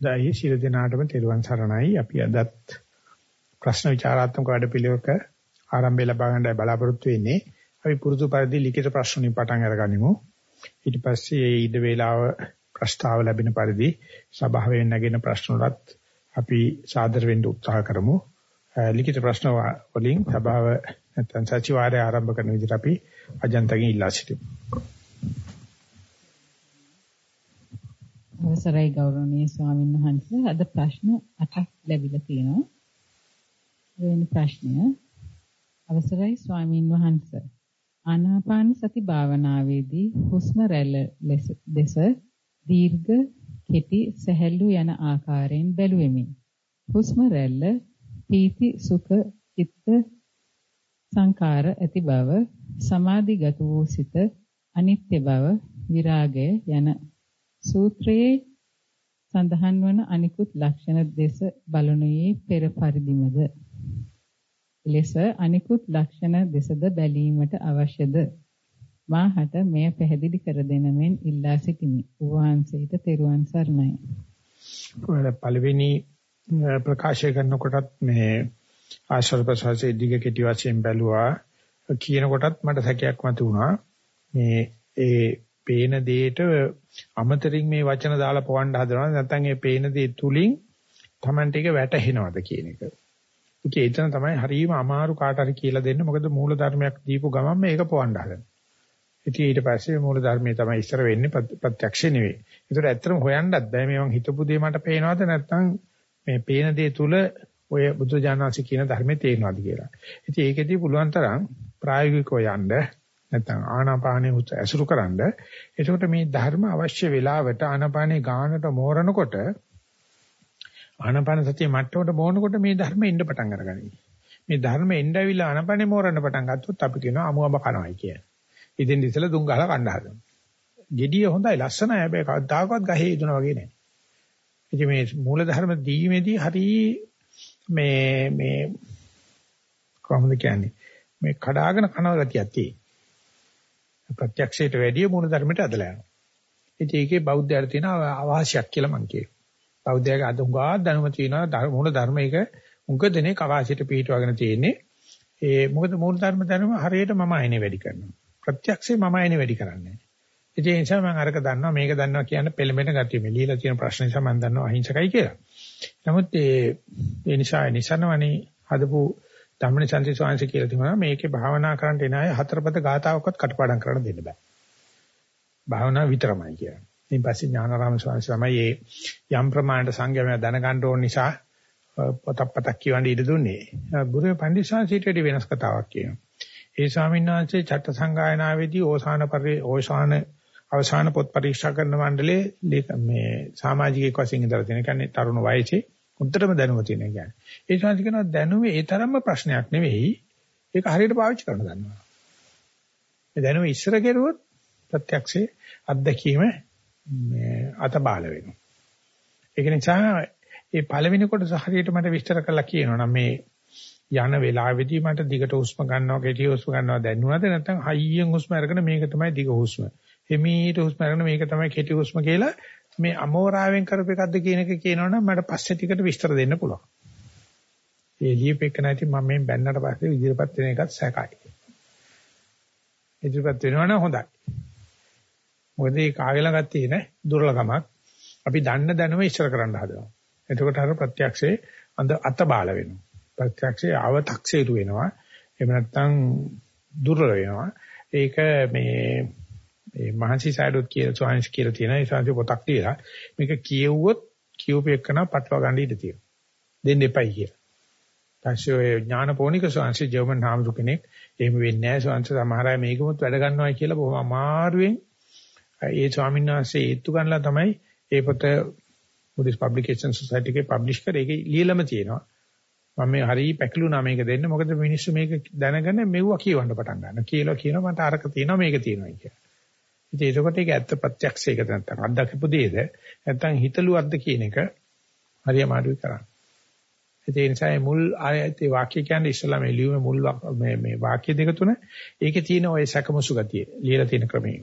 දැයි ශිර දිනාටම තෙරුවන් සරණයි. අපි අදත් ප්‍රශ්න විචාරාත්මක වැඩපිළිවෙලක ආරම්භය ලබා ගන්නයි බලාපොරොත්තු වෙන්නේ. අපි පුරුදු පරිදි ලිඛිත ප්‍රශ්න වලින් පටන් අරගනිමු. ඊට පස්සේ මේ ඉද වේලාව ප්‍රස්තාව ලැබෙන පරිදි සභාවෙන් නැගෙන ප්‍රශ්න වලත් අපි සාදර වෙන්න උත්සාහ කරමු. ලිඛිත ප්‍රශ්න වලින් සභාව නැත්නම් සතිವಾರය ආරම්භ කරන විදිහට අපි අජන්තගෙන් ඉල්ලා සිටිමු. අවසරයි ගෞරවනීය ස්වාමීන් වහන්සේ අද ප්‍රශ්න 8ක් ලැබිලා තියෙනවා. වෙන ප්‍රශ්නය අවසරයි ස්වාමීන් වහන්සේ ආනාපාන සති භාවනාවේදී හුස්ම රැල්ල දෙස දීර්ඝ කෙටි සැහැල්ලු යන ආකාරයෙන් බැලුවෙමි. හුස්ම රැල්ල පීති සුඛ චිත්ත සංකාර ඇති බව සමාධිගත වූ සිත අනිත්‍ය බව විරාගය යන සූත්‍රයේ සඳහන් වන අනිකුත් ලක්ෂණ දෙස බලනුයේ පෙර පරිදිමද ලෙස අනිකුත් ලක්ෂණ දෙසද බැලීමට අවශ්‍යද මාහට මෙය පැහැදිලි කර දෙන මෙන් ඉල්ලා සිටිමි. උවහන්සේට තෙරුවන් සරණයි. පළවෙනි ප්‍රකාශය කරනකොටත් මේ ආශ්‍රව ප්‍රසවාසයේ දිග කෙටි වශයෙන් බැලුවා කියන කොටත් මට සැකයක් මතුවුණා. මේ ඒ පේන දෙයට අමතරින් මේ වචන දාලා පවන්න හදනවද නැත්නම් ඒ පේන දේ තුලින් Tamante එක වැටහෙනවද කියන එක. ඒකේ එතන තමයි හරියම අමාරු කාට හරි කියලා දෙන්න. මොකද මූල ධර්මයක් දීපු ගමන් මේක පවන්න හදනවා. ඉතින් ඊට පස්සේ මූල ධර්මයේ තමයි ඉස්සර වෙන්නේ ප්‍රත්‍යක්ෂ නෙවෙයි. ඒතර ඇත්තටම හොයන්නත් බෑ මේ මං හිතපු දේ මට පේනවද නැත්නම් මේ පේන දේ තුල ඔය බුදු ජානනාසි කියන ධර්මයේ තේරෙනවද කියලා. ඉතින් ඒකෙදී පුළුවන් තරම් ප්‍රායෝගිකව යන්න නැත්නම් ආනාපානෙ උත් ඇසුරු කරන්න. එතකොට මේ ධර්ම අවශ්‍ය වෙලාවට ආනාපානේ ගානට මෝරනකොට ආනාපාන සතිය මට්ටමට මෝරනකොට මේ ධර්ම එන්න පටන් අරගනී. මේ ධර්ම එන්න ඇවිල්ලා ආනාපානේ මෝරන්න පටන් ගත්තොත් අපි කියනවා අමුඹ කනවායි කියලා. ඉතින් ඉතල දුම් ගහලා කණ්ඩා හදනවා. gediya හොඳයි ලස්සනයි හැබැයි කවදාකවත් ගහේ ඉදුණා වගේ නෑ. ඉතින් මේ මූල ධර්ම දීමේදී හරි මේ මේ කොහොමද කියන්නේ මේ කඩාගෙන කන ගතියක් තියෙනවා. ප්‍රත්‍යක්ෂයට වැඩිය මූල ධර්මයට අදලා යනවා. ඉතින් ඒකේ බෞද්ධයර තියෙන අවශ්‍යයක් කියලා මම කියනවා. බෞද්ධයාගේ අද උගා දැනුම තියෙනවා මූල ධර්ම එක උඟ දෙනේ කවාසියට පිටවගෙන තියෙන්නේ. ඒ මොකද මූල ධර්ම දැනුම හරියට මම අයිනේ වැඩි කරනවා. ප්‍රත්‍යක්ෂේ මම එනේ වැඩි කරන්නේ. ඒ නිසා මම අරක දන්නවා මේක දන්නවා කියන පෙළඹෙන ගතිය මේ লীලා තියෙන ප්‍රශ්න නිසා මම දන්නවා අහිංසකයි කියලා. නමුත් ඒ ඒ නිසා නිසනවනේ හදපු ධම්මනිසන්ති ස්වාමීන් කියලා තිබුණා මේකේ භාවනා කරන්න එන අය හතරපද ගාතාවක්වත් කටපාඩම් කරන්න දෙන්න බෑ. භාවනා විතරමයි කියන්නේ. ඉතින් පස්සේ ඥානාරාම ස්වාමීන් තමයි මේ යම් ප්‍රමාණයට සංයමය දැනගන්න ඕන නිසා පොතක් පතක් කියවන්න ඉඩ දුන්නේ. ගුරු පඬිස්සාංශීටදී වෙනස් කතාවක් කියනවා. ඒ ස්වාමීන් වහන්සේ චත්ත සංගායනාවේදී ඕසාන පරි ඕසාන අවසාන පොත් පරීක්ෂා කරන මණ්ඩලයේ මේ සමාජිකයෙක් වශයෙන් ඉඳලා තියෙන. කියන්නේ තරුණ වයසේ උන්ටම දැනුම තියෙන කියන්නේ. ඒ ස්වාමීන් කියනවා දැනුමේ ඒ තරම්ම ප්‍රශ්නයක් නෙවෙයි. ඒක හරියට පාවිච්චි කරන්න ගන්නවා. මේ දැනුම ඉස්සර කෙරුවොත් ප්‍රත්‍යක්ෂේ අත්දැකීම මේ අතබාල වෙනවා. ඒක නිසා මේ පළවෙනි කොටස හරියට මට විස්තර කරලා කියනවා නම් මේ යන වෙලාවෙදී මට දිගට හුස්ම ගන්නවා කෙටි හුස්ම ගන්නවා දැනුණාද නැත්නම් හයියෙන් හුස්ම අරගෙන මේක තමයි දිග හුස්ම. හිමීට හුස්ම අරගෙන මේක තමයි කෙටි හුස්ම කියලා මේ අමෝරාවෙන් කරපු එකක්ද කියන එක කියනවනම් මට පස්සේ ටිකට විස්තර දෙන්න පුළුවන්. ඒ ලියපෙක නැති මම මේ බැන්නට පස්සේ ඉදිරියපත් වෙන එකත් සැකයි. ඉදිරියපත් වෙනවනම් හොඳයි. මොකද ඒ කාගේ ළඟත් තියෙන දුර්ලභමක් අපි දන්න දැනුම ඉස්සර කරන්න හදනවා. එතකොට අර ප්‍රත්‍යක්ෂයේ අඳ අත බාල වෙනවා. ප්‍රත්‍යක්ෂයේ අව탁සේතු වෙනවා. එහෙම නැත්නම් දුර්වල වෙනවා. ඒක මේ මේ මහන්සි සයිඩොත් කියලා සෝහන්ස් කියලා තියෙන ඒ සංසි පොතක් තියලා මේක කියවුවොත් කියූපේකන පටලවා ගන්න ඉඩ තියෙනවා. දෙන්න එපයි කියලා. පස්සේ ඔය ඥානපෝනික සෝහන්ස් ජර්මන් හාමුදුර කෙනෙක් එහෙම වෙන්නේ නැහැ සෝහන්ස් සමහර අය මේකමුත් වැඩ ගන්නවා කියලා බොහොම අමාරුවෙන් ඒ ස්වාමීන් වහන්සේ ඒත්තු ගන්නලා තමයි ඒ පොත බුද්දිස් පබ්ලිකේෂන් සොසයිටි එකේ පබ්ලිෂ් කරේ ඒකේ ලියලම තියෙනවා. මම මේ හරිය පැකිලුණා මේක දෙන්න. මොකද මිනිස්සු මේක දැනගෙන මෙව්වා කියවන්න පටන් ගන්නවා. කියලා කියනවා මට අරක තියෙනවා මේක තියෙනවා කියලා. ඉතින් ඒකකොට ඒක ඇත්ත ප්‍රත්‍යක්ෂයක නැත්තම් අත්දකපු දෙයද නැත්තම් හිතලුවක්ද කියන එක හරිය අමාරුයි කරන්න. ඒ නිසා මුල් ආයතේ වාක්‍ය කියන්නේ ඉස්සලා මේ ලියුමේ මුල් මේ මේ වාක්‍ය දෙක තුන ඒකේ තියෙන ওই සැකමසු ගතිය ලියලා තියෙන ක්‍රමයේ.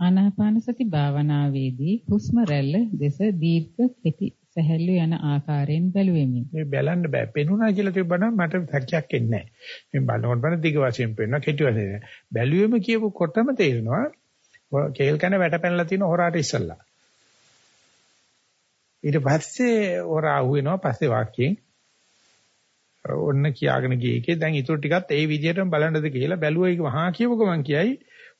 ආනාපාන සති භාවනාවේදී හුස්ම රැල්ල දෙස දීර්ඝ කෙටි සැහැල්ලු යන ආකාරයෙන් බැලුවෙමි. මේ බලන්න බෑ. පෙනුණා කියලා තිබ්බනම් මට සැකයක් එන්නේ නැහැ. මේ බලනකොට බලන දිග වශයෙන් පෙන්නවා කෙටි වශයෙන්. බැලුවෙම කියපු කොටම තේරෙනවා කේල් කන වැට පැනලා තියෙන හොරාට ඉස්සල්ලා. ඊට පස්සේ හොරා අහුවෙනවා පස්සේ වාක්‍යයෙන් ඔන්න කියාගෙන ගියේ එකේ දැන් ඊටු ටිකත් ඒ විදිහටම බලන්නද කියලා බැලුවා ඒක මහා කියපු ගමන් කියයි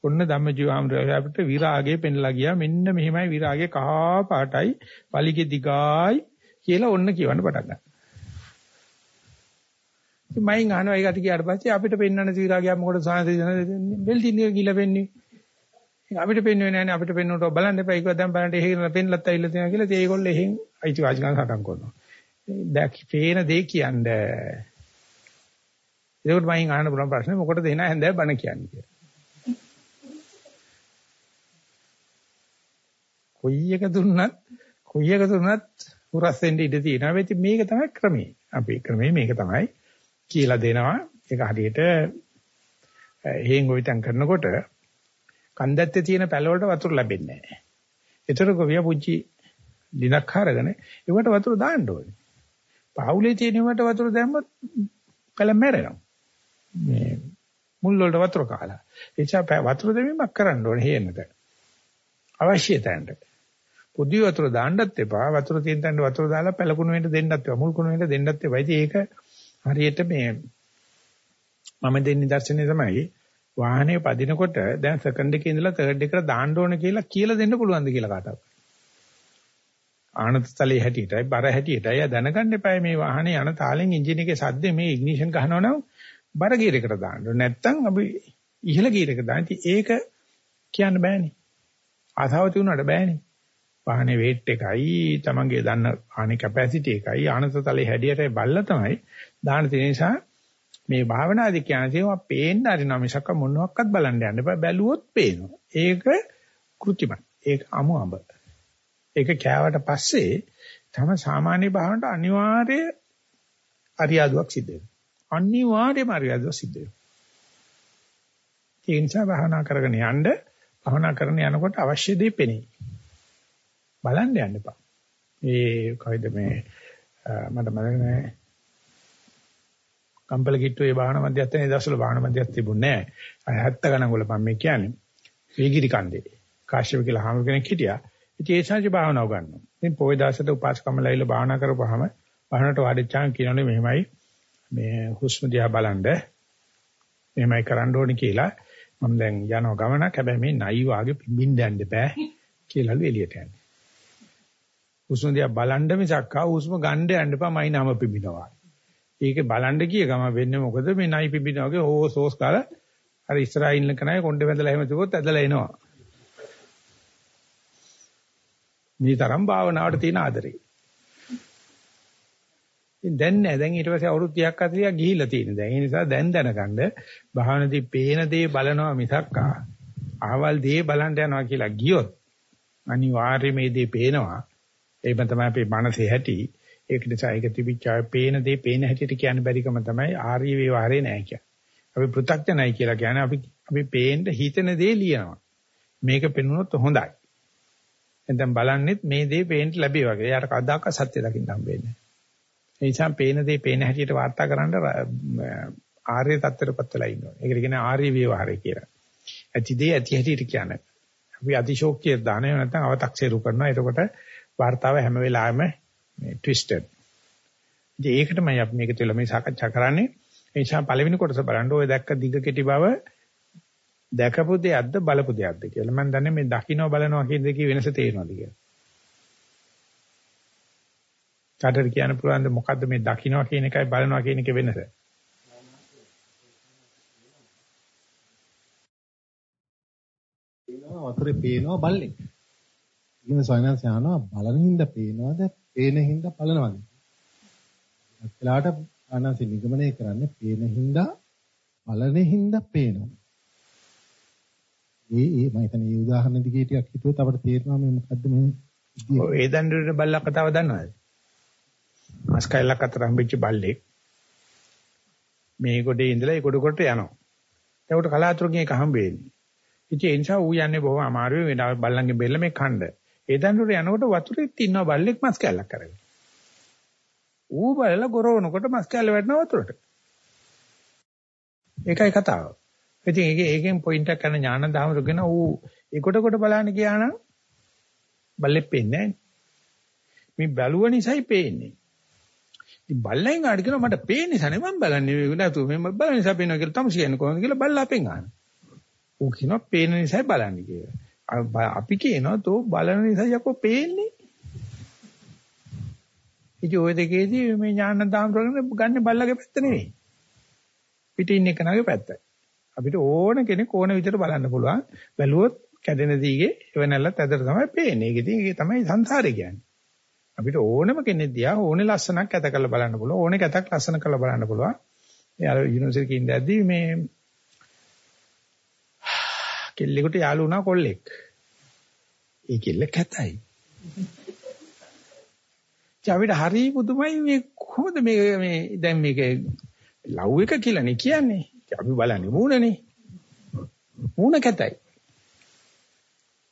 ඔන්න ධම්මජීව ආමරය අපිට විරාගය පෙන්ලා ගියා මෙන්න මෙහෙමයි විරාගය කහා පාටයි පලිගේ දිගයි කියලා ඔන්න කියවන්න පටන් ගත්තා. ඉතින් මයින් අහනවා ඒකට ගියාට පස්සේ අපිට පෙන්වන්න විරාගය මොකටද සාහස බෙල්ටින් ගිල වෙන්නේ. අපිට පෙන්වෙන්නේ නැහැ අපිට පෙන්වන්නට බලන්න එපා ඒක දැන් බලන්න එහෙම පෙන්ලත් ඇවිල්ලා තියෙනවා කියලා ඉතින් ඒගොල්ලෝ එහෙන් අයිති වාචිකම් සටන් කරනවා. දැන් පේන දේ කියන්නේ. ඒකට මයින් අහන්න පුළුවන් ප්‍රශ්නේ මොකටද එන හැන්දෑ බණ කියන්නේ කියලා. කොයි එක දුන්නත් කොයි එක දුන්නත් උරස් වෙන්න ඉඩ තියෙනවා. වෙති මේක තමයි ක්‍රමය. අපේ ක්‍රමය මේක තමයි කියලා දෙනවා. ඒක හරියට හේන් ගොවිතැන් කරනකොට කන්දැත්තේ තියෙන පැල වලට වතුර ලැබෙන්නේ නැහැ. ඒතර ගොවියා පුංචි දිනක් හරගෙන ඒවට වතුර දාන්න ඕනේ. පාවුලේ තියෙනවට වතුර දැම්මොත් පැල මැරෙනවා. මේ මුල් වලට වතුර කාලා. ඒ නිසා වතුර දෙමීමක් කරන්න ඕනේ හේනට. අවශ්‍ය තැනට. පොඩි වතුර දාන්නත් එපා. වතුර තියෙන තැනට වතුර දාලා පැලකුණු වෙන්න දෙන්නත් එපා. මුල් කුණු වෙන්න දෙන්නත් එපා. ඉතින් ඒක හරියට මේ මම දෙන්න නිදර්ශනය තමයි වාහනේ පදිනකොට දැන් සෙකන්ඩ් එකේ ඉඳලා තර්ඩ් එකට දාන්න ඕන කියලා කියලා දෙන්න පුළුවන්ද කියලා කාටවත්. ආනතතලේ හැටියටයි බර හැටියටයි දැනගන්න එපා මේ වාහනේ යන තාලෙන් එන්ජින් එකේ සද්දේ මේ ඉග්නිෂන් ගහනවා නම් බර ගියර එකට දාන්න ඕනේ. නැත්තම් අපි ඉහළ ගියර එක දාන්න. ඒක කියන්න බෑනේ. ආසාව තියුණාට බෑනේ. වාහනේ weight එකයි තමන්ගේ දන්න වාහනේ capacity එකයි ආනතතලේ හැඩයටයි බල්ලා තමයි දාන තියෙන නිසා මේ භාවනාදී කියන දේවා පේන්න හරිනවා මිසක් මොනවත් බලන්න යන්න බෑ. බැලුවොත් පේනවා. ඒක કૃතිමත් ඒක අමු අඹ ඒක කෑවට පස්සේ තම සාමාන්‍ය භාවනට අනිවාර්ය අරියාදුවක් සිද්ධ වෙනවා. අනිවාර්යම අරියාදුවක් සිද්ධ වෙනවා. ඒ නිසා භාවනා කරගෙන යන්න භාවනා කරන යනකොට අවශ්‍ය දේ පෙනේ. බලන්න යන්න එපා. ඒ කොයිද මේ මට මතක නෑ. කම්පල කිට්ටුවේ භාවනා මධ්‍යස්ථානයේ දවසවල භාවනා මධ්‍යස්ථ තිබුණේ නෑ. 70 ගණන් වල මම මේ කියන්නේ. වේගිරි කන්දේ. කාශ්‍යප කියලා හාමුදුර කෙනෙක් හිටියා. ඉතින් ඒ ශාන්ති භාවනාව ගන්නවා. ඉතින් පොයි දාසට උපාසකම ලයිලා භාවනා කරපුවාම භාවනාවට වාඩිච්චාන් කියනෝනේ මෙහෙමයි මේ හුස්ම දිහා බලන්න මෙහෙමයි කරන්න ඕනේ කියලා මම දැන් යනවා ගමනක් හැබැයි මේ නයි වාගේ පිඹින්න යන්න බෑ කියලාලු එළියට යන්නේ. හුස්ම දිහා බලන්න මිසක් ආ හුස්ම ගන්න යන්න එපා මයි නම පිබිනවා. ඒක බලන්න කිය ගම වෙන්නේ මොකද මේ නයි පිබිනා වගේ ඕ සෝස් කාලා අර ඉස්සරහා ඉන්න කෙනායි කොණ්ඩේ වැදලා එහෙම තිබොත් ඇදලා එනවා. මේ තරම් භාවනාවට තියෙන ආදරේ. ඉතින් දැන් නෑ දැන් ඊට පස්සේ අවුරුදු 30ක් 40ක් ගිහිල්ලා තියෙන. දැන් ඒ නිසා දැන් දැනගන්න භාවනාදී පේන දේ බලනවා මිසක් ආවල් දේ බලන්න යනවා කියලා ගියොත් අනිවාර්යයෙන් මේ දේ පේනවා. ඒක තමයි අපේ මනසේ හැටි. ඒක නිසා ඒක තිබිච්ච අය පේන දේ පේන හැටියට කියන්න බැරිකම තමයි ආර්ය වේවාරේ නැහැ කියන්නේ. අපි පෘථග්ජනයි කියලා කියන්නේ අපි අපි පේන්න හිතන දේ ලියනවා. මේක පෙන්වුනොත් හොඳයි. එතෙන් බලන්නෙත් මේ දේ පේන්න ලැබේ වගේ. එයාට කවදාකවත් සත්‍ය දකින්න හම්බෙන්නේ නැහැ. ඒ නිසා පේන දේ පේන හැටියට වාර්තා කරන්න ආර්ය தත්තරපත් වෙලා ඉන්නවා. ඒකට කියන්නේ ආර්ය වේවාරය කියලා. ඇති දේ ඇති හැටියට කියන්නේ. අපි අතිශෝක්තිය දානය නැත්නම් අව탁සේරු කරනවා. එතකොට වார்த்தාව හැම වෙලාවෙම මේ ට්විස්ටඩ්. ඉතින් ඒකටමයි අපි මේක තුළ මේ සාකච්ඡා කරන්නේ. ඒ නිසා පළවෙනි කොටස බලන්න ඔය දැක්ක දිග කෙටි බව දැකපු දෙයක්ද බලපු දෙයක්ද කියලා. මම දන්නේ මේ දකින්න බලනවා කියන දෙකේ වෙනස තේරෙනවද කියලා. කාටද කියන්න පුළුවන්ද මොකද්ද මේ දකින්නවා කියන එකයි බලනවා කියන එකේ වෙනස? පේනවා වතුරේ පේනවා බල්ලෙක්. ඉතින් සොයනස් යනවා බලන හින්දා පේනවද? පේන හින්දා බලනවද? එක්කලාට ආනන්සි නිගමනය කරන්නේ පේන හින්දා බලන හින්දා පේනවා. ඒ ඒ මම හිතන්නේ මේ උදාහරණ දිගේ ටිකක් හිතුවොත් අපිට තේරෙනවා මේ මොකද්ද මේ ඔය ඒ දඬුවර බල්ලා කතාව දන්නවද? අස්කයිලක් අතර හම්බෙච්ච බල්ලෙක් මේ ගොඩේ ඉඳලා ඒ ගොඩ කොට යනවා. එතකොට කලාතුරකින් එක හම්බ වෙන්නේ. ඉතින් ඒ නිසා ඌ යන්නේ බොහොම අමාරුවේ වෙන බල්ලන්ගේ බෙල්ල මේ කණ්ඩ. ඒ දඬුවර යනකොට වතුරෙත් ඉන්නවා බල්ලෙක් මස් කැල්ලක් කරගෙන. ඌ බලලා ගොරවනකොට මස් කැල්ල වැටෙනවා වතුරට. ඒකයි කතාව. ඉතින් ඒකේ ඒකෙන් පොයින්ට් එකක් කරන ඥාන දහමරුගෙන ඌ ඒකට කොට බලන්න ගියා නම් බල්ලෙක් පේන්නේ නැහැ. මේ බැලුව නිසායි පේන්නේ. ඉතින් බල්ලෙන් ආඩ කියනවා මට පේන්නේ නිසා නේ මම බලන්නේ නැතු මම බලන නිසා පේනවා කියලා තමයි කියන්නේ කොහොමද කියලා බල්ලා අපෙන් අහනවා. ඌ කියනවා පේන නිසායි බලන්නේ කියලා. අපි කියනවා තෝ බලන නිසායි අපෝ පේන්නේ. ඉතින් ওই දෙකේදී මේ ඥාන දාම් ප්‍රගන්න ගන්න බල්ලගේ පැත්ත නෙවෙයි. පිටින් ඉන්න කෙනාගේ පැත්තයි. අපිට ඕන කෙනෙක් ඕන විදිහට බලන්න පුළුවන්. බැලුවොත් කැඩෙන දීගේ එවනල්ලත් ඇදට තමයි පේන්නේ. ඒක ඉතින් ඒක තමයි සංසාරේ කියන්නේ. අපිට ඕනම කෙනෙක් දිහා ඕනේ ලස්සනක් ඇත කරලා බලන්න පුළුවන්. ඕනේ කැතක් ලස්සන කරලා බලන්න පුළුවන්. ඒ අර යුනිවර්සිටි එකේ ඉඳද්දී මේ කෙල්ලෙකුට යාළු වුණා කොල්ලෙක්. ඒ කෙල්ල කැතයි. අපිට හරි පුදුමයි මේ කොහොමද මේ මේ දැන් මේක ලව් එක කියලානේ කියන්නේ. අපි බලන්නේ මූණනේ. මූණ කැතයි.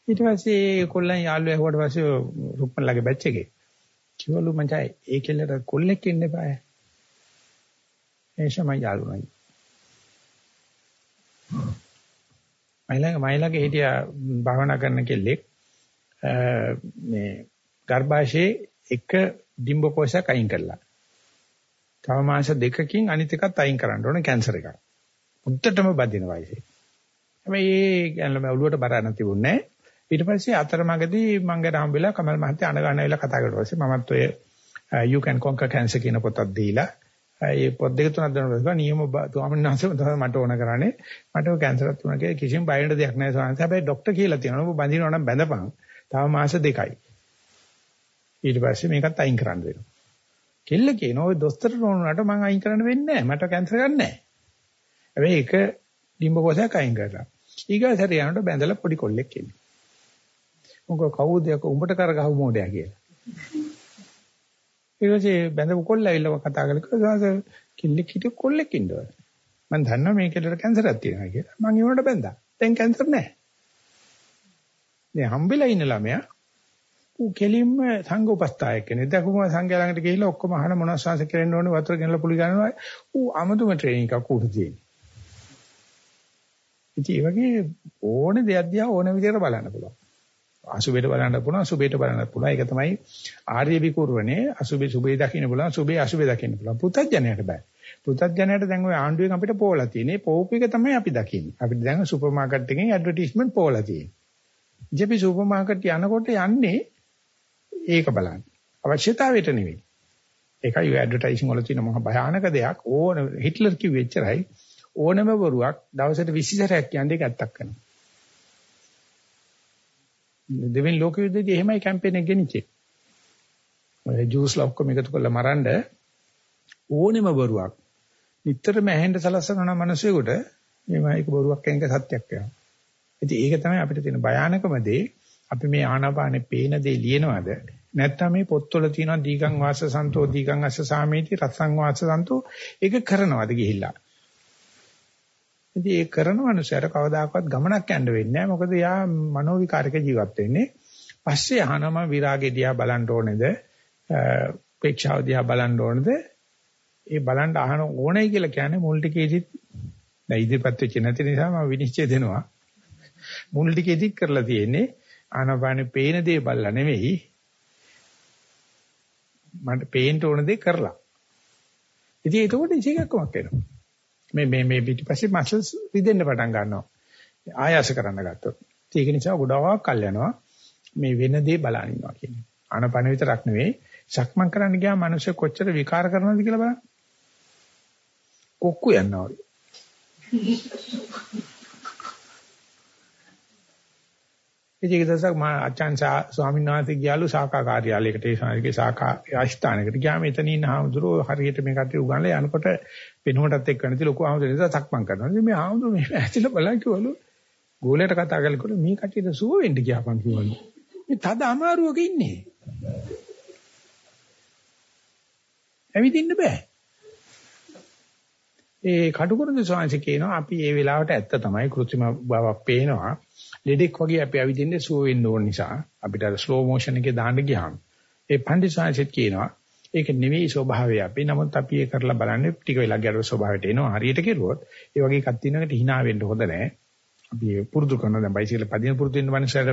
ඊට පස්සේ කොල්ලන් යාළුවා ඇහුවට පස්සේ රුක්මන්ලගේ බැච් එකේ කිවලු මචං ඒ කෙල්ලට කොල්ලෙක් ඉන්න එපා. ඒ තමයි යාළුවයි. මයිලඟ මයිලඟ හිටියා භාවනා කරන කෙල්ලෙක් මේ ගර්භාෂයේ එක ඩිම්බ කොටසක් අයින් කළා. තව මාස දෙකකින් අනිත් එකත් අයින් කරන්න ඕනේ කැන්සර් එකක්. උද්දටම බදින වයසේ. හැබැයි ඒ කියන්නේ ඔළුවට බර නැතිවුනේ. ඊට පස්සේ අතරමඟදී මම ගැන හම්බෙලා කමල් මහත්තයා අණ ගන්න වෙලා කතා කරලා පස්සේ මමත් ඔය you can conquer cancer කියන පොතක් දීලා ඒ පොත් දෙක තුනක් දෙනවා නියම ස්වාමීන් වහන්සේ තමයි මට ඕන කරන්නේ. මට ඔය කැන්සරක් තුනක් කියලා කිසිම බයෙන්ද දෙයක් නැහැ ස්වාමීන් හැබැයි ડોක්ටර් කියලා තියෙනවා. ඔබ බඳිනවා නම් බැඳපන්. තව මාස දෙකයි. ඊට පස්සේ මේකත් අයින් කරන්න වෙනවා. කෙල්ල කියනවා ඔය දොස්තරට ඕනුනට මම අයින් කරන්න වෙන්නේ නැහැ. මට කැන්සර් ගන්න නැහැ. හැබැයි ඒක ඩිම්බ කොටසක් අයින් කරලා. ඊගාසර යනකොට බැඳලා පොඩි කොල්ලෙක් ඉන්නේ මොකද කවුද? යක උඹට කරගහු මොඩයා කියලා. ඊට පස්සේ බැඳපු කොල්ල ඇවිල්ලා කතා කරලා කිල්ලෙක් හිටිය කොල්ලෙක් ඉන්නවා. මම දන්නවා මේ කෙල්ලට කැන්සරක් තියෙනවා කියලා. මං ඒ උනට බැඳා. දැන් කැන්සර් නැහැ. දැන් හම්බෙලා ඉන්න ළමයා ඌ කෙලින්ම සංඝ උපස්ථායක කෙනෙක්. දැකුම සංඝයා ළඟට ගිහිල්ලා ඔක්කොම අහන මොනවද ශාසක කරන්න ඕනේ වතුර ගෙනලා පුලි ගන්නවා. ඌ අමතුම ට්‍රේනින් එකක් උඩ තියෙනවා. ඉතින් ඒ වගේ ඕනේ දෙයක් දිහා ඕන විදිහට බලන්න පුළුවන්. අසුබේට බලන්න පුළුවන් සුබේට බලන්න පුළුවන්. ඒක තමයි ආර්ය විකූර්වනේ අසුබේ සුබේ දකින්න පුළුවන් සුබේ අසුබේ දකින්න පුළුවන්. පුතත්ජනයට බෑ. පුතත්ජනයට දැන් ওই ආණ්ඩුවෙන් අපිට පෝලා තියෙන්නේ. පෝප් එක තමයි අපි දකින්නේ. අපිට දැන් සුපර් මාකට් එකෙන් ඇඩ්වර්ටයිස්මන්ට් පෝලා තියෙන්නේ. ඉතින් සුපර් මාකට් යනකොට යන්නේ ඒක බලන්න. අවශ්‍යතාවයට නෙවෙයි. ඒකයි ඔය ඇඩ්වර්ටයිසින් වල තියෙන මහා භයානක දෙයක්. ඕන හිට්ලර් කිව්වෙ එච්චරයි. ඕනම බරුවක් දවසට 20 සැරයක් කියන්නේ ඒක ඇත්තක් කරනවා. දෙවෙනි ලෝක යුද්ධයේදී එහෙමයි කැම්පේන් එක ගෙනිච්චේ. ඔය ජූස්ලා ඔක්කොම එකතු කරලා මරන්න ඕනෙම බරුවක්. නිතරම ඇහෙන්න සලස්සන මනුස්සයෙකුට මේක බරුවක් කියන එක සත්‍යයක් වෙනවා. ඉතින් ඒක තමයි අපිට තියෙන භයානකම දේ. අපි මේ ආනාපානේ පේන දේ ලියනවද නැත්නම් මේ පොත්වල තියෙන දීගං වාස සන්තෝ දීගං අස්ස සාමේති රසං වාස සන්තෝ ඒක කරනවද ගිහිල්ලා ඉතින් ඒ කරන මනුස්සයර කවදාකවත් ගමනක් යන්න වෙන්නේ නැහැ. මොකද යා මනෝ විකාරක ජීවත් වෙන්නේ. පස්සේ අහනම විරාගෙ දිහා බලන්න ඕනේද? උපේක්ෂාව දිහා බලන්න ඕනේද? ඒ බලන්න අහන ඕනේ කියලා කියන්නේ මුල් ටිකේදිත් දැන් ඉදිරිපත් වෙච්ච නැති නිසා මම විනිශ්චය දෙනවා. මුල් ටිකේදිත් කරලා තියෙන්නේ ආනපානේ පේන දේ බලලා නෙවෙයි මට පේන්න ඕන දේ කරලා. ඉතින් ඒකෝට ඉසිකක්කමක් වෙනවා. මේ මේ මේ පිටිපස්සේ මසල්ස් රිදෙන්න පටන් ගන්නවා. ආයාස කරන්න ගත්තොත්. ඒක නිසා ගොඩාක් කල් යනවා මේ වෙන දේ බලන ඉන්නවා කියන්නේ. ආනපන විතරක් නෙවෙයි සක්මන් කරන්න ගියාම මිනිස්සු කොච්චර විකාර කරනවද කියලා බලන්න. කොක්කු යනවා. ඒක දවසක් මා අචාන්සා ස්වාමීන් වහන්සේ ගියාලු ශාඛා කාර්යාලයකට ඒ සාරිගේ ශාඛා ආස්ථානයකට ගියාම එතන ඉන්න හාමුදුරුවෝ හරියට මේ කටේ උගන්ලා යනකොට වෙනුවටත් එක්ක නැති ලොකු හාමුදුරුවෝ නිසා සක්මන් කරනවා. ඉතින් මේ හාමුදුරුවෝ මේ ඇතුළ බලන් කිව්වලු ගෝලයට කතා කරලා මේ කටියට සුව වෙන්න ගියාපන් කිව්වලු. මේ තද අමාරුවක ඉන්නේ. ඇවිදින්න බෑ. ඒ කටුකුරුඳ ස්වාමීන් කියනවා අපි මේ වෙලාවට ඇත්ත තමයි કૃත්‍රිම බවක් පේනවා. ලෙඩෙක් වගේ අපි ඇවිදින්නේ සුව වෙන්න ඕන නිසා අපිට අර ස්ලෝ මෝෂන් එකේ දාන්න ගියාම ඒ පණ්ඩිත ස්වාමීන් කියනවා ඒක නෙවෙයි ස්වභාවය අපි. නමුත් අපි ඒක කරලා බලන්නේ ටික වෙලා ගියර ස්වභාවයට එනවා. හරියට කෙරුවොත් ඒ වගේ එකක් තියෙනකට hina වෙන්න හොඳ නැහැ. අපි පුරුදු කරනවා දැන් බයිසිකල් පදින පුරුදු වෙන මනුස්සයර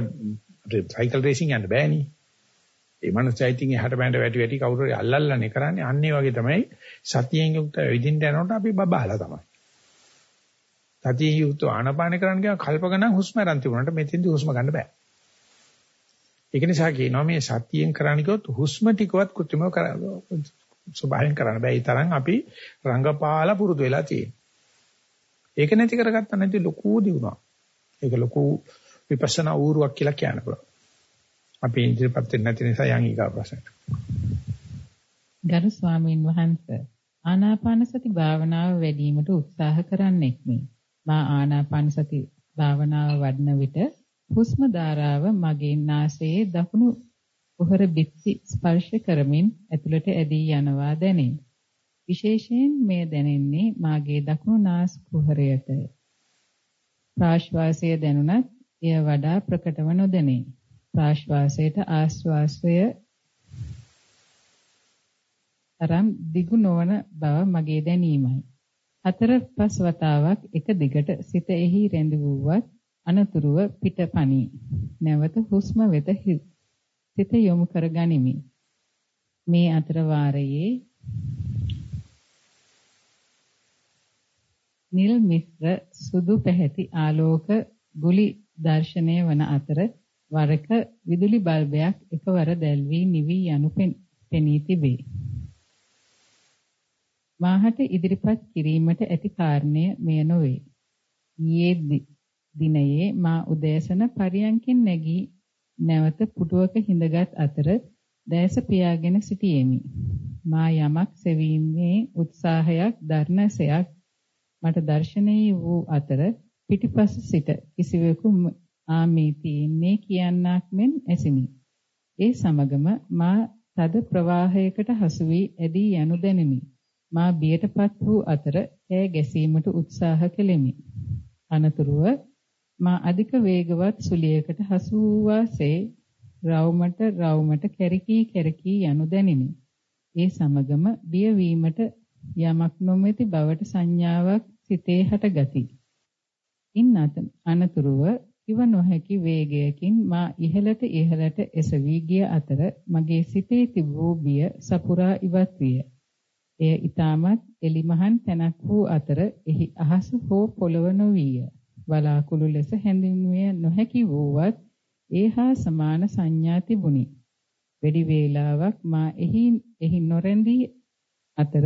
සයිකල් රේසින් යන්න බෑනේ. ඒ මනුස්සයා ඉතින් එහාට බෑන්ඩ වැටි වැටි කවුරු හරි අල්ලල්ලානේ කරන්නේ. අන්න ඒ වගේ තමයි සතියෙන් යුක්ත විදින්න යනකොට අපි බබාලා තමයි. සතියෙන් යුක්ත ආනපාන කරන්න ගියා කල්ප ගණන් හුස්ම ගන්න තිබුණාට මෙතෙන්දි හුස්ම ගන්න බෑ. ඒක නිසා කියනවා මේ සතියෙන් කරන්න කිව්වොත් හුස්ම ටිකවත් કૃත්‍රිමව කරන්න ස්වභාවයෙන් කරන්න බෑ. ඒ තරම් අපි රංගපාලා පුරුදු වෙලා තියෙනවා. ඒක නැති කරගත්තා නැති ලොකු දිනුවා. ඒක ලොකු විපස්සනා ඌරුවක් කියලා කියන්න පුළුවන්. අපි ඉදිරිපත් වෙන්නේ නැති නිසා යන් ඊගා ප්‍රශ්නට. ගරු ස්වාමීන් වහන්සේ ආනාපාන සති භාවනාව වැඩිවීමට උත්සාහ කරන්නෙක් මේ. මා ආනාපාන සති භාවනාව වඩන විට හුස්ම ධාරාව මගේ නාසයේ දකුණු කුහර බිත්ති ස්පර්ශ කරමින් ඇතුළට ඇදී යනවා දැනේ. විශේෂයෙන් මෙය දැනෙන්නේ මාගේ දකුණු නාස් කුහරයට. ප්‍රාශ්වාසය දැනුණත් එය වඩා ප්‍රකටව නොදැනේ. ප්‍රාශ්වාසයට ආශ්වාසය තරම් දිගු නොවන බව මගේ දැනීමයි. හතර පස් වතාවක් එක දිගට සිත එහි රැඳ වූවත් අනතුරුව පිටපණි. නැවත හුස්ම වෙත සිත යොමු කර ගනිමි. මේ අතර වාරයේ නිල් මිශ්‍ර සුදු පැහැති ආලෝක ගුලි දර්ශනය වන අතර වරක විදුලි බල්බයක් එකවර දැල්වී නිවි යනු පෙනී තිබේ. මාහට ඉදිරිපත් කිරීමට ඇති කාරණය මෙය නොවේ. ඊයේ දිනයේ මා උදෑසන පරියන්කින් නැගී නැවත පුටුවක හිඳගත් අතර දැස පියාගෙන සිටියෙමි. මා යමක් සෙවීමේ උත්සාහයක් දර්ණසයක් මට දැర్శණී වූ අතර පිටිපස සිට කිසිවෙකු ආමේ තියෙන්නේ කියන්නක් මෙන් ඇසිනි. ඒ සමගම මා තද ප්‍රවාහයකට හසු වී ඇදී යනු දැනිමි. මා බියටපත් වූ අතර ඈ ගැසීමට උත්සාහ කෙලෙමි. අනතුරුව මා අධික වේගවත් සුලියකට හසු වූ වාසේ රවුමට රවුමට කැරකී කැරකී යනු දැනිනි. ඒ සමගම බිය වීමට යමක් නොමැති බවට සංඥාවක් සිතේ හටගති. ඉන් අනතුරුව ඉව නොහැකි වේගයකින් මා ඉහළට ඉහළට එසවි ගිය අතර මගේ සිතේ තිබූ බිය සපුරා ඉවත් විය. එය ඊටමත් එලිමහන් තැනක් වූ අතර එහි අහස හෝ පොළව නොවිය. වලාකුළු ලෙස හැඳින්විය නොහැකි වූවත් ඒ හා සමාන සංඥා තිබුණි. වැඩි වේලාවක් මා එහි එහි නොරැඳී අතර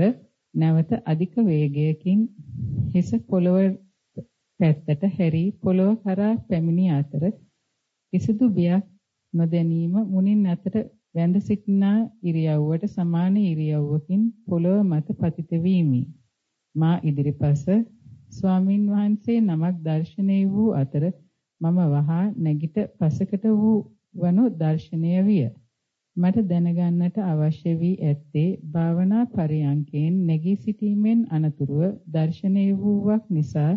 නැවත අධික වේගයකින් හිස පොළව පැත්තට හැරී පොළොව කරා පැමිණි අතර කිසිදු බියක් නොදැනීම මුණින් අතට වැඳ සිටිනා ඉරියව්වට සමාන ඉරියව්වකින් පොළොව මත පතිත වීමි. මා ඉදිරිපස ස්වාමින් වහන්සේ නමක් දර්ශනය වූ අතර මම වහා නැගිට පසකට වූ වනු දර්ශනය විය. මට දැනගන්නට අවශ්‍ය වී ඇත්තේ භාවනා පරියන්කෙන් නැගී සිටීමෙන් අනතුරුව දර්ශනය වූවක් නිසා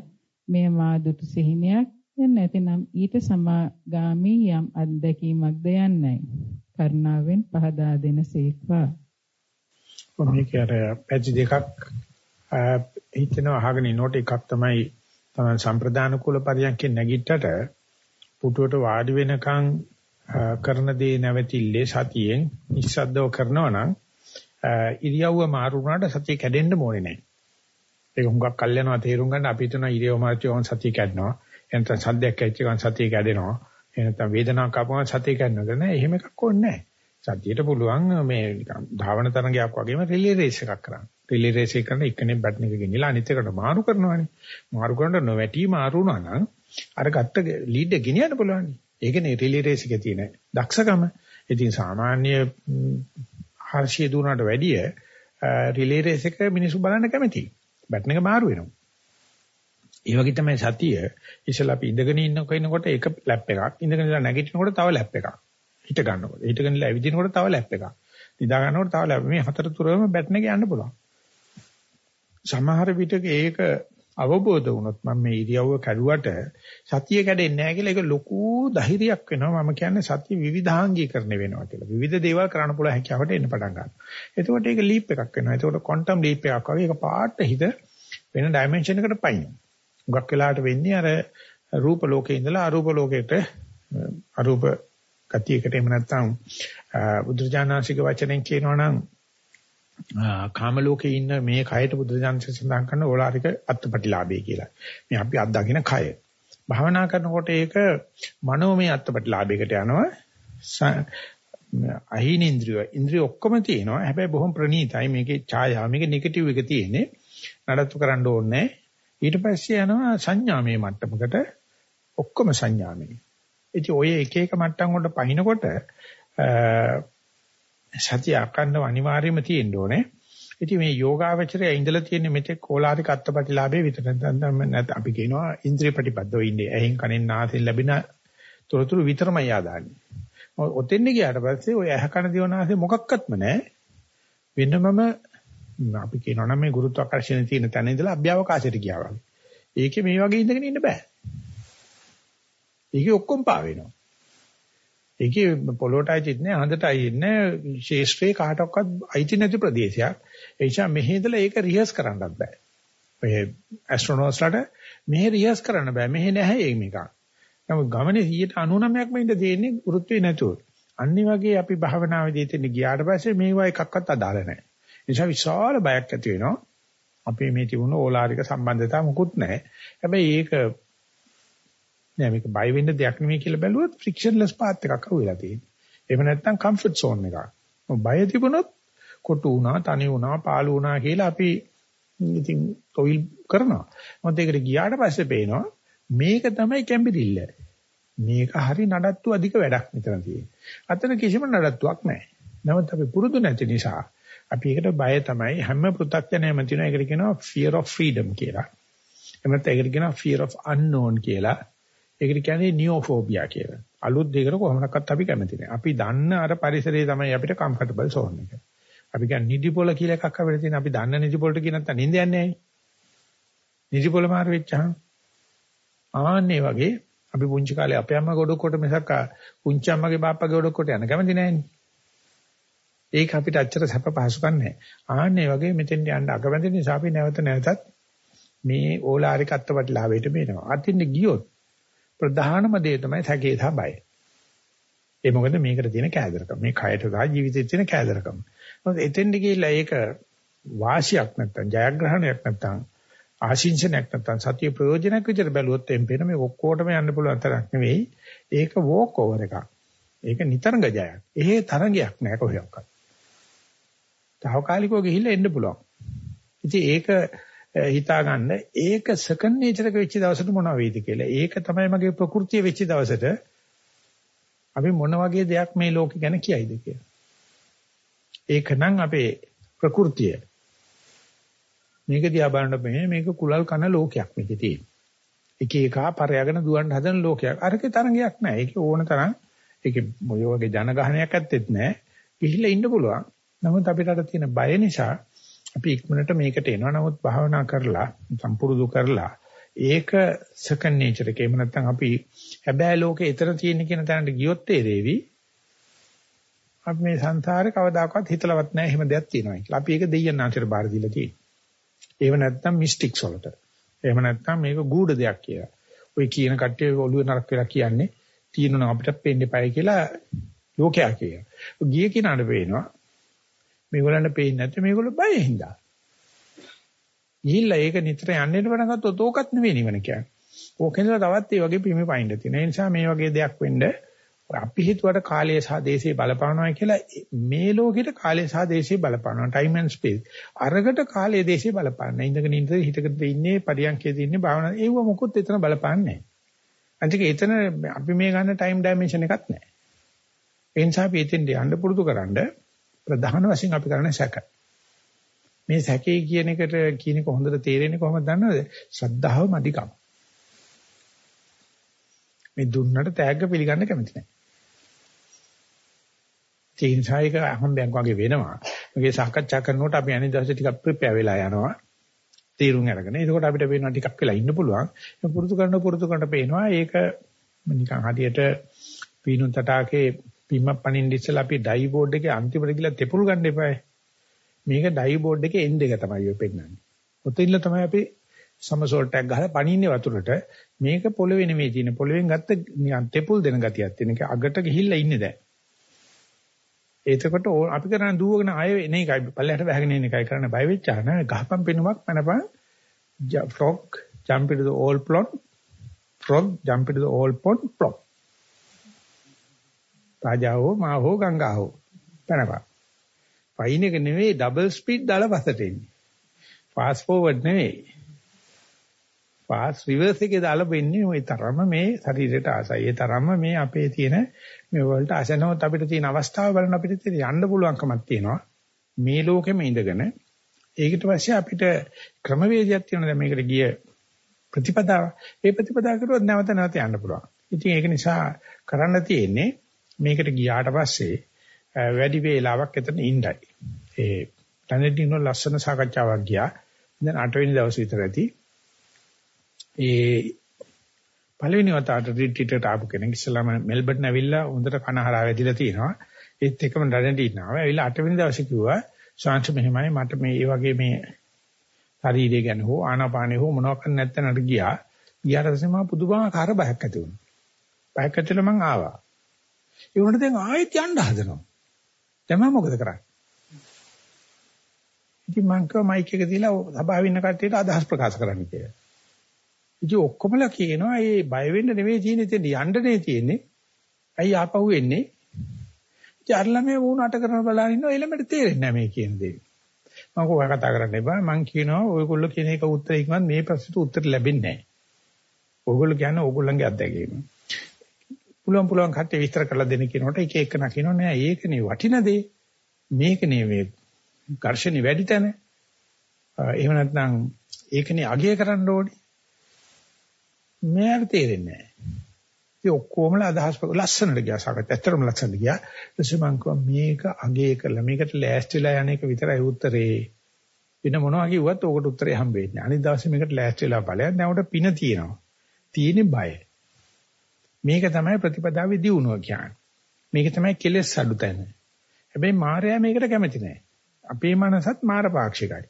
මෙය මා දුටු සිහිනයක් නැතිනම් ඊට සමාගාමී යම් අත්දැකීමක්ද යන්නයි. කරුණාවෙන් පහදා දෙනසේක්වා. මේක අර පැති දෙකක් හිතෙනවා අහගෙන ඉනොට එකක් තමයි තමයි සම්ප්‍රදාන කුල පරියන්කේ නැගිට්ටට පුටුවට වාඩි වෙනකන් කරන දේ නැවතිල්ලේ සතියෙන් නිස්සද්දව කරනවා නම් ඉරියව්ව මාරු වුණාට සතිය කැඩෙන්න ඕනේ නැහැ. ඒක හුඟක් කල් යනවා තේරුම් ගන්න අපි හිතන ඉරියව් මාර්චෝන් සතිය කැඩනවා. එනතන සද්දයක් ඇච්ච ගමන් සතිය කැඩෙනවා. එනතන වේදනාවක් ආපුවම සතිය කැඩෙනවා නෑ. එහෙම එකක් ඕනේ නෑ. සතියට පුළුවන් මේ නිකන් ධාවන තරංගයක් වගේම රිලේ රේස් එකක් කරන්න. රිලේ රේස් එක කරන එකනේ බටන් එක ගෙනිලා අනිත් එකට මාරු කරනවානේ. මාරු කරනකොට නොවැටි මාරු වුණා නම් අර ගත්ත ලීඩ් එක ගෙනියන්න පුළුවන්. ඒකනේ රිලේ රේස් එකේ තියෙන දක්ෂකම. ඉතින් සාමාන්‍ය හර්ෂිය දුරනට වැඩිය රිලේ රේස් එක මිනිස්සු බලන්න කැමතියි. බැටන් එක මාරු වෙනවා. ඒ වගේ තමයි සතිය ඉස්සලා අපි ඉඳගෙන ඉන්නකොට ඉන්නකොට එක ලැප් එකක් ඉඳගෙන ඉඳලා නැගිටිනකොට තව ලැප් එකක් හිට ගන්නකොට හිටගෙන ඉඳලා ඇවිදිනකොට තව ලැප් එකක් නිදා ගන්නකොට තව ලැප් මේ හතර තුරම බැටන් එක යන්න පුළුවන් සමහර විටක ඒක අවබෝධ වුණොත් මම මේ ඉරියව්ව කැඩුවට සතිය කැඩෙන්නේ නැහැ කියලා ඒක ලොකු ධෛර්යයක් වෙනවා. මම කියන්නේ සතිය විවිධාංගීකරණය වෙනවා කියලා. විවිධ දේවල් කරන්න පුළුවන් හැකියාවට එන්න පටන් ගන්නවා. එතකොට ඒක ලීප් එකක් වෙනවා. එතකොට ක්වොන්ටම් ලීප් එකක් වගේ ඒක පාට හිත වෙන ඩයිමන්ෂන් එකකට පයින්. හුඟක් වෙලාවට වෙන්නේ අර රූප ලෝකේ ඉඳලා අරූප ලෝකයට අරූප ගතියකට එහෙම නැත්නම් බුදුරජාණන්සේගේ වචනෙන් කියනවා නම් කාම ලෝකේ ඉන්න මේ කයට බුදුරජාණන්සේ සඳහන් කරන ඕලාරික අත්පටිලාභය කියලා. මේ අපි අත්දකින්න කය. භාවනා කරනකොට ඒක මනෝමය අත්පටිලාභයකට යනවා. අහින ඉන්ද්‍රිය ඉන්ද්‍රිය ඔක්කොම තියෙනවා. හැබැයි බොහොම ප්‍රණීතයි. මේකේ ඡායාව මේකේ නෙගටිව් එක තියෙන්නේ. නඩත්තු කරන්න ඕනේ ඊට පස්සේ යනවා සංඥාමය මට්ටමකට ඔක්කොම සංඥාමය. ඉතින් ඔය එක එක මට්ටම් වලට පහිනකොට සතිය අකණ්ඩව අනිවාර්යයෙන්ම තියෙන්න ඕනේ. ඉතින් මේ යෝගාවචරය ඉඳලා තියෙන මෙතෙක් කෝලාරික අත්පටිලාභේ විතර නැත්නම් අපි කියනවා ඉන්ද්‍රිය ප්‍රතිපදව ඉන්නේ. ඇහෙන් කනෙන් නාසයෙන් ලැබෙන තොරතුරු විතරමයි ආදාන්නේ. ඔතෙන් ගියාට පස්සේ ඔය ඇහ කන දිවනාසය මොකක්වත්ම නැහැ. වෙනමම අපි කියනවා නම් මේ ගුරුත්වාකර්ෂණය තියෙන තැන ඉඳලා අභ්‍යවකාශයට ගියා වගේ. ඒකේ මේ වගේ ඉඳගෙන ඉන්න බෑ. ඒකේ ඔක්කොම පා වෙනවා. ඒකේ පොළොට අයිතිත් නෑ හඳට අයිතිත් නෑ ශේෂ්ත්‍රේ කාටවත් අයිති නැති ප්‍රදේශයක්. ඒ නිසා මෙහි ඉඳලා ඒක රිහර්ස් කරන්නත් බෑ. ඔය ඇස්ට්‍රොනොට්ස්ලාට මෙහි රිහර්ස් කරන්න බෑ. මෙහි නැහැ මේක. නමුත් ගමනේ 99%ක්ම ඉඳ දෙන්නේ වෘත්වේ නැතුව. අනිත් වගේ අපි භාවනාවේදී එතන ගියාට පස්සේ මේවා එකක්වත් අදාළ නැහැ. නිසා විශාල බයක් ඇති වෙනවා. අපේ මේ තිබුණ ඕලාරික සම්බන්ධතාව මුකුත් නැහැ. හැබැයි ඒක නෑ මේක බය වෙන්න දෙයක් නෙමෙයි කියලා බැලුවොත් ෆ්‍රික්ෂන්ලස් පාත් එකක් අහුවෙලා තියෙනවා. එහෙම නැත්නම් කම්ෆර්ට් සෝන් එකක්. බය තිබුණොත් කොටු වුණා, තනි වුණා, පාළු වුණා කියලා අපි ඉතින් තොইল කරනවා. මොකද ඒකට ගියාට පස්සේ පේනවා මේක තමයි කැම්බිරිල්ල. මේක හරි නඩත්තු අධික වැඩක් මෙතන තියෙන්නේ. අතන කිසිම නඩත්තුවක් නැහැ. නමුත් අපි පුරුදු නැති නිසා අපි ඒකට බය තමයි හැම පෘථග්ජනයම තියෙනවා. ඒකට කියනවා fear of freedom කියලා. එහෙම නැත්නම් ඒකට කියනවා fear of unknown කියලා. ඒකට කියන්නේ නියෝෆෝබියා කියලා. අලුත් දෙයකට කොහොමනක්වත් අපි කැමති නැහැ. අපි දන්න අර පරිසරයේ තමයි අපිට කම්ෆර්ටබල් සෝන් එක. අපි කියන්නේ නිදිපොළ කියලා එකක් අපිට තියෙන. අපි දන්න නිදිපොළට කියන නැත්නම් නිින්ද යන්නේ නැහැ. නිදිපොළ මාර වෙච්චහම ආන්නේ වගේ අපි පුංචි කාලේ අපේ අම්මා ගොඩක්කොට මිසක් පුංචි අම්මගේ බාප්පගේ ගොඩක්කොට යන කැමති නැහෙනේ. ඒක අපිට අච්චර සැප පහසුකම් නැහැ. ආන්නේ වගේ මෙතෙන් යන්න අකමැති නිසා අපි නැවත නැවතත් මේ ඕලාරික අත්වටලාවේට මේනවා. අතින් ගියොත් ප්‍රධානම දේ තමයි සැකේ සහ බය. ඒ මොකද මේකට තියෙන කෑදරකම. මේ කයට සහ ජීවිතේ තියෙන කෑදරකම. මොකද එතෙන්ද ගිහිල්ලා ඒක වාසියක් නැත්තම් ජයග්‍රහණයක් නැත්තම් ආශිංසනයක් නැත්තම් සතිය ප්‍රයෝජනයක් විදිහට බැලුවොත් එම්පෙන මේ ඔක්කොටම යන්න පුළුවන් තරක් නෙවෙයි. ඒක වෝක් ඕවර් එකක්. ඒක නිතරංග ජයක්. එහෙ තරංගයක් නෑ කොහෙවත්. තාවකාලිකව ගිහිල්ලා එන්න පුළුවන්. ඉතින් ඒක හිතා ගන්න ඒක සෙකන්ඩ් නේචර් එක වෙච්ච දවසට මොනවා වෙයිද කියලා. ඒක තමයි මගේ ප්‍රകൃතිය වෙච්ච දවසට අපි මොන වගේ දෙයක් මේ ලෝකෙ ගැන කියයිද කියලා. ඒකනම් අපේ ප්‍රകൃතිය. මේක දිහා බලනකොට මේ මේක කුලල් කන ලෝකයක් මේකේ තියෙන. එක එක පරයාගෙන දුවන්න හදන ලෝකයක්. අරකේ තරංගයක් නැහැ. ඒක ඕන තරම් ඒකේ මොය වගේ ජනගහනයක් ඇත්තෙත් නැහැ. ගිහිල්ලා ඉන්න පුළුවන්. නමුත් අපිට අර තියෙන බය නිසා අපි ඉක්මනට මේකට එනවා. නමුත් භාවනා කරලා සම්පුරුදු කරලා ඒක සෙකන්ඩ් නේචර් එක. එහෙම නැත්නම් අපි හැබෑ ලෝකේ ඊතර තියෙන කියන තැනට ගියොත් තේරෙවි. අපි මේ සංසාරේ කවදාකවත් හිතලවත් නැහැ එහෙම දෙයක් තියෙනවා කියලා. අපි ඒක දෙයයන් ආචර බාර දීලා තියෙනවා. එහෙම නැත්නම් මිස්ටික්ස් වලට. එහෙම නැත්නම් මේක ගූඪ දෙයක් කියලා. ඔය කියන කට්ටිය ඔළුවේ නරක වෙලා කියන්නේ තියෙනවා අපිට පේන්න එපායි කියලා ලෝකයා කියනවා. ගිය කෙනාට පේනවා මේගොල්ලන්ට පේන්නේ නැත්නම් මේගොල්ලෝ බය හින්දා. ගිහිල්ලා ඒක නිතර යන්නේට පටන් ගත්තොත් ඕකත් නෙවෙයි නිවන කියන්නේ. ඕකෙන්ද තවත් ඒ වගේ පිමි පයින්ද තියෙන. ඒ නිසා මේ වගේ දෙයක් වෙන්න අපි හිතුවට කාලය සහ දේශය බලපානවා කියලා මේ ලෝකෙට කාලය සහ දේශය බලපානවා. Time and space. අරකට කාලය දේශය බලපාන්නේ. ඉඳගෙන ඉඳ හිතකට ඉන්නේ පරියන්කේදී ඉන්නේ භාවනා. ඒව මොකොත් එතන බලපාන්නේ නැහැ. අන්තික එතන අපි මේ ගන්න ටයිම් ඩයිමන්ෂන් එකක් නැහැ. ඒ නිසා අපි එතෙන්ට යන්න පුරුදු කරන්නේ ප්‍රධාන වශයෙන් අපි කරන්නේ සැක. මේ සැකේ කියන එකට කියන එක හොඳට තේරෙන්නේ කොහොමද දන්නවද? ශ්‍රද්ධාව මදිකම. මේ දුන්නට තෑග්ග පිළිගන්න කැමති නැහැ. ඒ නිසා ඒක අහම්බයක් වගේ වෙනවා. මගේ සාකච්ඡා කරනකොට අපි අනිත් දවසේ ටිකක් ප්‍රිපෙයාර් වෙලා යනවා. තීරුම් අරගෙන. එතකොට අපිට පේනවා ටිකක් වෙලා ඉන්න පුළුවන්. ඒක පුරුදු කරන පුරුදු කරන පේනවා ඒක නිකන් හරියට පීනුන් තටාකේ පිම්මක් පනින්න ඉස්සලා අපි ඩයි බෝඩ් එකේ අන්තිමට ගිහලා තෙපුල් ගන්න එපායි. මේක ඩයි බෝඩ් එකේ එන්ඩ් එක තමයි ඔය පෙන්නන්නේ. ඔතනින්ල තමයි අපි සමසෝල්ට් එකක් ගහලා පනින්නේ වතුරට. මේක පොළවේ නෙමෙයි තියෙන්නේ. පොළවෙන් ගත්ත නිකන් තෙපුල් දෙන ගතියක් තියෙන. ඒක අගට ගිහිල්ලා ඉන්නේ දැන්. එතකොට අපි කරන දුවගෙන ආයෙ එන එකයි පල්ලෙහාට වැහගෙන එන එකයි කරන්න බය වෙච්චා නෑ ගහපම් පෙනුමක් මනපන් frog jump into the old pond frog jump into the old pond plop රාජාවෝ මාහෝ ගංගාහෝ පැනපන් පයින් එක නෙවෙයි ඩබල් ස්පීඩ් දාලා පස්සට එන්නේ ෆාස්ට් ෆෝවර්ඩ් නෙවෙයි ෆාස්ට් රිවර්ස් එකේ දාලා වෙන්නේ ওই තරම මේ ශරීරයට ආසයි. ඒ තරම මේ අපේ තියෙන මේ වලට ආසනවත් අපිට තියෙන අවස්ථාව බලන අපිට යන්න පුළුවන්කමක් තියෙනවා. මේ ලෝකෙම ඉඳගෙන ඒකට පස්සේ අපිට ක්‍රමවේදයක් තියෙනවා මේකට ගිය ප්‍රතිපදාව. ඒ ප්‍රතිපදාව කරුවොත් නැවත නැවත යන්න පුළුවන්. ඉතින් ඒක නිසා කරන්න තියෙන්නේ මේකට ගියාට පස්සේ වැඩි වේලාවක් එතන ඉඳයි. ඒ ටැනෙටිනෝ ලස්සන සාකච්ඡාවක් ගියා. දැන් 8 වෙනි දවසේ විතර ඇති. ඒ පළවෙනි වතාවට රිට්‍රීට් එකට ආපු කෙනෙක් ඉස්සලාම මෙල්බර්න් ඇවිල්ලා හොඳට කනහරා වැදිලා තිනවා. ඒත් එකම ඩරෙන්ටි ඉන්නවා. ඇවිල්ලා 8 වෙනි දවසේ කිව්වා ශාන්ත මෙහෙමයි මට මේ ඒ වගේ මේ ශරීරය ගැන හෝ ආනාපානෙ හෝ මොනවක් නැත්නම් අර ගියා. ගියාට පස්සේ මම පුදුමාකාර බයක් ඇති වුණා. බයක් ඇතිලා මං ආවා. ඒ වුණාට දැන් ආයෙත් යන්න හදනවා. දැන් මම මොකද කරන්නේ? ඉතින් මං කිව්වා මයික් එක දීලා සභාවේ ඉන්න කට්ටියට අදහස් ප්‍රකාශ කරන්න කියලා. ඉතින් ඔක්කොමලා කියනවා මේ බය වෙන්න නෙවෙයි තියෙන්නේ ඉතින් යන්නනේ තියෙන්නේ. ඇයි ආපහු එන්නේ? ඉතින් අර ළමයා වුණ අට කරන බලන ඉන්නවා ළමයට තේරෙන්නේ නැහැ මේ කියන දේ. මම කෝ කතා කරන්න එපා. මං කියනවා ඔයගොල්ලෝ කියන එක උත්තරයක්වත් මේ ප්‍රශ්නට උත්තර ලැබෙන්නේ නැහැ. ඔයගොල්ලෝ කියන්නේ ඕගොල්ලන්ගේ අත්දැකීම. පුළුවන් පුළුවන් කට්ටිය විස්තර කරලා දෙන්න කියනකොට එක එක නා කියනවා නෑ ඒකනේ වටින දේ. මේකනේ මේ ඝර්ෂණي වැඩි තැන. එහෙම නැත්නම් ඒකනේ අගය කරන්න ඕනේ. මෙයාට තේරෙන්නේ නැහැ. ඉතින් ඔක්කොමලා අදහස් ලස්සනට ගියා සාකච්ඡා. ඇත්තටම ලස්සනට ගියා. ඊටසේ මං කිව්වා මේක අගේ කරලා මේකට ලෑස්තිලා යන එක විතරයි උත්තරේ. වෙන මොනවා කිව්වත් ඕකට උත්තරේ හම්බෙන්නේ. අනිත් දවසේ මේකට ලෑස්තිලා බලයන් දැන් උඩ පින තියෙනවා. තියෙන්නේ බය. මේක තමයි ප්‍රතිපදාවේ දියුණුව කියන්නේ. මේක තමයි කෙලෙස් අඩු තැන. හැබැයි මායя මේකට කැමති නැහැ. අපේ මනසත් මාර පාක්ෂිකයි.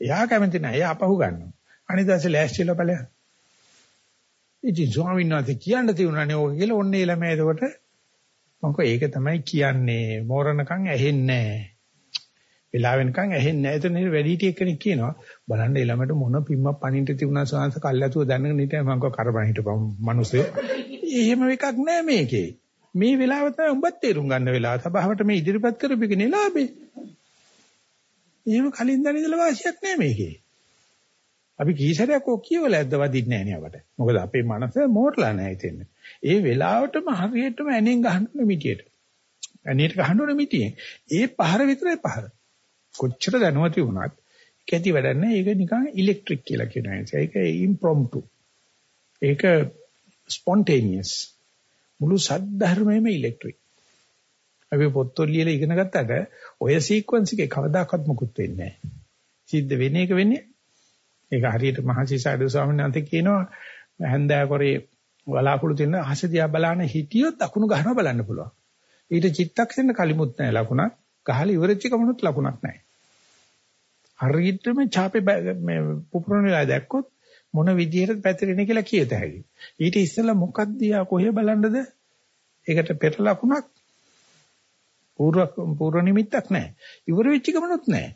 එයා කැමති නැහැ. එයා අපහු ගන්නවා. අනිත් දවසේ ලෑස්තිලා බලයන්. ඉතින් ස්වාමීන් වහන්සේ කියන්න තියුණානේ ඕක කියලා ඔන්නේ ළමයා එතකොට මම කිව්වා ඒක තමයි කියන්නේ මෝරණකම් ඇහෙන්නේ නැහැ. වෙලාවෙනකම් ඇහෙන්නේ නැහැ. එතන වැඩිහිටියෙක් කෙනෙක් කියනවා බලන්න ළමයට මොන පිම්මක් පණින්න තිබුණා සාංශ කල්ැතුව දැනගෙන හිටියා මම කිව්වා කරබන් හිටපම් මිනිස්සු. එහෙම එකක් නැහැ මේකේ. මේ වෙලාව තමයි උඹත් තේරුම් ගන්න වෙලාව. සභාවට මේ ඉදිරිපත් කරපෙකනේ ලාභේ. එහෙම කලින් දැන ඉඳලා වාසියක් නැහැ මේකේ. අපි කීසරයක් ඔක් කියවලා ඇද්ද වදින්නේ නැහැ නේ අපට. මොකද අපේ මනස මෝරලා නැහැ ඉතින්. ඒ වෙලාවටම හරියටම ඇණෙන් ගහන්න මිටියට. ඇණේට ගහන්න මිටියෙන්. ඒ පහර විතරයි පහර. කොච්චර දැනුවති වුණත් කැටි වැඩක් නැහැ. ඒක නිකන් ඉලෙක්ට්‍රික් කියලා කියනවා. ඒක ඉම්ප්‍රොම්ප්ටු. ඒක ස්පොන්ටේනියස්. මුළු සද්ධර්මයේම ඉලෙක්ට්‍රික්. අපි පොත්වල ලියලා ඉගෙන ගත්තට ඔය සීක්වන්ස් එකේ කවදාකවත් මුකුත් වෙන්නේ නැහැ. සිද්ධ වෙන්නේ එක වෙන්නේ ඒක හරියට මහසිසාරද ස්වාමීන් වහන්සේ කියනවා හැන්දෑකොරේ වලාකුළු තියෙන අහස දිහා බලන හිටියොත් අකුණු ගහනවා බලන්න පුළුවන්. ඊට චිත්තක්ෂණ කලිමුත් නැහැ ලකුණක්. ගහලා ඉවරච්ච කමනොත් ලකුණක් නැහැ. හරියටම ඡාපේ මේ පුපුරන වෙලාව දැක්කොත් මොන විදිහට පැතිරෙන්නේ කියලා කියත හැකියි. ඊට ඉස්සෙල්ලා මොකක්ද යා කොහෙ බලන්නද? ඒකට පෙර ලකුණක් පූර්ව පූර්ව නිමිත්තක් නැහැ. ඉවර වෙච්ච ගමනොත් නැහැ.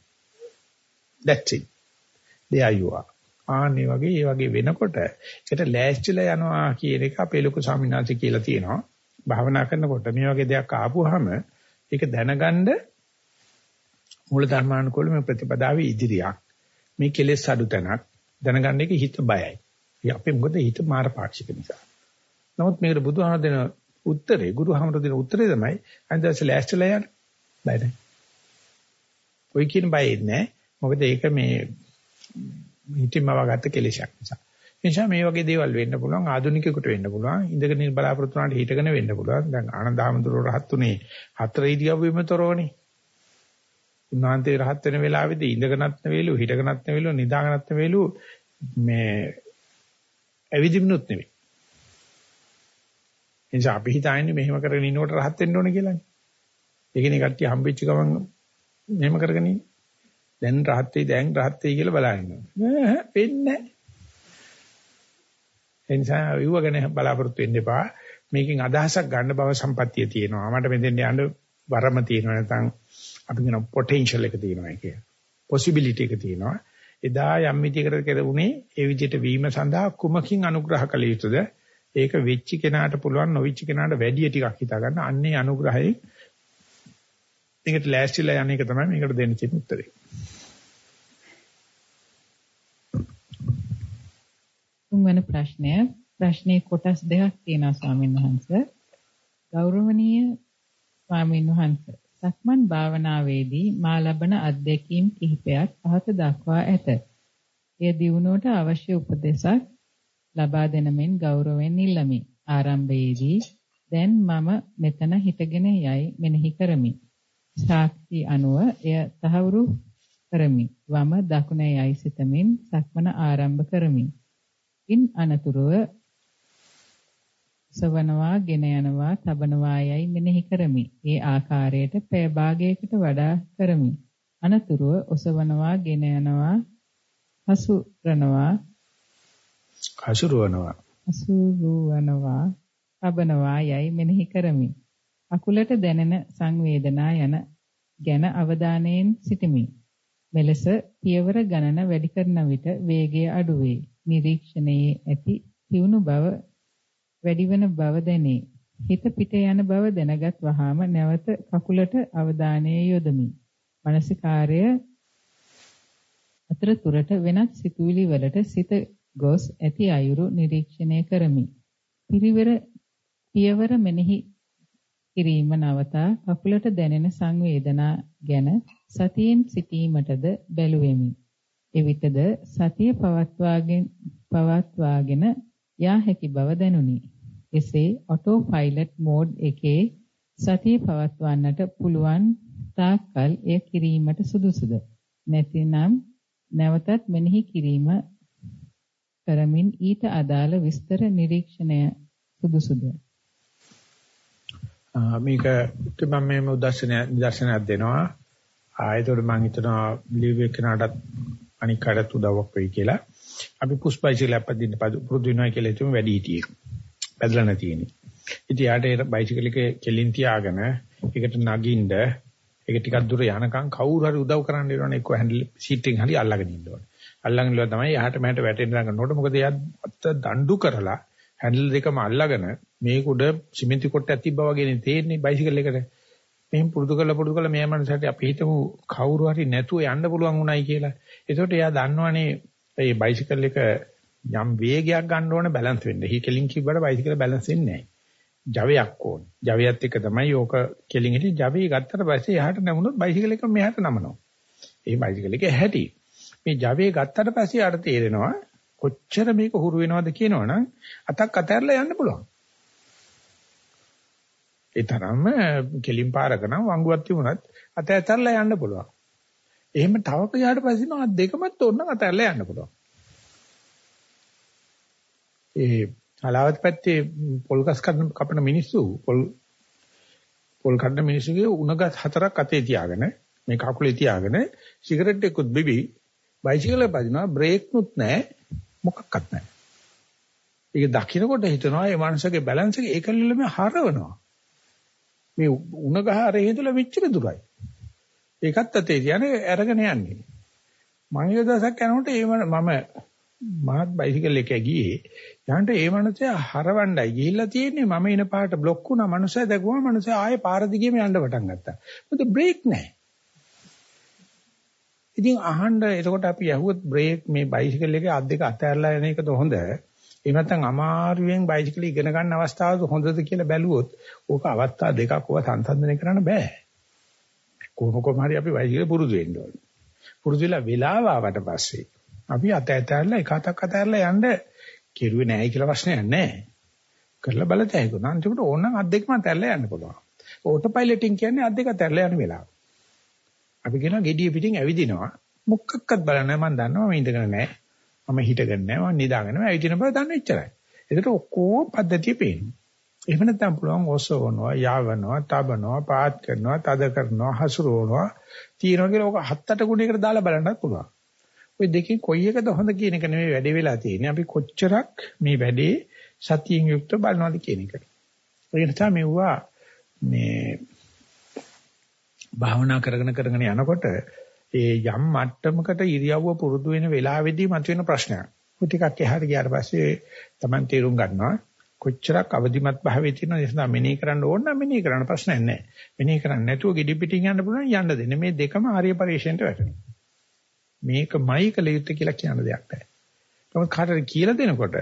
that's it. there you are. ආන්නේ වගේ ඒ වගේ වෙනකොට ඒකට ලෑස්තිලා යනවා කියන එක අපේ ලොකු ස්වාමීන් වහන්සේ කියලා තියෙනවා. භාවනා කරනකොට මේ වගේ දෙයක් ආපුවාම ඒක දැනගන්න මූල ධර්මානුකූල මේ ප්‍රතිපදාවේ ඉදිරියක්. මේ කෙලෙස් අඩු තැනක් දැනගන්න එක හිත බයයි. අපේ මොකද හිත මාර පාක්ෂික නිසා. නමුත් මේකට බුදුහාම දෙන උත්තරේ ගුරුහාමර දෙන උත්තරේ තමයි අන්දස්ස ලෑස්තිලා යන්න බය නැහැ. ඔය කියන බය නැහැ. මොකද ඒක මේ හිතින්ම වගත්ත කෙලෙසක් නිසා. එනිසා මේ වගේ දේවල් වෙන්න පුළුවන් ආධුනිකයෙකුට වෙන්න පුළුවන් ඉඳගෙන ඉන්න බලාපොරොත්තු වුණාට හිටගෙන වෙන්න පුළුවන් දැන් ආනන්දහමඳුර රහත්තුනේ හතර ඉරියව්වෙම තොරවනේ උන්වහන්සේ රහත් වෙන වෙලාවේදී ඉඳගෙනත් නෙවෙලු හිටගෙනත් නෙවෙලු නිදාගෙනත් නෙවෙලු මේ ඇවිදින්නුත් නෙවෙයි. එනිසා අපි හිතන්නේ මෙහෙම කරගෙන ඉන්නකොට රහත් වෙන්න ඕනේ කියලානේ. ඒකනේ කට්ටිය හම්බෙච්ච ගමන් මෙහෙම කරගෙන ඉන්නේ. දැන් රහත් වෙයි දැන් රහත් වෙයි කියලා බලන්නේ. නෑ වෙන්නේ නෑ. එනිසා විව ගැන බලාපොරොත්තු වෙන්න එපා. මේකෙන් අදහසක් ගන්න බව සම්පත්තිය තියෙනවා. මට මෙතෙන් යන්න වරම තියෙනවා නැත්නම් අපි කියන පොටෙන්ෂල් එක තියෙනවා කිය. possibility එක තියෙනවා. එදා යම් විදියකට කෙරුණේ ඒ විදියට වීම සඳහා කුමකින් අනුග්‍රහ කළ යුතුද? ඒක වෙච්ච කෙනාට පුළුවන් නොවිච්ච කෙනාට වැඩි ටිකක් හිතා ගන්න. අන්නේ අනුග්‍රහයෙන් ඒකට ලෑස්තිලා යන එක තමයි මේකට දෙන්න තියෙන උත්තරේ. තුන්වන ප්‍රශ්නය ප්‍රශ්නේ කොටස් දෙකක් තියෙනවා ස්වාමීන් වහන්සේ. ගෞරවනීය ස්වාමීන් වහන්සේ සක්මන් භාවනාවේදී මා ලබන අත්දැකීම් කිහිපයක් පහත දක්වා ඇත. එය දියුණුවට අවශ්‍ය උපදෙසක් ලබා දෙන මෙන් ගෞරවයෙන් ඉල්ලමි. ආරම්භයේදී දැන් මම මෙතන හිටගෙන යයි මෙනෙහි කරමි. සාක්ෂි අනුව එය තහවුරු කරමි. වම දකුණ යයි සිතමින් සක්මන ආරම්භ කරමි. ඉන් අනතුරුව සවනවා, ගෙන යනවා, තබනවා යයි මෙනෙහි කරමි. ඒ ආකාරයට පය භාගයකට වඩා කරමි. අනතුරුව ඔසවනවා, ගෙන යනවා, හසුරනවා, හසුරවනවා, හසුරවනවා, තබනවා යයි මෙනෙහි කරමි. අකුලට දැනෙන සංවේදනා යන ගැන අවධානයෙන් සිටිමි. මෙලෙස පියවර ගණන වැඩි කරන විට වේගය අඩුවේ. නිරීක්ෂණයේ ඇති තියුණු බව වැඩිවන බව දැනේ. හිත පිට යන බව දැනගත් වහාම නැවත කකුලට අවධානය යොදමි. මානසිකාර්ය අතරතුරට වෙනත් සිතුවිලි වලට සිත ගොස් ඇති අයුරු නිරීක්ෂණය කරමි. පිරිවර පියවර මෙනෙහි කිරීම නවතා කකුලට දැනෙන සංවේදනා ගැන සතියෙන් සිටීමටද බැලුවෙමි. එවිටද සතිය පවත්වාගෙන පවත්වාගෙන යා හැකි බව දැනුනි. එසේ ඔටෝ පයිලට් මෝඩ් එකේ සතිය පවත්වන්නට පුළුවන් තාක්කල් එය කිරීමට සුදුසුද? නැතිනම් නැවතත් මෙනෙහි කිරීම කරමින් ඊට අදාළ විස්තර නිරීක්ෂණය සුදුසුද? මේක මම මේ උදාසනය නිදර්ශනයක් දෙනවා. ආයතොට මම හිතනවා ලිව් එකනටත් අනික් කාටත් උදව්වක් වෙයි කියලා. අපි පුෂ්පයිසිකල් අපදින්න පුරුදු වෙනවා කියලා හිතමු වැඩි හිටියෙක්. පැදලා නැති කෙනෙක්. ඉතින් යාට ඒ බයිසිකල් එකේ කෙලින් තියාගෙන ඒකට නගින්න ඒක ටිකක් දුර යනකම් කවුරු හරි උදව් කරන්න ඉන්නවනේ එක්ක හැන්ඩල් සීට් එකෙන් හරි අල්ලගෙන ඉන්න ඕනේ. අල්ලගෙන ඉල්ලුවා තමයි යහට මෙහට වැටෙන්න ගන්නකොට මොකද එයා අත දඬු කරලා හැන්ඩල් දෙකම අල්ලගෙන මේක උඩ සිමෙන්ති කොටයක් තිබ්බා වගේනේ තේන්නේ බයිසිකල් එකට. මෙහෙම පුරුදු කරලා පුරුදු කරලා මේ මනසට අපි හිතමු කවුරු හරි නැතුව යන්න පුළුවන් උනායි කියලා. ඒකට එයා දන්නවනේ මේ බයිසිකල් එක යම් වේගයක් ගන්න ඕන බැලන්ස් වෙන්න. හි කෙලින් කිව්වට බයිසිකල් බැලන්ස් වෙන්නේ නැහැ. ජවයක් ඕන. ජවයත් එක්ක තමයි ඕක කෙලින් හිටි ජවය ගත්තට පස්සේ එහාට නැමුණොත් බයිසිකල් එක මෙහාට නමනවා. ඒ බයිසිකල් එකේ හැටි. මේ ජවය ගත්තට පස්සේ ආට තේරෙනවා කොච්චර මේක හුරු වෙනවද කියනවනම් අතක් අතහැරලා යන්න පුළුවන්. ඒ තරම්ම කෙලින් පාරක නම් වංගුවක් තිබුණත් අත ඇතරලා යන්න පුළුවන්. එහෙම තව කයාට පස්සේ නෝ දෙකමත් ඕනනම් අතහැරලා යන්න පුළුවන්. ඒ අලාවත් පැත්තේ පොල් ගස් කපන මිනිස්සු පොල් පොල් කඩන මිනිස්සුගේ උණගත් හතරක් අතේ තියාගෙන මේ කකුලේ තියාගෙන සිගරට් එකකුත් බිබි බයිසිකල් එක පදිනවා බ්‍රේක් නුත් නැහැ මොකක්වත් නැහැ. ඒක දකින්නකොට හිතනවා මේ මනුස්සගේ බැලන්ස් එක ඒකල්ලෙම හරවනවා. මේ උණ ගහ අරේ ඉඳලා මෙච්චර දුරයි. ඒකත් අතේ කියන්නේ අරගෙන යන්නේ. මම ඒ දවසක් යනකොට ඒ මම මහත් බයිසිකල් එකේ ගියේ. යහන්ට ඒ මනුස්සයා හරවණ්ඩයි ගිහිල්ලා තියෙන්නේ මම එන පාට બ્લોක් වුණා. මනුස්සයා දැකුවා මනුස්සයා ආයේ පාර දිගේම යන්න පටන් ගත්තා. මොකද බ්‍රේක් නැහැ. ඉතින් අහන්න එතකොට අපි ඇහුවොත් බ්‍රේක් මේ බයිසිකල් එකේ අත් දෙක අතහැරලා යන එකද හොඳ? එහෙම නැත්නම් අමාරුවෙන් බයිසිකල් ඉගෙන ගන්න අවස්ථාවද හොඳද කියලා බැලුවොත් ඕක අවස්ථා දෙකක් ඕවා සංසන්දනය කරන්න බෑ. කොහොම කොහම හරි අපි බයිසිකල් පුරුදු වෙන්න ඕනේ. පුරුදු වෙලා වෙලාව ආවට පස්සේ අපි අත ඇතැරලා එක අතක් අතැරලා යන්න කෙරුවේ නැහැ කියලා ප්‍රශ්නයක් නැහැ. කරලා බලතැයි ගුණ අන්තිමට ඕනනම් අත් දෙකම අතැරලා යන්න පුළුවන්. ඕටෝ පයිලටින් කියන්නේ අත් දෙක අතැරලා යන වෙලාව. අපි කියනවා gediya පිටින් ඇවිදිනවා. මොකක්වත් බලන්නේ මම දන්නවා මම ඉඳගෙන නැහැ. මම හිටගෙන නැහැ. මම නිදාගෙන නැහැ. ඇවිදින බව දන්න එච්චරයි. ඒකට ඔක්කොම පද්ධතිය පේනවා. එහෙම නැත්නම් පුළුවන් ඔසවනවා, යවනවා, තබනවා, පාත් කරනවා, තද කරනවා, හසුරවනවා. තියනවා කියලා ඔක හත් අට ගුණයකට දාලා බලන්නත් පුළුවන්. ওই දෙකෙන් කොයි එකද හොඳ කියන එක නෙමෙයි වැඩේ වෙලා තියෙන්නේ. අපි කොච්චරක් මේ වැඩේ සතියෙන් යුක්ත බලනවාද කියන එක. ඒ නිසා මෙවුවා මේ භාවනා කරගෙන කරගෙන යනකොට ඒ යම් මට්ටමකට ඉරියව්ව පුරුදු වෙන වෙලාවෙදී මතුවෙන ප්‍රශ්නයක්. ඔය ටිකක් එහාට ගියාට පස්සේ Taman තේරුම් ගන්නවා කොච්චරක් අවදිමත් භාවයේ තියෙනවද ඒ නිසා මෙනෙහි කරන්න ඕන නම් මෙනෙහි කරන්න ප්‍රශ්නයක් නැහැ. මෙනෙහි කරන්නේ නැතුව gedi pitin යන්න පුළුවන් යන්න දෙන්න. මේ දෙකම ආර්ය පරිශ්‍රයට වැටෙනවා. මේකමයි කළ යුත්තේ කියලා කියන දෙයක් නැහැ. නමුත් කාටද කියලා දෙනකොට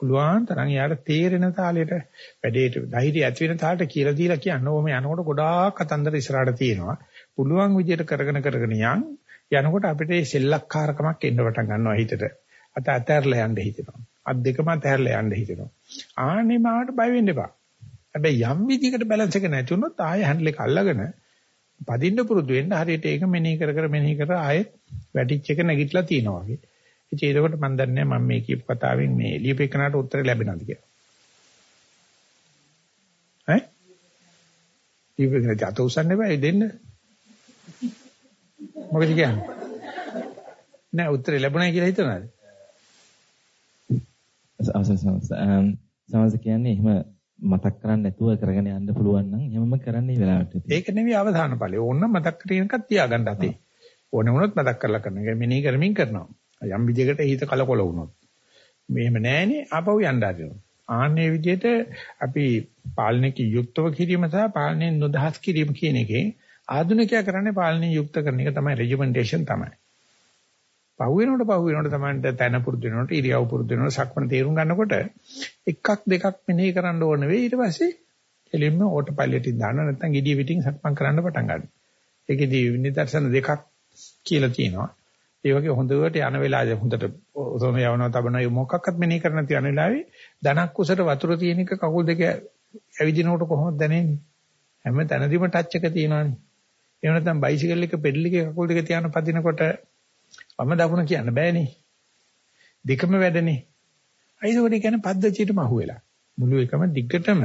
පුළුවන් තරම් යාට තේරෙන තාලෙට වැඩේට ධෛර්යය ඇති වෙන තාලෙට කියලා දීලා කියන්න ඕම යනකොට ගොඩාක් කතන්දර ඉස්සරහට තියෙනවා. පුළුවන් විදියට කරගෙන කරගෙන යන් යනකොට අපිට මේ සෙල්ලක්කාරකමක් එන්න පටන් ගන්නවා හිතට. අත අතහැරලා යන්න හිතෙනවා. අත් දෙකම අතහැරලා යන්න හිතෙනවා. ආන්නේ මාවට බය වෙන්න එපා. හැබැයි යම් විදිහකට බැලන්ස් එක නැති වුණොත් ආයෙ හැන්ඩල් එක අල්ලගෙන පදින්න පුරුදු වෙන්න හරියට ඒක මෙනෙහි කර කර මෙනෙහි කර ආයෙත් වැටිච් එක නැගිටලා තියෙනවා වගේ. ඉතින් ඒකකොට මම දන්නේ මම මේ කියපු කතාවෙන් මේ ලියපෙකනට උත්තර ලැබෙනවද කියලා. ඈ? ලියපෙකන ජත උසන්න බෑ දෙන්න. මොකද කියන්නේ? නෑ උත්තර ලැබුණයි කියලා හිතනවාද? අවසන් සමහර කියන්නේ එහෙම මතක් කරන්නේ නැතුව කරගෙන යන්න පුළුවන් නම් එහෙමම කරන්නේ වෙලාවට. ඒක නෙවෙයි අවධාන ඵලය. ඕන්න මතක් කරගෙන එකක් තියාගන්න අතේ. ඕන වුණොත් මතක් කරලා කරන එක මෙනෙහි කරමින් කරනවා. යම් විදිහකට හිත කලකොල වුණොත්. මෙහෙම නැහෙනේ ආපහු යන්න ආදිනවා. ආන්නේ විදිහට අපි පාලනයක යුක්තව කිරීම සහ පාලනයෙන් නොදහස් කිරීම කියන එකේ ආධුනිකයා කරන්නේ පාලනයෙන් යුක්ත කරන එක තමයි රෙජිමෙන්ටේෂන් තමයි. පහු වෙනකොට පහු වෙනකොට තමයි තැන පුරුදු වෙනකොට ඉරියව් පුරුදු වෙනකොට සක්මණ තේරුම් ගන්නකොට එකක් දෙකක් මෙනෙහි කරන්න ඕන වෙයි ඊට පස්සේ එළින්ම ඕටෝ පයිලට් එකෙන් දාන්න නැත්නම් gediy පිටින් සක්මන් කරන්න පටන් ගන්නවා. ඒකෙදී නිදර්ශන දෙකක් කියලා තියෙනවා. ඒ වගේ හොඳට යන වෙලාවේ හොඳට ඔතන යවනවා තබනවා මොකක්වත් මෙනෙහි කරන්න තියන වෙලාවේ ධනක් කුසට වතුර තියෙන එක කකුල් දෙක ඇවිදිනකොට කොහොමද දැනෙන්නේ? හැම තැනදීම ටච් එක තියෙනවානේ. එහෙම නැත්නම් බයිසිකල් එක පෙඩල් එකේ කකුල් දෙක තියාන පදිනකොට වම දකුණ කියන්න බෑනේ. දෙකම වැඩනේ. අයිසෝඩි කියන්නේ පද්ධතියටම අහුවෙලා. මුළු එකම දිග්ගටම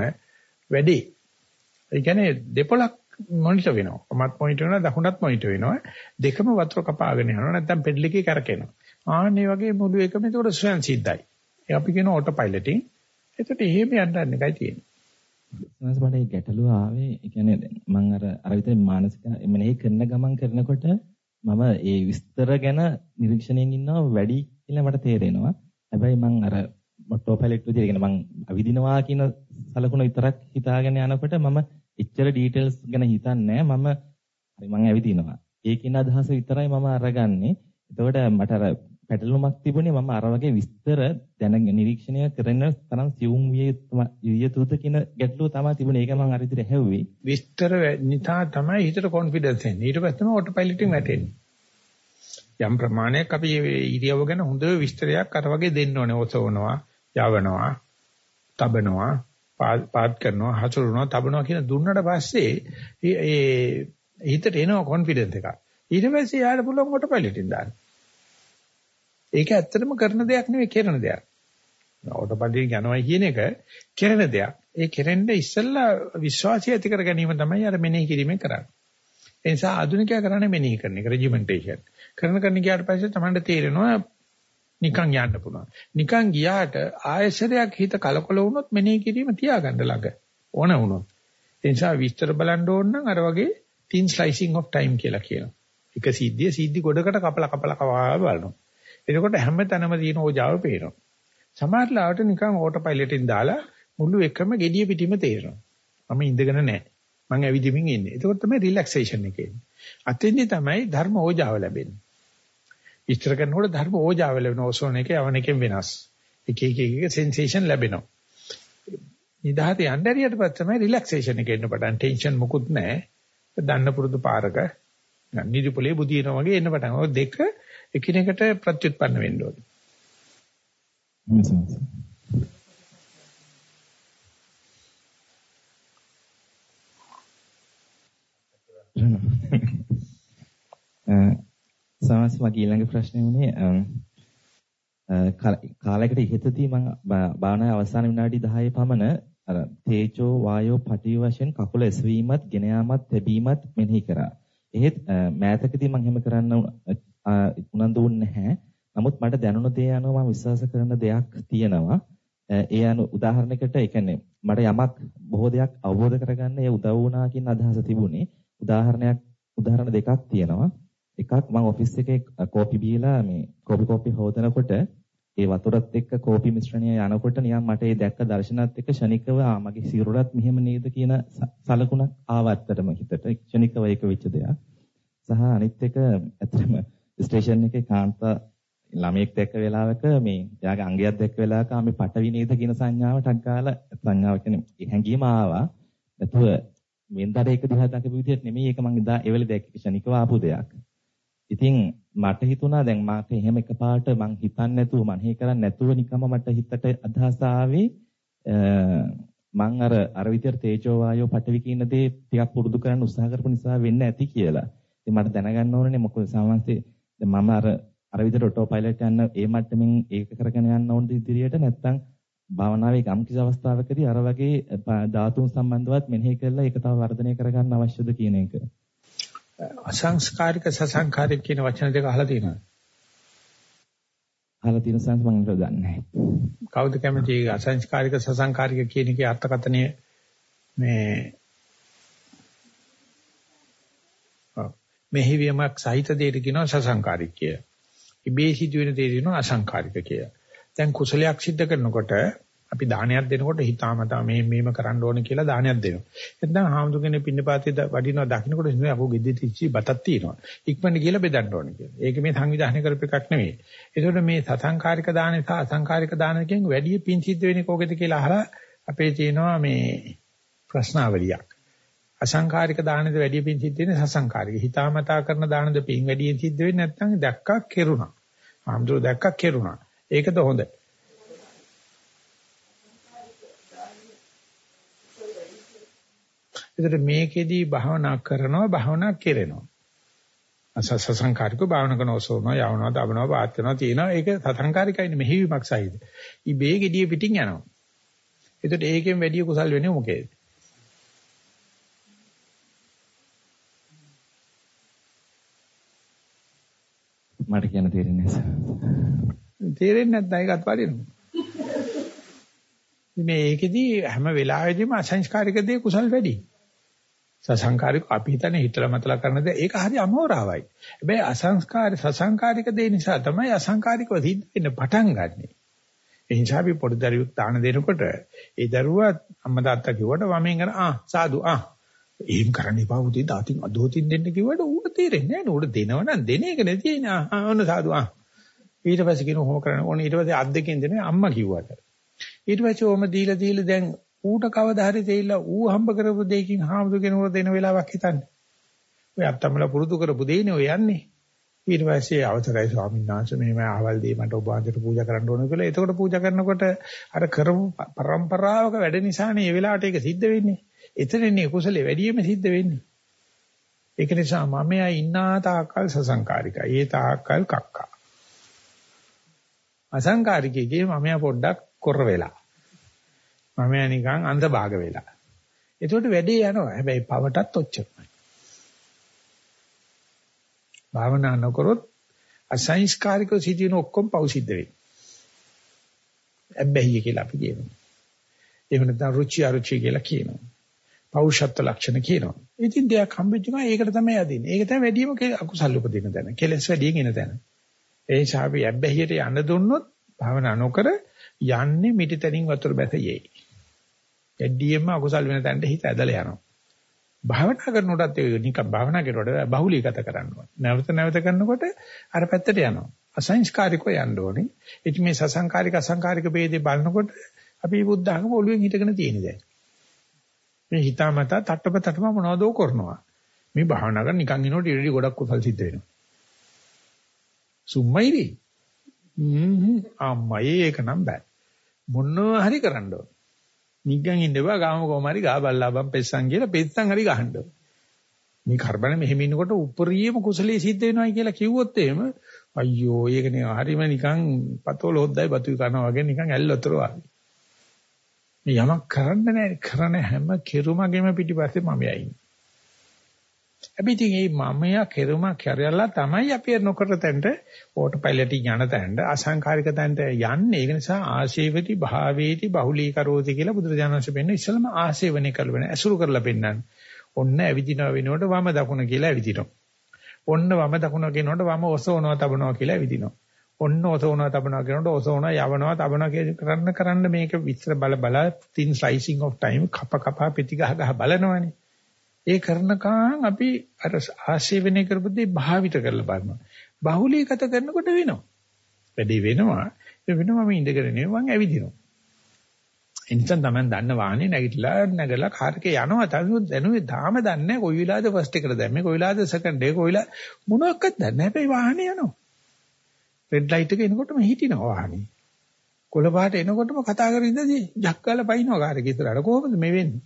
වැඩි. ඒ කියන්නේ දෙපොලක් මොනිටර් වෙනවා. වමත් මොනිටර් වෙනවා දකුණත් මොනිටර් වෙනවා. දෙකම වතුර කපාගෙන යනවා නැත්නම් පෙඩල් එකේ කරකිනවා. ආන් මේ වගේ මුළු එකම ඒකට ස්වයන් සිද්ධයි. ඒ අපි කියන ඕටෝ පයිලටින්. එතකොට එහෙම යන්න එකයි තියෙන්නේ. සනස් මට ගැටලුව ආවේ ඒ කියන්නේ දැන් මම අර අර විතර මානසික මෙනෙහි කරන ගමන් කරනකොට මම ඒ විස්තර ගැන නිරීක්ෂණයෙන් ඉන්නවා වැඩි කියලා මට තේරෙනවා. හැබැයි මම අර ඔටෝ පයිලට් විදිහට කියන මම අවිදිනවා කියන සලකුණ විතරක් හිතාගෙන යනකොට මම එච්චර ඩීටේල්ස් ගැන හිතන්නේ මම හරි මම ඇවිදිනවා. ඒකින අදහස විතරයි මම අරගන්නේ. එතකොට මට අර පැටලුමක් තිබුණේ මම අර වගේ විස්තර දැන නිරීක්ෂණය කරන තරම් සියුම් විය යුතුද කියන ගැටලුව තමයි තිබුණේ. ඒක මම අර විදිහට හැව්වේ. විස්තර නිතා තමයි හිතට කොන්ෆිඩන්ස් එන්නේ. ඊට පස්සේ තමයි ඔටෝ පයිලට් එක වැටෙන්නේ. යම් ප්‍රමාණයක් අපි ඉරියව්ව ගැන හොඳ විස්තරයක් අර වගේ දෙන්න ඕනේ. ඔසවනවා, යවනවා, තබනවා, පාත් කරනවා, හසුරනවා, තබනවා කියන දුන්නට පස්සේ ඒ හිතට එනවා කොන්ෆිඩන්ස් එකක්. ඊට පස්සේ යාට පුළුවන් ඔටෝ පයිලට් එකෙන් දාන්න. ඒක ඇත්තටම කරන දෙයක් නෙවෙයි කරන දෙයක්. ඕටෝපඩි යනවයි කියන එක කරන දෙයක්. ඒ කෙරෙන්න ඉස්සෙල්ලා විශ්වාසය ඇති කර ගැනීම තමයි අර මෙනෙහි කිරීමෙන් කරන්නේ. ඒ නිසා ආධුනිකයා කරන්නේ මෙනෙහි කරන එක රෙජිමෙන්ටේෂන්. කරන කරන ගියාට පස්සේ තමයි තේරෙනවා නිකන් යන්න පුළුවන්. නිකන් ගියාට ආයශරයක් හිත කලකොල වුණොත් මෙනෙහි කිරීම තියාගන්න ළඟ ඕන වුණොත්. ඒ නිසා විස්තර බලන්න ඕන නම් අර වගේ thin slicing of time කියලා කියනවා. එක සිද්ධිය සිද්ධි ගොඩකට කපලා කපලා කවා බලනවා. එතකොට හැම තැනම තියෙන ඕජාව පේනවා. සමහර ලාවට නිකන් ඕටෝ පයිලට් එකෙන් දාලා මුළු එකම gediya පිටිම තේරෙනවා. මම ඉඳගෙන නැහැ. මම ඇවිදින්මින් ඉන්නේ. එතකොට තමයි රිලැක්සේෂන් එක එන්නේ. අතෙන්දී තමයි ධර්ම ඕජාව ලැබෙන්නේ. විස්තර කරනකොට ධර්ම ඕජාව ලැබෙන ඕසෝන එක යවන එකෙන් වෙනස්. එක එක එක සෙන්සේෂන් ලැබෙනවා. නිදහත යන්න ඇරියට පස්සේ තමයි රිලැක්සේෂන් එක එන්න පටන් ටෙන්ෂන් මොකුත් නැහැ. දන්න පුරුදු පාරක නිදිපොලේ බුදිනවා වගේ එන්න පටන්. ඔය දෙක එකිනෙකට ප්‍රත්‍යুৎපන්න වෙන්න ඕනේ. සමහරවිට මගේ ඊළඟ ප්‍රශ්නේ උනේ කාලයකට ඉහතදී මම භාවනාවේ අවසාන විනාඩි 10 පමණ අර තේජෝ වායෝ පටි වශයෙන් කකුල එසවීමත් ගෙන යාමත් තැබීමත් මෙනෙහි කරා. එහෙත් මෑතකදී මම එහෙම කරන්න උනන්දු වුන්නේ නැහැ. නමුත් මට දැනුණ දේ අනුව මම විශ්වාස කරන දෙයක් තියෙනවා. ඒ අනු උදාහරණයකට ඒ කියන්නේ මට යමක් බොහෝ දෙයක් අවබෝධ කරගන්න ඒ උදව් වුණා කියන අදහස තිබුණේ. උදාහරණයක් උදාහරණ දෙකක් තියෙනවා. එකක් මම ඔෆිස් එකේ කෝපි බීලා මේ කෝපි කෝපි හොදනකොට ඒ වතුරත් එක්ක කෝපි මිශ්‍රණය යනකොට නිකන් මට ඒ දැක්ක දර්ශනත් එක්ක ෂණිකව ආ මගේ සිරුරත් මෙහෙම නේද කියන සලකුණක් ආවත්තටම හිතට ක්ෂණිකව ඒක වෙච්ච දෙයක්. සහ අනිත් එක ඇත්තටම ස්ටේෂන් එකේ කාන්තා ළමයෙක් දැක්ක වෙලාවක මේ එයාගේ අංගයක් දැක්ක වෙලාවක ආ මේ පටවි නේද කියන සංඥාවටක් ගාලා සංඥාව කියන්නේ හැංගීම ආවා. නැතුව වෙන්දර ඒක දිහා දකපු විදිහට නෙමෙයි ඒක මං ඉදා ඒ වෙලේ දැක්ක ක්ෂණිකව ආපු දෙයක්. ඉතින් මට හිතුණා දැන් මාක එහෙම එකපාරට මං හිතන්නේ නැතුව මනෙහි කරන්නේ නැතුව නිකම්ම මට හිතට අදහස ආවේ මං අර අර විදියට තේජෝ වායෝ පඨවි කියන දේ ටිකක් පුරුදු කරන්න උත්සාහ කරපු නිසා වෙන්න ඇති කියලා. ඉතින් මට දැනගන්න ඕනේ මොකද සාමාන්‍යයෙන් මම අර අර විදියට ඔටෝ පයිලට් යන ඒ මට්ටමින් ඒක කරගෙන යන්න ඕනද ඉදිරියට නැත්නම් භාවනාවේ යම් කිසි අවස්ථාවකදී අර වගේ ධාතුන් සම්බන්ධවත් මෙනෙහි කරලා ඒක තව වර්ධනය කරගන්න අවශ්‍යද කියන එක. අසංස්කාරික සසංකාරික කියන වචන දෙක අහලා තියෙනවද? අහලා තියෙන සංස් මම දන්නේ නැහැ. කවුද කැමති අසංස්කාරික සසංකාරික කියන එකේ අර්ථකථනය මේ මෙහිවියමක් සහිත දෙයට කියනවා සසංකාරික කිය. ඉබේ සිදුවෙන දෙයට කියනවා අසංකාරික කිය. දැන් කුසලයක් සිද්ධ කරනකොට අපි දානයක් දෙනකොට හිතාමතා මේ මේම කරන්න ඕනේ කියලා දානයක් දෙනවා. එතන හාමුදුරනේ පින්නපාතේ වඩිනවා දකින්නකොට ඉන්නේ අපෝ ගෙද්දේ තිච්චි බතක් තියෙනවා. ඉක්මනට කියලා බෙදන්න ඕනේ කියලා. ඒක මේ සංවිධානය කරපු එකක් නෙවෙයි. ඒකට මේ සසංකාරික දාන සහ අසංකාරික දාන කියන වැඩි පින් සිද්ධ වෙන්නේ කොහෙද කියලා අහලා අපේ තියෙනවා මේ ප්‍රශ්නාවලියක්. අසංකාරික දානෙද වැඩි පින් සිද්ධ වෙන්නේ සසංකාරික. හිතාමතා කරන දානද පින් වැඩි සිද්ධ වෙන්නේ නැත්නම් දැක්කක් කෙරුණා. හාමුදුර දැක්කක් කෙරුණා. ඒකද හොඳයි. ඒතර මේකෙදී භාවනා කරනවා භාවනා කෙරෙනවා. අසස සංකාරිකව භාවනා කරන ඔසවනවා යවනවා දබනවා වාත් කරනවා තියෙනවා ඒක සසංකාරිකයිනේ මෙහිවීමක් සහිත. ඉබේ gediye පිටින් යනවා. ඒතර ඒකෙන් වැඩි කුසල් වෙන්නේ මොකේද? මට කියන්න තේරෙන්නේ නැහැ. තේරෙන්නේ නැත්නම් ඒකත් වරිනවා. මේ ඒකෙදී හැම වෙලාවෙදීම අසංස්කාරික දේ කුසල් වැඩි. සසංකාරික අපි හිතන්නේ හිතලා මතලා කරන දේ ඒක හරි අමෝරාවයි. හැබැයි අසංස්කාර සසංකාරික දේ නිසා තමයි අසංකාරිකව සිද්ධ වෙන්න පටන් ගන්නෙ. ඒ නිසා අපි පොඩි දරුවෙක් දාන දෙනකොට ඒ දරුවා අම්මා තාත්තා කිව්වට වමෙන් කරා ආ සාදු ආ එහෙම කරන්න එපා උදේ දාතින් අදෝතින් දෙන්න කිව්වට ඌට තේරෙන්නේ නැහැ ඌට දෙනවනම් දෙන එක නෙති නේ ආ ඔන්න සාදු ආ ඊට පස්සේ කියන කොහොම කරන්න ඕනේ ඊට පස්සේ අත් දෙකෙන් දෙන්නේ අම්මා කිව්වට ඊට පස්සේ ඔහම දීලා දීලා දැන් ඌට කවදා හරි තේිලා ඌ හම්බ කරපු දෙයකින් හාමුදුර කෙනෙකුට දෙන වෙලාවක් හිතන්නේ. ඔය අත්තමල පුරුදු කරපු දෙයනේ ඔය යන්නේ. ඊට පස්සේ අවසරයි ස්වාමීන් වහන්සේ මෙහෙම ආවල් දෙය මට ඔබ වහන්සේට පූජා කරන්න ඕන කියලා. එතකොට පූජා කරනකොට අර කරමු પરම්පරාවක වැඩ නිසානේ මේ වෙලාවට ඒක සිද්ධ වෙන්නේ. එතනනේ කුසලේ වැඩිම සිද්ධ වෙන්නේ. ඒක නිසා මම යා ඉන්නා තාකල් සසංකාරිකයි. ඒ තාකල් කක්කා. අසංකාරිකයේ මම යා පොඩ්ඩක් කොර වෙලා. මම නිකන් අන්ධ භාග වෙලා. ඒකට වැඩේ යනවා. හැබැයි පවටත් ඔච්චරයි. භාවනා නොකරොත් අසංස්කාරිකව සිටින ඔක්කොම පව් සිද්ධ වෙයි. ඇබ්බැහිය කියලා අපි කියනවා. එහෙම නැත්නම් රුචි අරුචි කියලා කියනවා. පෞෂත්ව ලක්ෂණ කියනවා. ඉතින් දෙයක් හම්බෙච්ච ගමන් ඒකට තමයි යදින්නේ. ඒක තමයි වැඩිම අකුසල් උපදින තැන. කෙලස් වැඩියෙන් එන තැන. ඒ නිසා අපි ඇබ්බැහියට යන්න දුන්නොත් භාවනා නොකර යන්නේ මිටිතනින් වතුර බැස යයි. එඩ්ඩියෙම අකුසල් වෙන තැනට හිත ඇදලා යනවා. භාවනා කරනකොටත් ඒක නිකන් භාවනා කරනකොට බහුලීගත කරන්න ඕනේ. නැවත නැවත කරනකොට අර පැත්තට යනවා. අසංස්කාරිකව යන්න ඕනේ. ඉතින් මේ සසංකාරික අසංකාරික ભેදේ බලනකොට අපි බුද්ධ ධර්ම ඔළුවෙන් හිටගෙන තියෙන දැන්. මේ හිතාමතා තට්ටපතටම මොනවදෝ කරනවා. මේ භාවනා කරන නිකන් ඉනොට ඉරඩි ගොඩක් කුසල් සිද්ධ වෙනවා. සුම්මයිරි. හ්ම් අම්මයි ඒක නම් බෑ. මොනවා හරි කරන්න ඕන. නිග්ගන් ඉන්න බා ගාම කොමාරි ගා බල්ලාබම් පෙස්සන් කියලා පෙස්සන් හරි ගහන්න ඕන. මේ කරබන මෙහෙම ඉන්නකොට උපරිම කුසලයේ සිද්ධ වෙනවයි කියලා කිව්වොත් එහෙම අයියෝ ඒක නේ හරිම නිකන් පතෝල හොද්දයි බතුයි කරනවා වගේ නිකන් ඇල්ලතර වගේ. මේ යමක් කරන්න නැහැ කරන හැම කෙරුමගෙම පිටිපස්සේ මම යයි. හැබැයි මේ මමයා කෙරුම කරලා තමයි අපි නොකර තැනට ඕටෝ පයිලට් යන තැනට අසංකාරික තැනට යන්නේ. ඒක නිසා ආශේවති භාවේති බහුලීකරෝති කියලා බුදුරජාණන් වහන්සේ පෙන්න ඉස්සලම ආශේවනේ කරලා ඇසුරු කරලා පෙන්නන්නේ. ඔන්න ඇවිදිනව වෙනකොට වම දකුණ කියලා ඇවිදිනවා. ඔන්න වම දකුණ කියනකොට වම ඔසවනවා තබනවා කියලා ඇවිදිනවා. ඔන්න ඔසවනවා තබනවා කියනකොට ඔසවනවා යවනවා තබනවා කරන්න කරන්න මේක විස්තර බල බල thin slicing of time කප කප පිටි ගහ ගහ බලනවනේ. ඒ කරනකන් අපි අර ආශේවනය කරපුදී භාවිත කරලා බලනවා. බහුලීගත කරනකොට වෙනවා. වැඩි වෙනවා. ඒ වෙනවම ඉඳගෙන නෙවෙයි මං ඇවිදිනවා. එනිසා තමයි දන්න වාහනේ නැගිටලා නැගලා කාර් එකේ යනවා තමයි දැනුවේ තාම දන්නේ කොයි වෙලාවද ෆස්ට් එකට දැම්මේ කොයි වෙලාවද සෙකන්ඩ් එක කොයි වෙලාව මොනවක්වත් දන්නේ නැහැ හැබැයි වාහනේ යනවා රෙඩ් ලයිට් එක එනකොටම හිටිනවා වාහනේ කොළ පාට එනකොටම කතා කරගෙන ඉඳදී ජක්කාලා පයින්නවා කාර් එකේ ඉස්සරහට කොහොමද මේ වෙන්නේ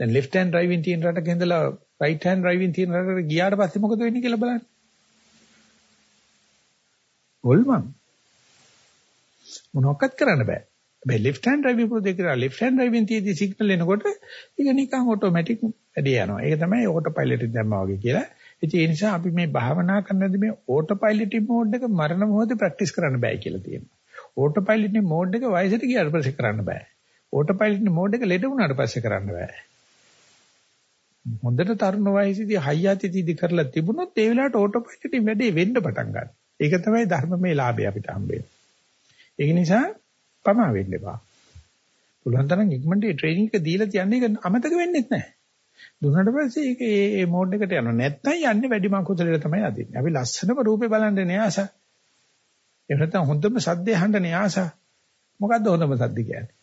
දැන් left hand driving තියෙන රටක ඉඳලා right hand driving තියෙන රටකට ගියාට පස්සේ මොකද වෙන්නේ කියලා බලන්න ගොල්මන් මොනවක්වත් කරන්න බෑ. හැබැයි left hand driving පුරුදු කරලා left hand driving තියදී සිග්නල් එනකොට ඒක නිකන් ඔටෝමැටික් වැඩේ යනවා. ඒක තමයි ඕටෝ පයිලට් එක දැම්මා වගේ කියලා. ඉතින් ඒ නිසා අපි මේ භාවනා කරනදී මේ ඕටෝ පයිලට් මෝඩ් එක මරණ මොහොතේ ප්‍රැක්ටිස් කරන්න බෑ කියලා තියෙනවා. ඕටෝ පයිලට් මෝඩ් එක වයසට ගියාට පස්සේ කරන්න බෑ. ඕටෝ පයිලට් මෝඩ් එක ලෙඩ වුණාට පස්සේ කරන්න බෑ. හොඳට තරුණ වයසේදී හයියතිදී කරලා තිබුණොත් ඒ වෙලාවට ඕටෝ පයිලට් වැඩේ වෙන්න පටන් ගන්නවා. ඒක තමයි ධර්මමේ ලාභය අපිට හම්බෙන්නේ. ඒක නිසා පමා වෙන්න එපා. පුළුවන් තරම් ඉක්මනට ඒ ට්‍රේනින් එක දීලා තියන්නේ ඒක අමතක වෙන්නේ නැහැ. දුන්නාට පස්සේ ඒක ඒ ඒ මෝඩ් එකට යනවා. නැත්නම් යන්නේ වැඩි මංකුසලයට තමයි අදින්නේ. අපි ලස්සනම රූපේ බලන්න න්යාස. එහෙම නැත්නම් හොඳම සද්දේ අහන්න න්යාස. මොකද්ද හොඳම සද්ද කියන්නේ?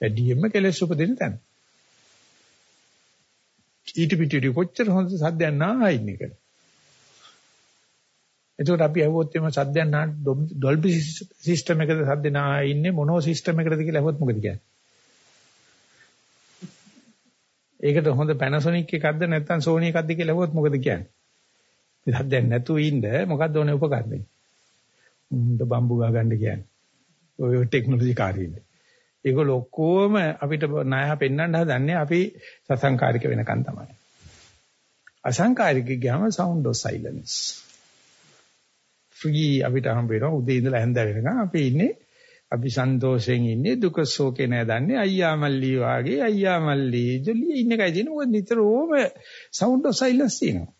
වැඩියෙන්ම කෙලෙස් උපදින තැන. ඊට පිටිට කොච්චර හොඳ සද්දයක් නාහින් එක. එතකොට අපි අහුවොත් එimhe සද්දයක් නා ඩොල්බි සිස්ටම් එකද සද්ද නා ඉන්නේ මොනෝ සිස්ටම් එකකද කියලා අහුවොත් මොකද කියන්නේ? ඒකට හොඳ Panasonic එකක්ද නැත්නම් Sony එකක්ද කියලා අහුවොත් මොකද කියන්නේ? මේ සද්දයක් නැතුව ඉන්න මොකක්ද ඕනේ උපකරණය? උන්ට බම්බු ගා ගන්න කියන්නේ. ඔය ටෙක්නොලොජි කාර්යයේ. ඒගොල්ලෝ ඔක්කොම අපිට ණය පෙන්වන්න හදන්නේ අපි සසංකාරික වෙනකන් තමයි. අසංකාරික ගියාම sound of silence. ෆ්‍රී අපිට හම්බ වෙනවා උදේ ඉඳලා හැන්ද වෙනකන් අපි ඉන්නේ අපි සන්තෝෂයෙන් ඉන්නේ දුක ශෝකේ නෑ දන්නේ අයියා මල්ලි වාගේ අයියා මල්ලි ජොලිය ඉන්න එකයි තියෙන්නේ. මොකද නිතරම sound of silence තියෙනවා.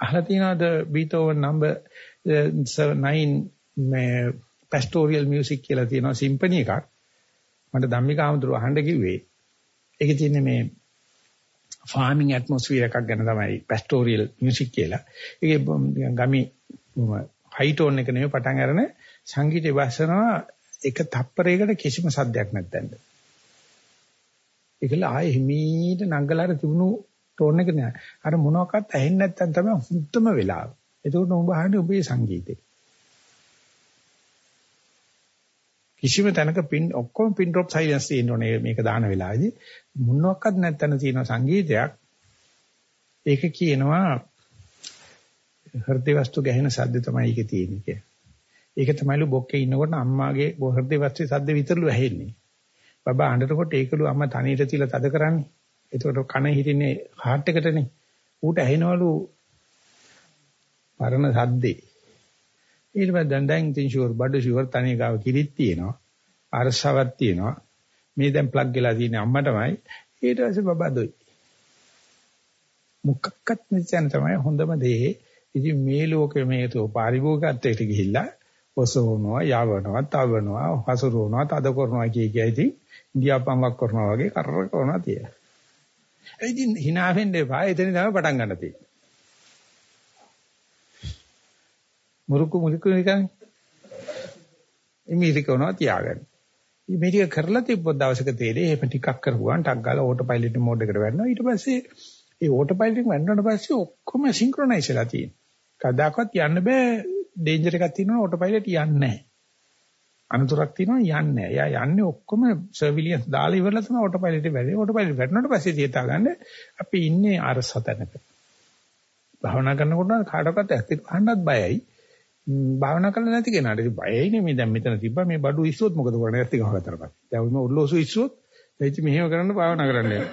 අහලා තියෙනවද බීතෝවන් නම්බර් 9 මේ pastoral music කියලා තියෙනවා සිම්පනි එකක්. මට ධම්මික ආමතුරු අහන්න කිව්වේ. ඒකේ තියෙන්නේ මේ ෆාමිං ඇට්මොස්ෆියර් එකක් ගැන තමයි pastoral music කියලා. ඒකේ ගමි හයි ටෝන් එක නෙමෙයි පටන් අරන සංගීතය වසනවා එක තප්පරයකට කිසිම සද්දයක් නැත්නම්. ඒකල ආයේ හිමීට නංගලාට තිබුණු ටෝන් එක නෑ. අර මොනවාක්වත් ඇහෙන්නේ නැත්නම් තමයි හුත්තම වෙලාව. එතකොට උඹ අහන්නේ ඔබේ සංගීතේ. කිසිම තැනක පින් ඔක්කොම පින් ඩ්‍රොප් සයිලන්ස් තියෙන්න ඕනේ මේක දාන වෙලාවේදී මොනවාක්වත් නැත්නම් තියෙන සංගීතයක් ඒක කියනවා හෘදේ වස්තු ගැහෙන සද්ද තමයි ඒකේ තියෙන්නේ කියලා. ඒක තමයිලු බොක්කේ ඉන්නකොට අම්මාගේ හෘදේ වස්තුවේ සද්ද විතරලු ඇහෙන්නේ. බබා අඬනකොට ඒකලු අම්මා තනියට තියලා තද කරන්නේ. එතකොට කන හිටින්නේ හાર્ට් එකටනේ. ඌට ඇහෙනවලු පරණ සද්දේ. ඊට පස්සේ දැන් දැන් තින් ෂුවර් බඩ ෂුවර් තනිය ගාව කිරිත් තියෙනවා. අරසාවක් තියෙනවා. මේ දැන් ප්ලග් වෙලා තියෙන්නේ අම්මටමයි. ඊට පස්සේ බබා දොයි. මුක්කක්වත් නැති තමයි හොඳම දේ ඉතින් මේ ලෝකෙ මේතෝ පාරිභෝගිකත්වයට ගිහිල්ලා ඔසවනවා, යවනවා, තවනවා, හසුරුවනවා, තද කරනවා කිය කිය ඉතින් ඉන්දියාපම්වක් කරනවා වගේ කරර කරනවා තිය. ඒ ඉතින් hina වෙන්න එපා. එතන තමයි පටන් ගන්න තියෙන්නේ. මුරුකු මුරුකු නිකන් ඉමිරිකවනවා තියාගන්න. මේ ටික කරලා තිබ්බොත් දවසක තේරෙයි එහෙම ටිකක් කරගුවාන් ටක් ගාලා ඕටෝ පයිලට් මෝඩ් එකට වැටෙනවා. ඊට පස්සේ ඒ ඕටෝ පයිලට් එක වැටුණාට පස්සේ ඔක්කොම සින්ක්‍රොනයිස් වෙලා තියෙනවා. කදාකවත් යන්න බෑ ඩේන්ජර් එකක් තියෙනවා ඕටෝ පයිලට් යන්නේ නැහැ. අනතුරක් තියෙනවා යන්නේ නැහැ. එයා යන්නේ ඔක්කොම සර්විලියන්ස් දාලා ඉවරලා තමයි ඔටෝ පයිලට් එක වැඩි. ඔටෝ පයිලට් වැටුණාට පස්සේ තියතා ගන්න අපි ඉන්නේ අරස හතනක. භාවනා කරනකොට කාටවත් ඇත්තට අහන්නත් බයයි. භාවනා කරලා නැති කෙනාට ඉතින් බයයිනේ මේ දැන් මෙතන තිබ්බා මේ බඩු ඉස්සුවොත් මොකද කරන්නේ නැති ගහතරපත්. දැන් ඔය ඔල්ලෝසු ඉස්සුවොත් එයිච මෙහෙම කරන්න භාවනා කරන්න යනවා.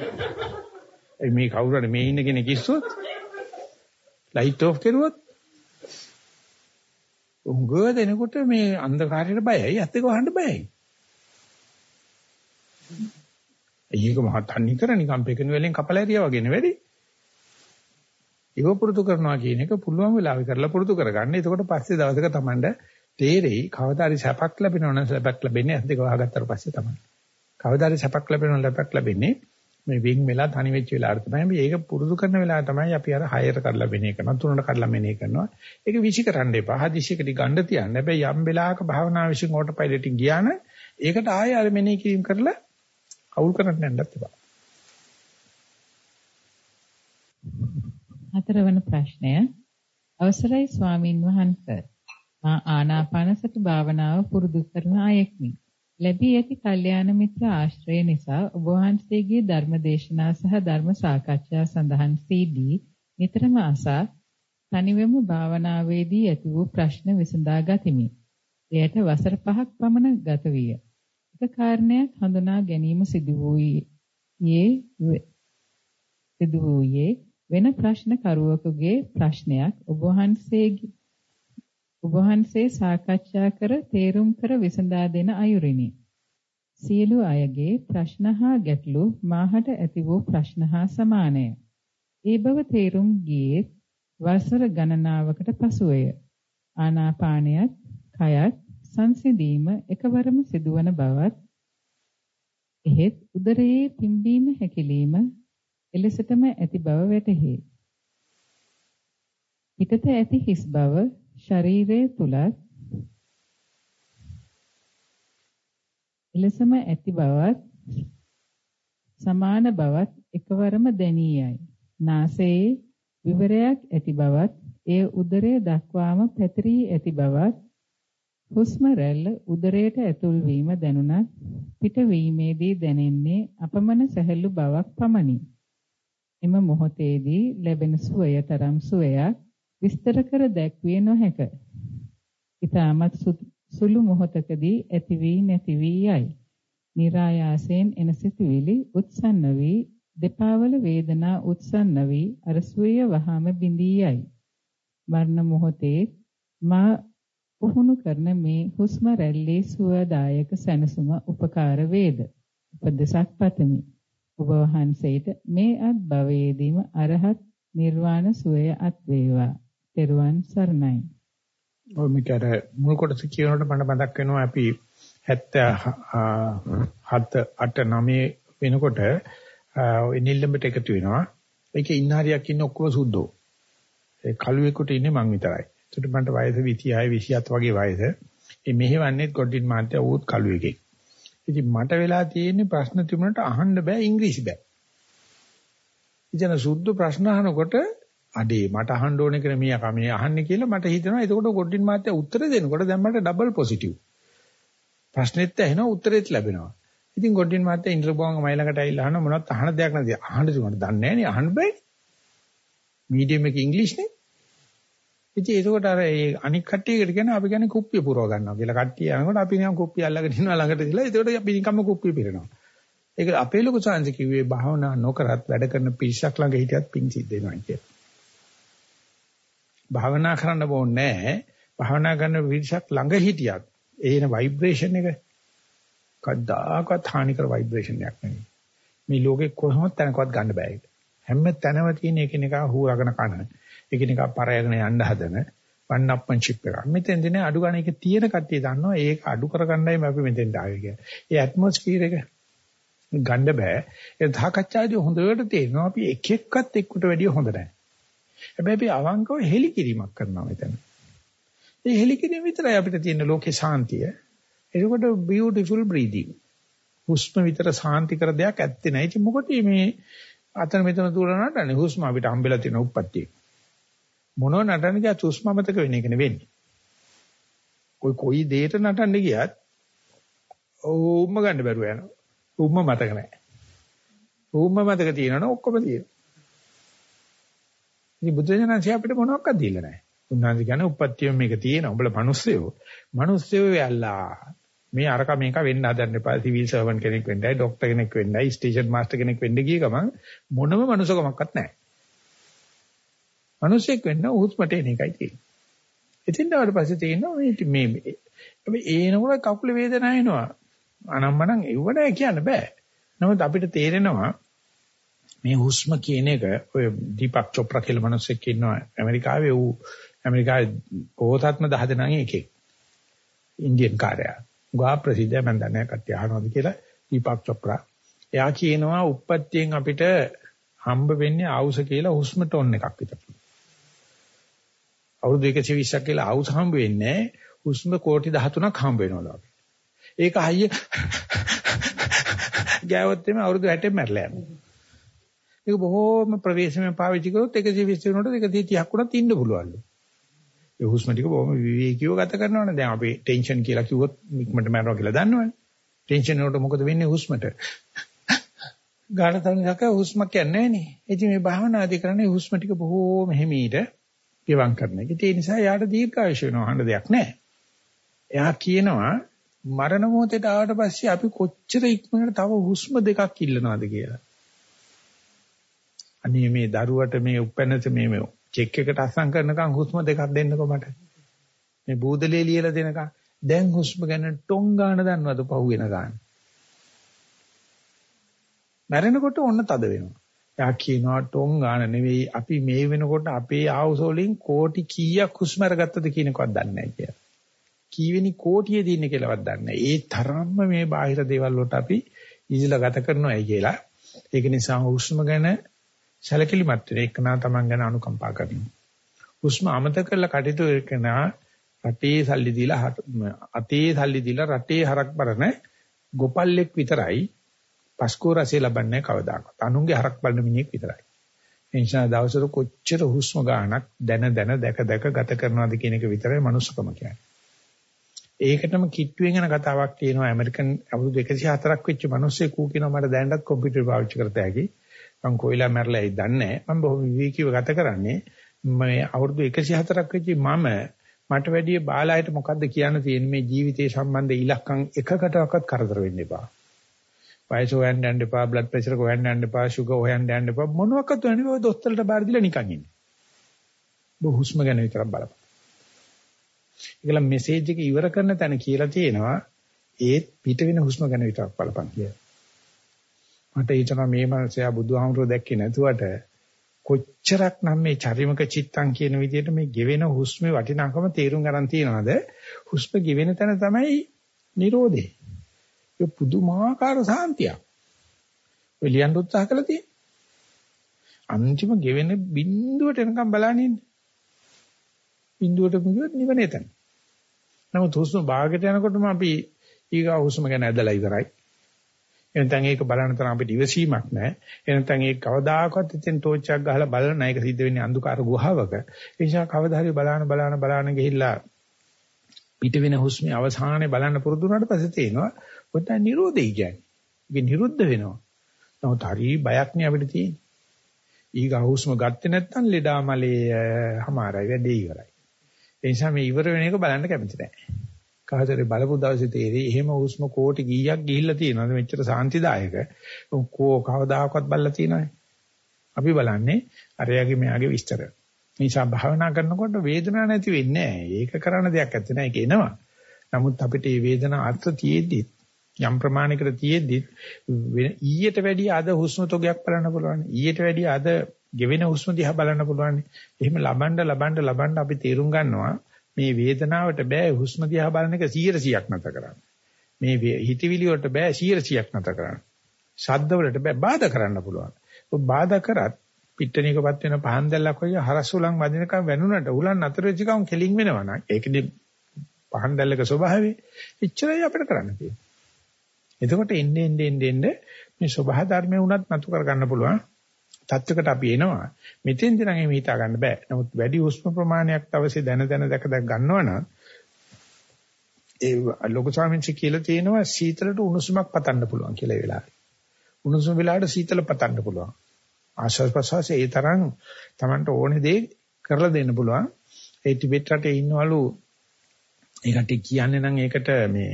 ඒ මේ කවුරු හරි මේ ඉන්න කෙනෙක් ඉස්සුවොත් ලයිට් ඕෆ් කරුවොත් උංගව දෙනකොට මේ අන්ධකාරයට බයයි ඇත්තක වහන්න බයයි. ඒක මහත් තන්නේ කර නිකම් පෙකෙන වෙලෙන් කපලා ඇරියා වගේ නෙවෙයි. ඉව පුරුදු කරනවා කියන එක පුළුවන් වෙලාවෙ කරලා පුරුදු කරගන්න. එතකොට පස්සේ දවසක Tamand තේරෙයි කවදා හරි සැපක් ලැබෙනව නම් සැපක් ලැබෙන්නේ ඇත්තක වහගත්තට පස්සේ තමයි. කවදා හරි සැපක් ලැබෙනව ලැබක් ලැබෙන්නේ මේ වින් වෙලා තනි වෙච්ච වෙලාවට තමයි. මේක පුරුදු කරන වෙලාව තමයි අපි අර හයයට කඩලා මෙනේ කරනවා, තුනට කඩලා මෙනේ කරනවා. ඒක විසි කරන්න එපා. හදිසියකට ගන්න තියන්න. හැබැයි යම් වෙලාවක භාවනා විශ්ින් ඕටෝ පයිලට් ගියා නම් ඒකට ආයෙ අර මෙනේ කිරීම කරලා අවුල් කරන්න යන්නත් එපා. හතරවන ප්‍රශ්නය අවසරයි ස්වාමින් වහන්සේ මා ආනාපාන සති භාවනාව පුරුදු කරන අයෙක්මි. ලැබී ඇති කල්යාණ මිත්‍ර ආශ්‍රය නිසා ඔබ වහන්සේගේ ධර්ම දේශනා සහ ධර්ම සාකච්ඡා සඳහන් CD නිතරම අසා තනිවෙම භාවනාවේදී ඇති වූ ප්‍රශ්න විසඳා ගතිමි. එයට වසර 5ක් පමණ ගත විය. එක කාරණයක් හඳුනා ගැනීම සිදු වූයේ සිදු වූයේ වෙන ප්‍රශ්න කරුවෙකුගේ ප්‍රශ්නයක් ඔබ වහන්සේගේ ඔබ වහන්සේ සාකච්ඡා කර තේරුම් කර විසඳා දෙන අයුරිනි. සියලු අයගේ ප්‍රශ්න හා ගැටලු මාහට ඇති වූ ප්‍රශ්න හා සමානය. ඒ බව තේරුම් ගියේ වසර ගණනාවකට පසුවය. ආනාපානයත් කයත් සංසිඳීම එකවරම සිදුවන බවත් එහෙත් උදරයේ පිම්බීම හැකිලිම එලෙසටම ඇති බව වැටහි. පිටත ඇති හිස් බව ශරීරය තුලත් එලෙසම ඇති බවත් සමාන බවත් එකවරම දැනී යයි. නාසයේ විවරයක් ඇති බවත් එය උදරය දක්වාම පැතිරී ඇති බවත් හුස්ම රැල්ල උදරයට ඇතුල් වීම දැනුණත් පිටවීමේදී දැනෙන්නේ අපමණ සැහැල්ලු බවක් පමණි. එම මොහොතේදී ලැබෙන සුවය තරම් සුවයක් විස්තර කර දැක්විය නොහැක. ඊටමත් සුළු මොහොතකදී ඇති වී නැති වී යයි. નિરાයාසයෙන් එන සිතුවිලි උත්සන්න වී දෙපාවල වේදනා උත්සන්න වී අර සුවය වහාම බිඳී යයි. මරණ මොහොතේ මා පුහුණු කරන මේ හුස්ම රැල්ලේ සුවදායක සැනසුම උපකාර වේද. උපදේශක් පතමි. ඔබ වහන්සේට මේ අත් භවයේදීම අරහත් නිර්වාණ සුවය අත් වේවා. තෙරුවන් සරණයි. ඔය මිතර මුල් කොටස කියනකොට මට මතක් වෙනවා අපි 77 8 9 වෙනකොට ඔය නිල්ලඹට එකතු වෙනවා. ඒකේ ඉන්න හරියක් ඉන්න ඔක්කොම සුද්ධෝ. ඒ කළුවෙකුට ඉන්නේ මං විතරයි. ඒකට මන්ට වයස 26 27 වගේ වයස. මේ මෙහෙවන්නේ ගොඩින් මාත්‍ය ඌත් කළුවෙකෙක්. ඉතින් මට වෙලා තියෙන්නේ ප්‍රශ්න තිබුණාට අහන්න බෑ ඉංග්‍රීසි බෑ. ඉතින් සුද්ධ ප්‍රශ්න අහනකොට අඩේ මට අහන්න ඕනේ කියලා මීයා මේ අහන්නේ කියලා මට හිතෙනවා. එතකොට ගොඩින් මාත්‍ය උත්තර දෙනකොට දැන් මට ඩබල් පොසිටිව් ප්‍රශ්නෙත් ඇහෙනවා උත්තරෙත් ලැබෙනවා. ඉතින් ගොඩින් මාත්‍ය ඉන්ටර්බෝංග මයි ළඟට ඇවිල්ලා අහන මොනවත් අහන දෙයක් නැති. අහන්න දුන්නට දන්නේ නැහැ නේ අහන්න බෑ. මීඩියම් එක ඉංග්‍රීසි නේ. ඉතින් ඒකෝට අර ඒ අනික් කට්ටියකට කියන අපි කියන්නේ කුප්පිය පුරව ගන්නවා කියලා. කට්ටිය යනකොට අපි නිකන් කුප්පිය අල්ලගෙන ඉන්නවා ළඟට ඉඳලා ඒකෝට අපි නිකම්ම කුප්පිය පිරෙනවා. ඒක අපේ ලොකු සංසි කිව්වේ භාවනා නොකරත් වැඩ කරන පිරිසක් ළඟ හිටියත් පිං සිද්ධ වෙනවා කියලා. භාවනා කරන්න ඕනේ නැහැ. භාවනා කරන විරිසක් ළඟ හිටියත් ඒන ভাইබ්‍රේෂන් එක කද්දාකවත් හානිකර ভাইබ්‍රේෂන් එකක් නෙවෙයි. මේ ලෝකේ කොහොමද තැනකවත් ගන්න බෑ ඒක. හැම තැනම තියෙන එකිනෙකා හූරගෙන කන. එකිනෙකා පරයගෙන යන්න හදන one up and ship එක. මෙතෙන්දී නේ අඩු ගන්න එක තියෙන කට්ටිය දන්නවා ඒක අඩු කරගන්නයි අපි මෙතෙන්ට ආවේ කියලා. ඒ ඇට්මොස්ෆියර් එක ගන්න බෑ. ඒ සාකච්ඡාදී හොඳට තේරෙනවා අපි එක එක්කත් එක්කට වැඩිය හොඳ නැහැ. හැබැයි අපි අවංකව හෙලි කිරීමක් කරනවා මෙතන. ඒ හෙලි කිරීම විතරයි අපිට තියෙන ලෝකේ සාන්තිය. එතකොට beautiful breathing. හුස්ම විතර සාන්ති කර දෙයක් ඇත්තේ නැහැ. ඉතින් මොකද මේ අතන මෙතන තුර නටන්නේ හුස්ම අපිට හම්බෙලා තියෙන උප්පත්තිය. මොනව නටන්නේ කිය හුස්ම මතක වෙන එක නෙවෙන්නේ. કોઈ කොයි දෙයකට නටන්න ගියත් උම්ම ගන්න බැරුව යනවා. උම්ම මතක නැහැ. උම්ම මතක තියෙනවනේ ඔක්කොම තියෙනවා. ඉතින් බුදුරජාණන්සේ අපිට මොනවක්වත් දීලා නැහැ. උන්වහන්සේ කියන්නේ උප්පත්තිය මේක තියෙනවා. උඹලා මිනිස්සයෝ. මිනිස්සයෝ යල්ලා. මේ අරක මේක වෙන්න හදන්න එපා. සිවිල් සර්වන්ට් කෙනෙක් වෙන්නයි, ડોක්ටර් කෙනෙක් වෙන්නයි, ස්ටේෂන් මාස්ටර් කෙනෙක් වෙන්න ගිය ගමන් මොනම මනුස්සකමක්වත් නැහැ. මිනිස්සෙක් වෙන්න උහුස්මට එන එකයි තියෙන්නේ. ඉතින් ඊට පස්සේ තියෙනවා මේ මේ ඒනකොට කකුල වේදනාව එනවා. අනම්මනම් එව්ව නැහැ කියන්න බෑ. නමුත් අපිට තේරෙනවා මේ හුස්ම කියන එක ඔය දීපක් චොප්‍රා කියලා මිනිස්සෙක් ඉන්නවා ඇමරිකාවේ ඌ ඇමරිකාවේ පොහොසත්ම 10 දෙනාගේ එකෙක්. ඉන්දියන් කාර්යය. ගා ප්‍රසිද්ධ මම දන්නේ කට්ටිය අහනවාද කියලා දීපක් චොප්‍රා. එයා කියනවා උප්පත්තියෙන් අපිට හම්බ වෙන්නේ ආවුස කියලා හුස්ම ටොන් එකක් විතර. අවුරුදු 120ක් කියලා ආවුස හම්බ වෙන්නේ හුස්ම කෝටි 13ක් හම්බ වෙනවලු. ඒක හයිය ගෑවොත් එimhe අවුරුදු 60න් මැරලා යනවා. ඒක බොහෝම ප්‍රවේශමෙන් පාවිච්චි කරොත් 120 වෙනකොට 130ක් වුණත් ඉන්න පුළුවන්ලු. ඒ හුස්ම ටික බොහොම විවේකීව ගත කරනවනේ. දැන් අපි ටෙන්ෂන් කියලා කිව්වොත් ඉක්මනට මරනවා කියලා දන්නවනේ. ටෙන්ෂන් වලට මොකද වෙන්නේ හුස්මට? ගාන තරණයක හුස්මක් යන්නේ නැහනේ. ඉතින් මේ භාවනාදී කරන්නේ හුස්ම ටික බොහෝම හිමීට ගෙවම් කරන එක. ඒ නිසා යාට දීර්ඝායුෂ වෙනවා අහන්න දෙයක් නැහැ. එයා කියනවා මරණ මොහොතට ආවට පස්සේ අපි කොච්චර ඉක්මනට තව හුස්ම දෙකක් ඉල්ලනවද කියලා. අනේ මේ දරුවට මේ උපැන්නත මේ චෙක් එකට අස්සම් කරනකම් හුස්ම දෙකක් දෙන්නකෝ මට. මේ බූදලේ ලියලා දෙනකම් දැන් හුස්ම ගැන ටොං ගන්න දන්නවද පහු වෙන ගන්න. මැරෙනකොට ඔන්න තද වෙනවා. එයා කියනවා ටොං ගන්න නෙවෙයි අපි මේ වෙනකොට අපේ ආවුස වලින් කෝටි කීයක් හුස්ම අරගත්තද කියන එකවත් දන්නේ නැහැ කියලා. කීවෙනි කෝටියේ දින්නේ කියලාවත් දන්නේ නැහැ. ඒ තරම්ම මේ බාහිර දේවල් වලට අපි ඉඳලා ගත කරනවායි කියලා. ඒක නිසා හුස්ම ගැන සැලකිලිමත් වෙන එක නා තමන් ගැන අනුකම්පා කරනවා. හුස්ම අමතක කරලා කටයුතු කරනා රටේ සල්ලි දීලා අතේ සල්ලි දීලා රටේ හරක් බලන ගොපල්ලෙක් විතරයි පස්කෝ රසය ලබන්නේ කවදාකවත්. අනුන්ගේ හරක් බලන මිනිහෙක් විතරයි. ඒ නිසා දවසට කොච්චර හුස්ම ගන්නක් දැන දැන දැක දැක ගත කරනවද කියන එක විතරයි මනුස්සකම කියන්නේ. ඒකටම කිට්ටුවෙන් යන කතාවක් තියෙනවා ඇමරිකන් අවුරුදු 104ක් වෙච්ච මිනිස්සෙක් කූ කියනවා මට දැනටත් කම්පියුටර් පාවිච්චි කරත හැකි. මම කොයිලා මැරලා ඒ දන්නේ නැහැ. මම බොහොම විවේකීව ගත කරන්නේ. මේ අවුරුදු 104ක් වෙච්ච මම මට වැඩිය බාලයට මොකද්ද කියන්න තියෙන්නේ මේ ජීවිතේ සම්බන්ධ ඉලක්කම් එකකටවත් කරදර වෙන්න එපා. වයස හොයන්න යන්න එපා, බ්ලඩ් ප්‍රෙෂර් හොයන්න යන්න එපා, ෂුගර් හොයන්න යන්න එපා. මොනවාක්වත් වෙන්නේ ඔය දොස්තරලට බාර දීලා නිකන් ඉන්නේ. ඔබ හුස්ම ගැන විතරක් බලපන්. ඒකල මෙසේජ් එක ඉවර කරන තැන කියලා තියෙනවා ඒත් පිට වෙන හුස්ම ගැන විතරක් බලපන් කියලා. මට හිතෙනවා මේ මනසයා බුදුහාමුදුරුවෝ දැක්කේ නැතුවට කොච්චරක් නම් මේ චරිමක චිත්තං කියන විදිහට මේ ගෙවෙන හුස්මේ වටිනාකම තේරුම් ගන්න තියනවාද හුස්ම ගෙවෙන තැන තමයි Nirodhe. ඒ පුදුමාකාර සාන්තියක්. ඔය ලියන්න උත්සාහ කළා තියෙන්නේ. අන්තිම ගෙවෙන බිඳුවට එනකම් බලන්නේ ඉන්නේ. බිඳුවට මුගියොත් නිවන එතන. නමුත් හුස්ම භාගයට යනකොටම අපි ඊගා හුස්ම ගැන ඇදලා ඉවරයි. එනතන් ඒක බලන්න තරම් අපිට ඉවසීමක් නැහැ. එනතන් ඒක කවදාකවත් ඉතින් ටෝච් එකක් ගහලා බලන්න ඒක සිද්ධ වෙන්නේ අන්ධකාර ගුහාවක. ඒ නිසා කවදා හරි බලන්න බලන්න බලන්න ගිහිල්ලා පිට වෙන හුස්මේ අවසානයේ බලන්න පුරුදු වුණාට පස්සේ තේනවා ඔතන නිරෝධය කියන්නේ. ඒක නිරුද්ධ වෙනවා. නමුත් හරි බයක් නේ අපිට තියෙන්නේ. ඊගා හුස්ම ගත්තේ නැත්නම් ලෙඩා මලේ හමාරයි වැඩේ ඉවරයි. ඒ නිසා මේ ඉවර වෙන එක බලන්න කැමති නැහැ. කවදාද බලපු දවසේ තේරෙයි එහෙම හුස්ම කෝටි කීයක් ගිහිල්ලා තියෙනවද මෙච්චර සාන්තිදායක. කෝ කවදාකවත් බලලා තියෙනවද? අපි බලන්නේ අරයාගේ මෙයාගේ විස්තර. නිසා භාවනා කරනකොට වේදනාවක් නැති වෙන්නේ නැහැ. ඒක කරන්න දෙයක් නැත්තේ නෑ. ඒක එනවා. නමුත් අපිට මේ වේදනාව අර්ථ තියෙද්දි යම් ප්‍රමාණයකට තියෙද්දි ඊට වැඩිය අද හුස්ම තොගයක් බලන්න පුළුවන්. ඊට වැඩිය අද ගෙවෙන හුස්ම දිහා බලන්න පුළුවන්. එහෙම ලබන්න ලබන්න ලබන්න අපි තේරුම් ගන්නවා මේ වේදනාවට බෑ හුස්ම දිහා බලන එක 100ක් නැත කරන්න. මේ හිතවිලි වලට බෑ 100ක් නැත කරන්න. ශබ්ද වලට බෑ බාධා කරන්න පුළුවන්. ඔබ බාධා කරත් පිටණියකපත් වෙන පහන් දැල්ලක් වගේ හරස් උලන් වදිනකම් වැනුනට උලන් අතර වෙච්ච ගමන් කෙලින් වෙනවා නම් ඒකදී පහන් දැල්ලක ස්වභාවය එච්චරයි අපිට කරන්න තියෙන්නේ. එතකොට එන්නේ එන්නේ එන්නේ මේ ස්වභාව ධර්මය උනත් නතු කර ගන්න පුළුවන්. තත්වයකට අපි එනවා. මෙතෙන්ද නම් එහෙම හිතා ගන්න බෑ. නමුත් වැඩි උෂ්ම ප්‍රමාණයක් අවශ්‍ය දැන දැන දැක දැක ගන්නවා නම් ඒ ලොකු ස්වාමීන් වහන්සේ කියලා තියෙනවා සීතලට උණුසුමක් පතන්න පුළුවන් කියලා ඒ වෙලාවේ. උණුසුම වෙලාවට සීතල පතන්න පුළුවන්. ආශ්වාස ප්‍රශ්වාසයේ ඒ තරම් Tamanට ඕනේ දේ කරලා දෙන්න පුළුවන්. ඒ ටිබෙට් රටේ ඉන්නවලු ඒකට කියන්නේ නම් ඒකට මේ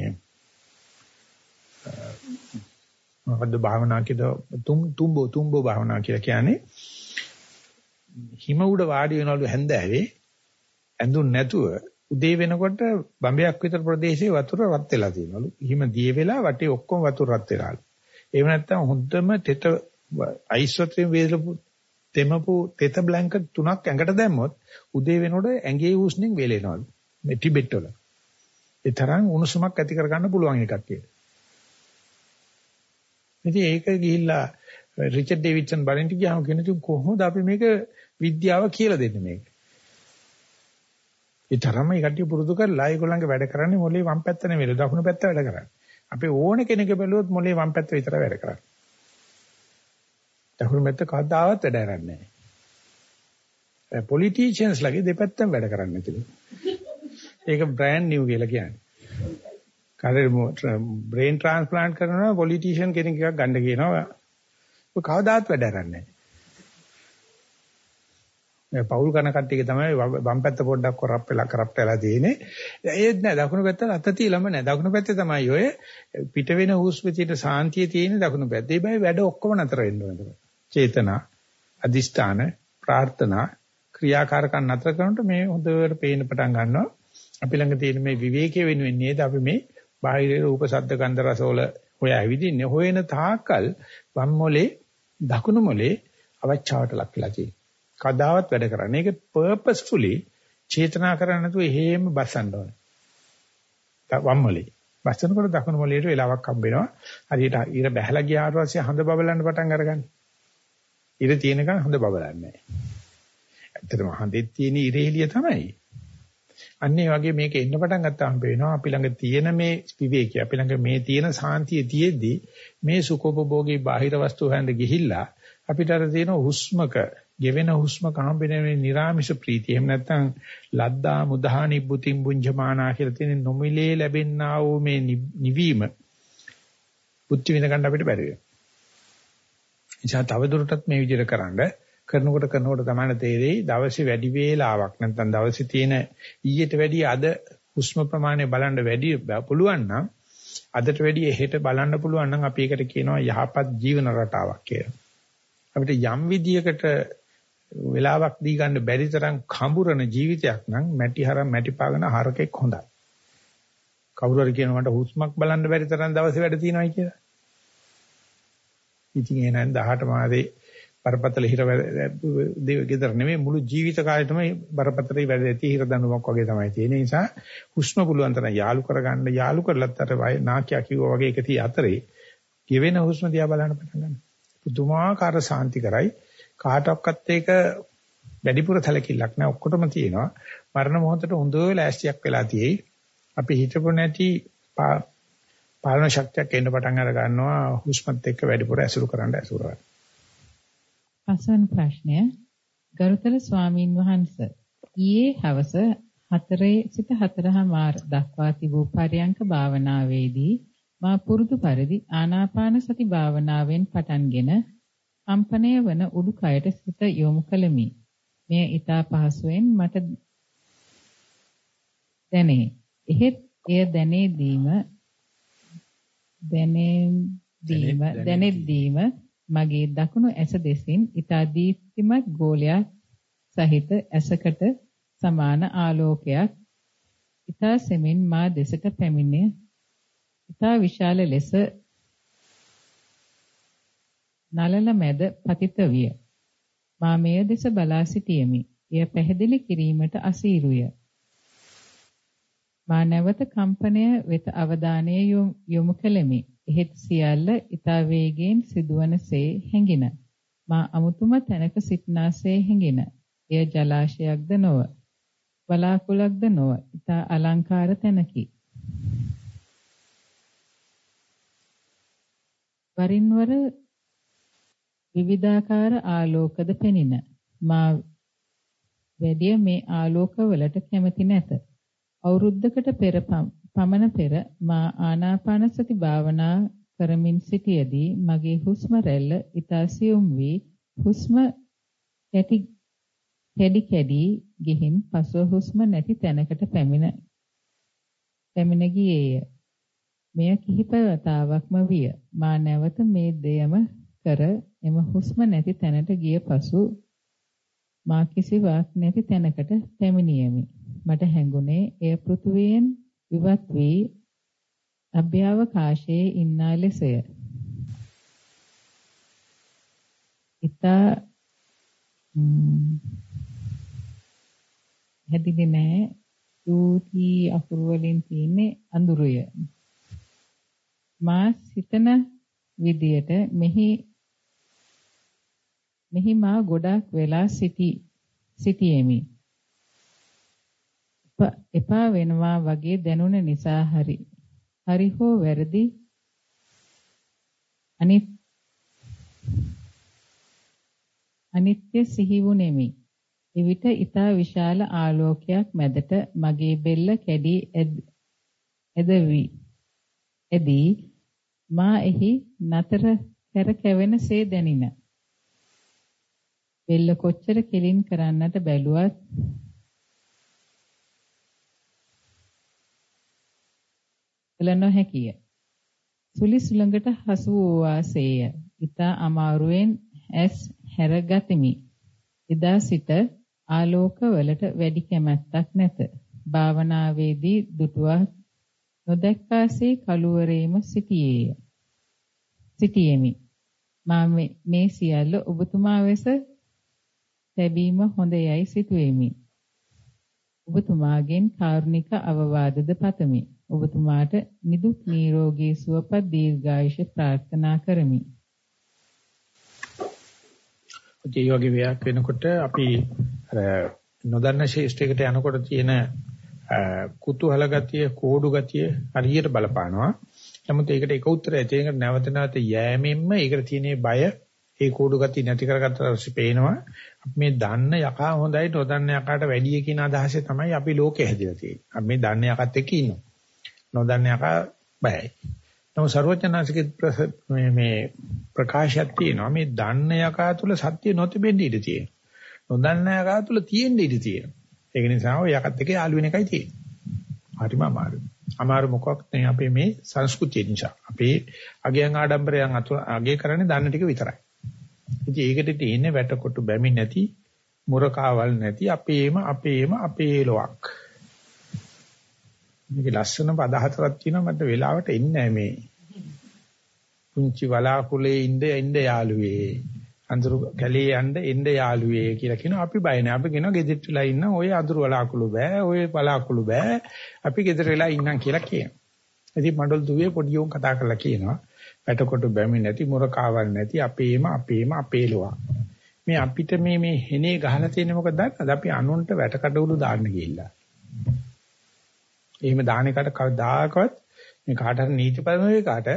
මොකද්ද භාවනා කියද තුම් තුම්බෝ තුම්බෝ භාවනා කියලා කියන්නේ හිම උඩ වාඩි වෙනවලු හැන්දෑවේ ඇඳුන් නැතුව උදේ වෙනකොට බම්බයක් විතර ප්‍රදේශයේ වතුර රත් වෙලා තියෙනවලු. හිම දිය වෙලා වටේ ඔක්කොම වතුර රත් වෙලාලු. එහෙම නැත්නම් හොඳම තෙත අයිස් වතුරෙන් වේලපු තෙමපු තෙත බ්ලැන්කට් තුනක් ඇඟට දැම්මොත් උදේ වෙනකොට ඇඟේ උස්නෙන් වේලෙනවලු. මේ ටිබෙට් වල. ඒ තරම් උණුසුමක් ඇති කරගන්න පුළුවන් එකක් කියලා. ඉතින් ඒක ගිහිල්ලා රිචඩ් ඩේවිඩ්සන් බලන්ට ගියාම කියන කොහොමද අපි මේක විද්‍යාව කියලා දෙන්නේ මේක. ඒ තරම ඒ කට්ටිය පුරුදු කරලා ඒගොල්ලන්ගේ වැඩ කරන්නේ මොලේ වම් පැත්ත නෙමෙයි දකුණු පැත්ත වැඩ කරන්නේ. අපි ඕන කෙනෙක් බැලුවොත් මොලේ වම් පැත්ත විතර වැඩ කරන්නේ. දකුණු පැත්ත කවදාවත් වැඩ කරන්නේ නැහැ. පොලිටිෂියන්ස් ලගේ දෙපැත්තම වැඩ කරන්නේ කියලා. ඒක බ්‍රෑන්ඩ් නිව් කියලා කියන්නේ. කාලේ බ්‍රේන් ට්‍රාන්ස්ප්ලාන්ට් කරනවා පොලිටිෂියන් කෙනෙක් එකක් ගන්න කියනවා. ඔය කවදාවත් වැඩ කරන්නේ නැහැ. මේ පෞල් කන කට්ටියක තමයි වම් පැත්ත පොඩ්ඩක් කරප් වෙලා කරප් වෙලා තියෙන්නේ. ඒත් නෑ දකුණු පැත්ත අත තියලම නෑ. දකුණු පැත්තේ තමයි ඔය පිට වෙන හුස්ම තියෙන සාන්තිය තියෙන දකුණු පැත්තේ. ඒ බයි වැඩ ඔක්කොම නතර වෙන්න ඕනේ. චේතනා, අදිෂ්ඨාන, ප්‍රාර්ථනා, ක්‍රියාකාරකම් නතර කරනකොට මේ හොඳට පේන්න පටන් ගන්නවා. අපි ළඟ තියෙන මේ විවේකයේ වෙනුවෙන් නේද අපි මේ බාහිර රූප, ශබ්ද, ගන්ධ, රසවල හොය ඇවිදින්නේ. හොයන තාක්කල් වම් මොලේ දකුණු මොලේ අවචාවට ලක් වෙලා තියෙනවා. කදාවත් වැඩ කරන්නේ. ඒක purposefully චේතනා කරන්නේ නැතුව එහෙම බස්සන්න ඕනේ. වම් මොලේ. බස්සනකොට දකුණු මොලේට වෙලාවක් හම්බ වෙනවා. හරියට ඊර බැහැලා ගියාට පස්සේ හඳ බබලන්න පටන් අරගන්නේ. ඊර තියෙනකන් හඳ බබලන්නේ නැහැ. ඇත්තටම හඳෙත් තියෙන ඉරේලිය තමයි. අන්න ඒ වගේ මේක එන්න පටන් ගත්තාම පේනවා අපි ළඟ තියෙන මේ විවේකී අපි ළඟ මේ තියෙන සාන්තිය තියෙද්දි මේ සුඛෝපභෝගී බාහිර වස්තු හොයන්න ගිහිල්ලා අපිට අර තියෙන හුස්මක ගෙවෙන හුස්මක හම්බෙන මේ නිර්ාමිෂ ප්‍රීතිය එහෙම නැත්නම් ලද්දා මුදහා නිබ්බුතින් බුඤ්ජමානා කියලා තියෙන නොමිලේ ලැබෙන්නා වූ මේ නිවීම බුද්ධ විඳ ගන්න අපිට බැරි වෙනවා. එනිසා තවදුරටත් මේ විදිහට කරන්න කරනකොට කරනකොට තමයි තේරෙයි දවසේ වැඩි වේලාවක් නැත්නම් දවසේ තියෙන ඊට වැඩිය අද හුස්ම ප්‍රමාණය බලන්න වැඩි පුළුවන් නම් අදට වැඩිය හෙට බලන්න පුළුවන් නම් අපි ඒකට කියනවා යහපත් ජීවන රටාවක් කියලා. අපිට යම් විදියකට වෙලාවක් දී ගන්න බැරි තරම් කඹුරන ජීවිතයක් නම් මැටි හරම් මැටි පාගන හරකෙක් හොඳයි. කවුරු හරි කියනවා මට හුස්මක් බලන්න බැරි තරම් දවසේ වැඩ තියෙනවායි කියලා. ඉතින් එහෙනම් 18 මාසේ බරපතල හිර ගෙදර නෙමෙයි මුළු ජීවිත කාලෙටම බරපතල වැඩ ඇති හිර දඬුවමක් වගේ තමයි තියෙන නිසා හුස්ම පුළුවන් තරම් යාලු කරගන්න යාලු කරලත් අර නාකියා කිව්වා වගේ එක තිය අතරේ ගෙවෙන හුස්ම දිහා බලන්න පටන් ගන්න. පුදුමාකාර සාන්ති කරයි. කාටවත් ඒක වැඩිපුර සැලකිල්ලක් නෑ ඔක්කොටම තියෙනවා. මරණ මොහොතට හොඳ ලෑස්තියක් වෙලා තියෙයි. අපි හිතපො නැති පාලන ශක්තියක් එන්න පටන් අර ගන්නවා. හුස්මත් එක්ක වැඩිපුර ඇසුරු කරන්න ඇසුරු කරන්න. පස්වන ප්‍රශ්නය ගරුතර ස්වාමින් වහන්සේ ඊයේ හවස 4 සිට 4:00 දක්වා තිබූ පරයන්ක භාවනාවේදී මා පුරුදු පරිදි ආනාපාන සති භාවනාවෙන් පටන්ගෙන කම්පණය වන උඩුකයට සිත යොමු කළෙමි. මෙය ඊතා පහසුවෙන් මට දැනේ. එහෙත් එය දැනේදීම දැනේදීම දැනෙද්දීම මගේ දකුණු ඇස දෙසින් ඊතා දීප්තිමත් ගෝලයක් සහිත ඇසකට සමාන ආලෝකයක් ඊතා සෙමින් මා දෙසට පැමිණේ ඊතා විශාල ලෙස නලල මැද පතිත විය. මා මෙය දෙස බලා සිටියෙමි. එය පැහැදිලි කිරීමට අසීරුය. මා නැවත කම්පනය වෙත අවධානය යොමු කළෙමි. එහෙත් සියල්ල ඊතා වේගයෙන් සිදුවනසේ හැඟින. මා අමුතුම තැනක සිටනාසේ හැඟින. එය ජලාශයක්ද නොව. බලාකුලක්ද නොව. ඊතා අලංකාර තැනකි. වරින් වර විවිධාකාර ආලෝකද පෙනින. මා වැඩි මේ ආලෝකවලට කැමති නැත. අවුරුද්දකට පෙර පමණ පෙර මා ආනාපාන සති භාවනා කරමින් සිටියේදී මගේ හුස්ම රැල්ල ඊතාසියුම් වී හුස්ම කැටි කැඩි කැඩි ගිහින් පසුව හුස්ම නැති තැනකට පැමිණ පැමිණ ගියේය. මෙය කිහිප වතාවක්ම විය. මා නැවත මේ දෙයම කර එම හුස්ම නැති තැනට ගිය පසු මා කිසිවක් නැති තැනකට පැමිණියෙමි. මට හැඟුණේ එය පෘථුවියෙන් ඉවත් වී අභ්‍යවකාශයේ ඉන්නා ලෙසය. ඉතා හැදිලි නෑ චූටි අකුරු වලින් තියෙන්නේ අඳුරය. මා සිතන විදියට මෙහි මෙහි මා ගොඩක් වෙලා සිටි සිටියෙමි. එපා වෙනවා වගේ දැනුන නිසා හරි. හරි හෝ වැරදි අනිත් අනිත්‍ය සිහි වුනේමි. එවිට ඊතා විශාල ආලෝකයක් මැදට මගේ බෙල්ල කැඩී ඇදවි. එදී මා එහි නතර කර කැවෙනසේ දැනින. බෙල්ල කොච්චර කෙලින් කරන්නට බැලුවත් කළ නොහැකිය. සුලි සුළඟට හසු වූ වාසේය. ඊතා අමාරුවෙන් ඇස් හැරගතිමි. එදා සිට ආලෝක වලට වැඩි කැමැත්තක් නැත. භාවනාවේදී දුටුවා නොදැක්කාසේ කලුවරේම සිටියේය. සිටියෙමි. මා මේ සියල්ල ඔබතුමා වෙස ලැබීම හොඳයයි සිතුවෙමි. ඔබතුමාගෙන් කාරුණික අවවාදද පතමි. ඔබතුමාට නිදුක් නිරෝගී සුවපත් දීර්ඝායුෂ ප්‍රාර්ථනා කරමි. ඒ වගේ වේයක් වෙනකොට අපි අර නොදන්න ශේෂ්ඨයකට යනකොට තියෙන කුතුහල ගතිය, කෝඩු ගතිය හරියට බලපානවා. නමුත් ඒකට එක උත්තරය තියෙනකට නැවත නැවත යෑමෙන්ම ඒකට තියෙන බය, ඒ කෝඩු ගතිය නැති කරගත්තා ඊපස්සේ පේනවා. අපි මේ දන්න යකා හොඳයි නොදන්න යකාට වැඩිය කියන අදහසේ තමයි අපි ලෝකෙ හැදිලා තියෙන්නේ. අපි මේ දන්න යකත් එක්ක ඉන්නවා. නොදන්න යකා බයයි. නමුත් ਸਰවඥාන්සේගේ මේ මේ ප්‍රකාශයක් තියෙනවා මේ දන්න යකා තුල සත්‍ය නොතිබෙන්න ඉඩ තියෙනවා. නොදන්න යකා තුල තියෙන්න ඉඩ තියෙනවා. ඒක නිසා ඔය යකත් එක්ක යාළු වෙන එකයි තියෙන්නේ. හරිම අමාරුයි. අමාරු මොකක් නේ අපේ මේ සංස්කෘතිය නිසා. අපේ අගයන් ආඩම්බරයන් අගේ කරන්නේ දන්න ටික විතරයි. ඉතින් ඒකට තියෙන්නේ වැටකොටු බැමි නැති මුරකාවල් නැති අපේම අපේම අපේ ලොක්. මේක ලස්සන පද හතරක් තියෙනවා මට වෙලාවට එන්නේ මේ. පුංචි වලාකුලේ ඉඳ ඉඳ යාළුවේ. අඳුරු කැලේ යන්න එන්න යාළුවේ කියලා කියනවා අපි බය නැහැ. අපි කියනවා ගෙදරට වෙලා ඉන්න ඔය අඳුරු වලාකුළු බෑ, ඔය වලාකුළු බෑ. අපි ගෙදර වෙලා ඉන්නම් කියලා කියනවා. ඉතින් මඩල් දුවේ පොඩි උන් කතා කරලා කියනවා. වැටකොට බැමි නැති මොරකාවල් නැති අපේම අපේම අපේලුවා. මේ අපිට මේ මේ හෙනේ ගහලා තියෙන්නේ මොකද දන්නවද? අපි අනුන්ට වැටකඩවලු දාන්න ගිහිල්ලා. එහෙම දාන එකට කවදාකවත් මේ කාට හරි නීති පරිමේකාට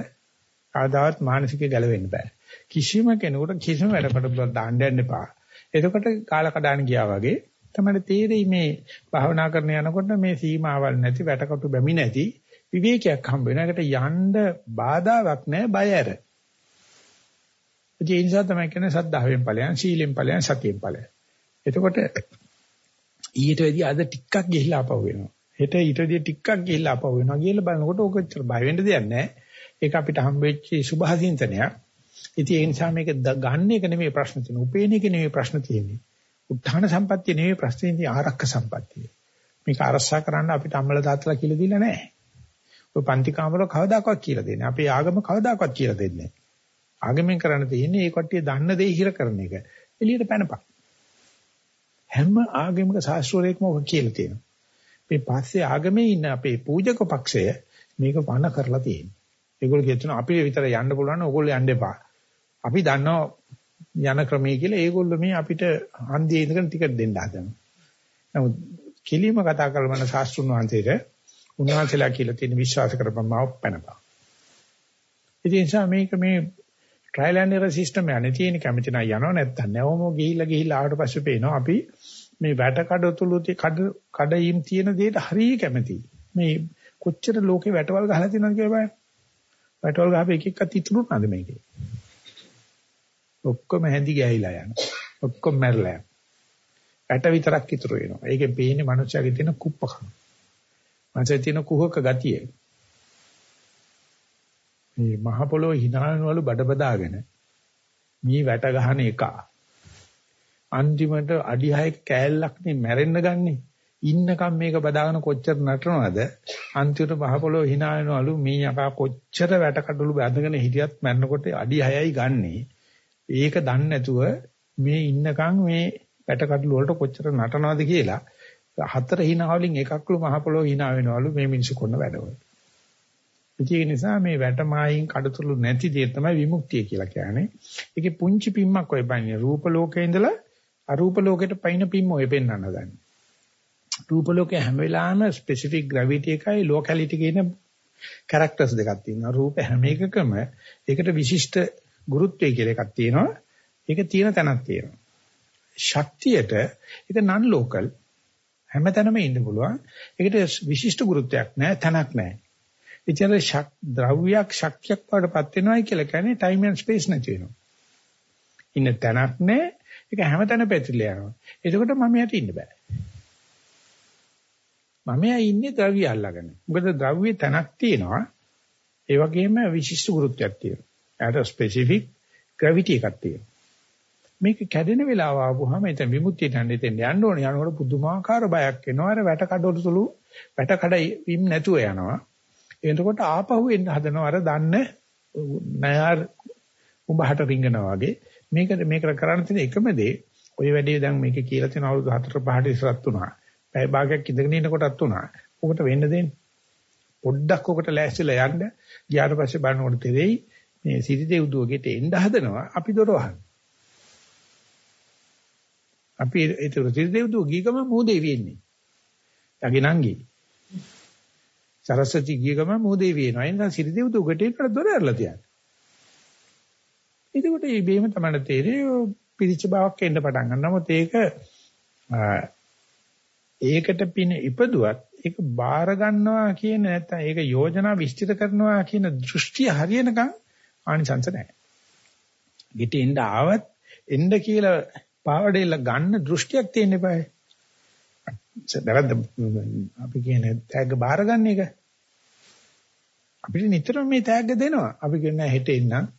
කවදාවත් මානසික ගැලවෙන්න බෑ. කිසිම කෙනෙකුට කිසිම වැඩකට දාන්න යන්න එපා. එතකොට කාල කඩාන ගියා වගේ තමයි තේරෙයි මේ භාවනා කරන යනකොට මේ සීමාවල් නැති වැටකටු බැමි නැති විවේකයක් හම්බ වෙන එකට යන්න බාධාවක් නැහැ බය ඇර. ඒ නිසා තමයි කියන්නේ සද්ධාවෙන් ඵලයන් සීලෙන් ඵලයන් සතියෙන් ඵලයන්. එතකොට ඊට වැඩි අද ටිකක් ගිහිලා අපව වෙනවා. හෙට ඊට වැඩි ටිකක් ගිහිලා අපව වෙනවා කියලා බලනකොට ඕක ඇත්තට බය වෙන්න දෙයක් නැහැ. ඒක අපිට හම්බෙච්ච සුභාසින්තනයක්. ඉතින් ඒ නිසා මේක ගන්න එක නෙමෙයි ප්‍රශ්න තියෙන්නේ. උපේන එක නෙමෙයි ප්‍රශ්න තියෙන්නේ. උත්හාන සම්පත්තිය නෙමෙයි ප්‍රශ්නේ තියෙන්නේ ආරක්ක සම්පත්තිය. මේක අරසා කරන්න අපිට අම්මලා තාත්තලා කියලා දීලා නැහැ. ඔය පන්ති කාමර කවදාකවත් කියලා දෙන්නේ. අපේ ආගම කවදාකවත් කියලා දෙන්නේ නැහැ. ආගමෙන් කරන්න තියෙන්නේ ඒ කට්ටිය දන්න දේ ඉහිර කරන එක. එළියට පැනපන්. හැම ආගමික ශාස්ත්‍රෝරේකම ඔක කියලා තියෙනවා. මේ පස්සේ ආගමේ ඉන්න අපේ පූජක පක්ෂය මේක වණ කරලා තියෙනවා. ඒගොල්ලෝ කියනවා අපි විතර යන්න පුළුවන් ඕගොල්ලෝ යන්න එපා. අපි දන්නවා යන ක්‍රමයේ කියලා ඒගොල්ලෝ මේ අපිට හන්දියේ ඉඳගෙන ටිකට් දෙන්න හදනවා. නමුත් කිලිම කතා කරලා මම ශාස්ත්‍රුන් වහන්සේට උන්වහන්සේලා කියලා තියෙන විශ්වාස කරපම් මාව පැනපන්. ඉතින් නිසා මේක මේ ට්‍රයිල් ඇන්ඩ් එරර් සිස්ටම් යන්නේ තියෙන කැමති නම් යනව නැත්තම් නැවම ගිහිල්ලා ගිහිල්ලා ආවට පස්සේ පේනවා අපි මේ වැට කඩතුළු කඩ කඩයිම් තියෙන දෙයට හරිය කැමතියි. මේ කොච්චර ලෝකේ වැටවල් ගහලා තියෙනවද කියලා බලන්න. වැටවල් ගහපු එක එකක් ඉතුරුනාද මේකේ? ඔක්කොම හැඳි ගෑහිලා යනවා. ඔක්කොම මැරලා යනවා. ඇට විතරක් ඉතුරු වෙනවා. ඒකේ පේන්නේ මනුස්සයාගේ තියෙන කුප්පකම. මනසේ තියෙන කුහක ගතිය. මේ මහ පොළොව hinaනවලු බඩ බදාගෙන මේ වැට ගහන එක. අන්තිමට අඩි 6 කෑල්ලක් නේ මැරෙන්න ගන්නේ. ඉන්නකම් මේක බදාගෙන කොච්චර නටනවද අන්තිමට මහ පොළොව hina වෙනවලු මේ යකා කොච්චර වැට කඩළු බැඳගෙන හිටියත් මැරෙනකොට අඩි 6යි ගන්නෙ ඒක දන්නේ නැතුව මේ ඉන්නකම් මේ වැට කඩළු වලට කොච්චර නටනවද කියලා හතර hina වලින් එකක්ලු මහ පොළොව hina වෙනවලු මේ මිනිස්සු කරන වැඩවල ඒක නිසා මේ වැටමායින් කඩතුළු නැති දේ තමයි විමුක්තිය කියලා කියන්නේ. ඒකේ පුංචි පිම්මක් ඔය බන්නේ රූප ලෝකේ ඉඳලා අරූප ලෝකෙට පයින් පිම්ම ඔය පෙන්වන්න ගන්න. රූප ලෝකේ හැම වෙලාවෙම ස්පෙસિෆික් ග්‍රැවිටි එකයි ලෝකැලිටි කියන කැරක්ටර්ස් දෙකක් තියෙනවා. රූප හැම එකකම ඒකට විශිෂ්ට ගුරුත්වය කියලා එකක් තියෙනවා. ඒක තියෙන තැනක් තියෙනවා. ශක්තියට ඒක නන් ලෝකල් හැමතැනම ඉන්න පුළුවන්. ඒකට විශිෂ්ට ගුරුත්වයක් නැහැ, තැනක් නැහැ. එචර ශක් ද්‍රව්‍යයක් ශක්තියක් වඩපත් වෙනවයි කියලා කියන්නේ ටයිම් ඇන්ඩ් ස්පේස් නැති වෙනවා. ඉන්න තැනක් නැහැ. ඒක හැමතැන පැතිරලා යනවා. එතකොට මම යට ඉන්න බෑ. මම ඉන්නේ ද්‍රව්‍ය අල්ලගෙන. මොකද ද්‍රව්‍ය තැනක් තියෙනවා. ඒ වගේම විශිෂ්ට ගුරුත්වයක් තියෙනවා. ඒකට ස්පෙસિෆික් ග්‍රැවිටි එකක් තියෙනවා. මේක කැඩෙන වෙලාව ආවොහම එතන විමුක්තියට යන්න එතෙන් යන්න ඕනේ. යනකොට පුදුමාකාර බයක් එනවා. අර වැට කඩවල සුළු වැට කඩ වීම නැතුව යනවා. එතකොට ආපහු එන්න හදනවා අර දන්න නයාර උඹහට රිංගනවා වගේ මේක මේක කරන්න තියෙන එකම දේ ඔය වැඩේ දැන් මේක කියලා තියෙන අවුරුදු 4 5ට ඉස්සරත් උනා. පැය භාගයක් ඉඳගෙන ඉන්නකොටත් උනා. ඔකට වෙන්න දෙන්න. පොඩ්ඩක් ඔකට ලෑස්තිලා යන්න. ගියාට පස්සේ බලනකොට තෙරෙයි මේ සිරිදේ උදුවගෙට එන්න හදනවා අපි දොර වහන. අපි ඒක සිරිදේ උදුව ගීගම මොදේවි එන්නේ. යගේ නංගි. සරස්වති ගිය ගමන් මොහොතේ වෙනවා. ඒ නිසා සිරිදේව දුකට ඒකට දොර ඇරලා තියන්න. එතකොට මේ බේම තමයි තේරෙන්නේ පිරිච්ච බවක් එන්න පටන් ගන්නවා. නමුත් ඒක ඒකට පින ඉපදුවත් ඒක බාර ගන්නවා කියන නැත්නම් ඒක යෝජනා විස්තර කරනවා කියන දෘෂ්ටිය හරියනකම් ආනිසංස නැහැ. ගෙට එන්න ආවත් එන්න කියලා පාවඩේල ගන්න දෘෂ්ටියක් තියෙන්න eBay. වැරද්ද අපි කියන්නේ තෑග්ග බාරගන්න එක. අපිට නිතරම මේ තෑග්ග දෙනවා. අපි කියන්නේ හෙට එන්නම්.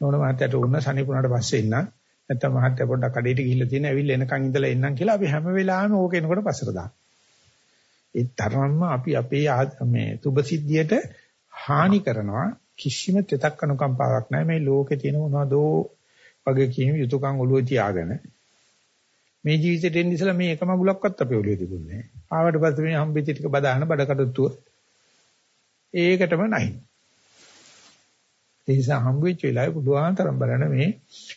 නෝන මහත්තයාට උන්න සනිපුණාට පස්සේ එන්නම්. නැත්තම් මහත්තයා පොඩ්ඩක් කඩේට ගිහිල්ලා තියෙන ඇවිල්ලා එනකන් ඉඳලා එන්නම් කියලා අපි හැම වෙලාවෙම ඕක එනකොට පස්සට දානවා. ඒ තරම්ම අපි අපේ මේ සුභසිද්ධියට හානි කරනවා කිසිම තෙතක් අනුකම්පාවක් නැහැ මේ ලෝකේ තියෙන මොනවදෝ වගේ කියන යුතුයකම් ඔළුවේ තියාගෙන මේ ජීවිතේට එන්න ඉස්සලා මේ එකම ගුලක්වත් අපේ ඔළුවේ තිබුණේ නැහැ. ආවට පස්සේ මේ හම්බෙච්ච ටික බදාන බඩකටුව ඒකටම නැහැ. ඒ නිසා හම්බෙච්ච වෙලාවේ පුළුවන් තරම් බලන්න මේ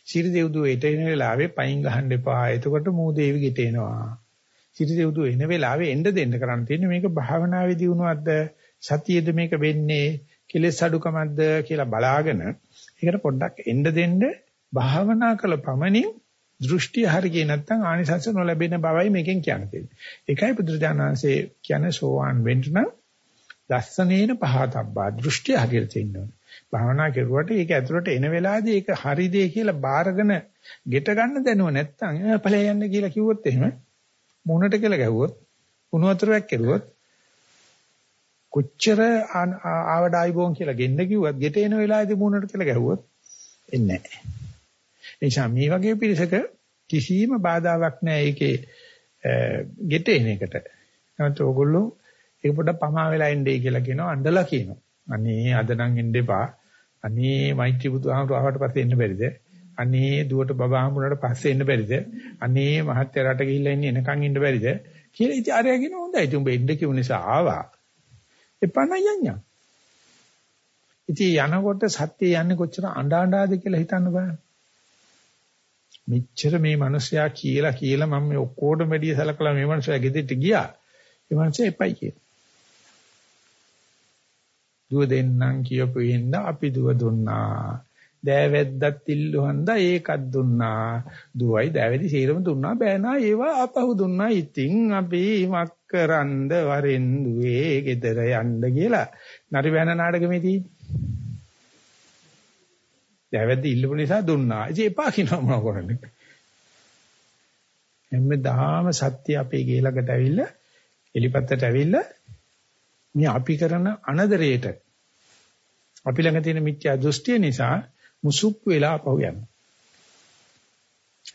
සිරි දෙව්දුව එට එන වෙලාවේ පයින් ගහන්න එපා. එතකොට මූ දේවි ගෙට එනවා. සිරි දෙව්දුව එන වෙලාවේ එන්න දෙන්න කරන්න තියෙන්නේ මේක භාවනාවේදී වුණාද සතියේද මේක වෙන්නේ කෙලෙස් අඩුකමක්ද කියලා බලාගෙන ඒකට පොඩ්ඩක් එන්න දෙන්න භාවනා කළ පමණින් දෘෂ්ටි හරියේ නැත්නම් ආනිසංස නොලැබෙන බවයි මේකෙන් කියන්නේ. ඒකයි බුදුරජාණන්සේ කියන්නේ සෝවාන් වෙන්න නම් දස්සනේන පහතබ්බා දෘෂ්ටි හරියට තියෙනවා. භාවනා කරුවට ඒක ඇතුළට එන වෙලාවේදී ඒක හරි දෙය කියලා බාරගෙන ගෙට ගන්න දැනුව නැත්නම් ඵලය යන්න කියලා කිව්වොත් එහෙම මොනට කියලා ගැහුවොත් උණු වතුරක් කෙරුවොත් කොච්චර ආවඩ ආයිබෝන් කියලා ගෙන්න කිව්වත් ගෙට එන වෙලාවේදී මොනට කියලා ගැහුවොත් එන්නේ නැහැ. නිසා මේ වගේ පිරිසක කිසිම බාධාවක් නැහැ ඒකේ ගෙට එන එකට. නැත්නම් ඕගොල්ලෝ ඒක පොඩ්ඩක් පමා වෙලා ඉන්නේ කියලා කියනවා අඬලා කියනවා. අනේ අද නම් එන්න එපා. අනේ මෛත්‍රී බුදුහාමුදුර ආවට පස්සේ එන්න බැරිද? අනේ දුවට බබා හම්බුනට පස්සේ එන්න බැරිද? අනේ මහත්ය රට ගිහිල්ලා ඉන්නේ එනකන් ඉන්න බැරිද? කියලා ඉතින් අරයා කියන හොඳයි. ඉතින් උඹ එන්න කිව්ව නිසා ආවා. එපා නයන්යා. ඉතින් යනකොට සත්‍ය යන්නේ කොච්චර අඬ අඬාද කියලා හිතන්න බෑ. මෙච්චර මේ මිනිස්සයා කියලා කියලා මම මේ ඔක්කොටම වැඩිය සලකලා මේ මිනිස්සයා ගෙදෙට්ට ගියා. ඒ මිනිස්සයා එපයි කියලා. දුව දෙන්නම් කියපු හින්දා අපි දුව දුන්නා. දෑවැද්දත් ඉල්ලුහන්දා ඒකත් දුන්නා. දුවයි දෑවැදි සීරම දුන්නා බෑනා ඒවා අපහු දුන්නා. ඉතින් අපි මක් කරන්ද වරෙන්දුවේ ගෙදර යන්න කියලා නරි වැන නාටකෙමේදී දැවැද්ද ඉල්ලපු නිසා දුන්නා. ඉතින් එපා කියනවා මොන කරන්නේ. හැමදාම සත්‍ය අපේ ගේ ළඟට ඇවිල්ලා එලිපත්තට ඇවිල්ලා මේ අපි කරන අනදරේට අපි ළඟ තියෙන මිත්‍යා දෘෂ්ටිය නිසා මුසුප් වෙලා පහු යනවා.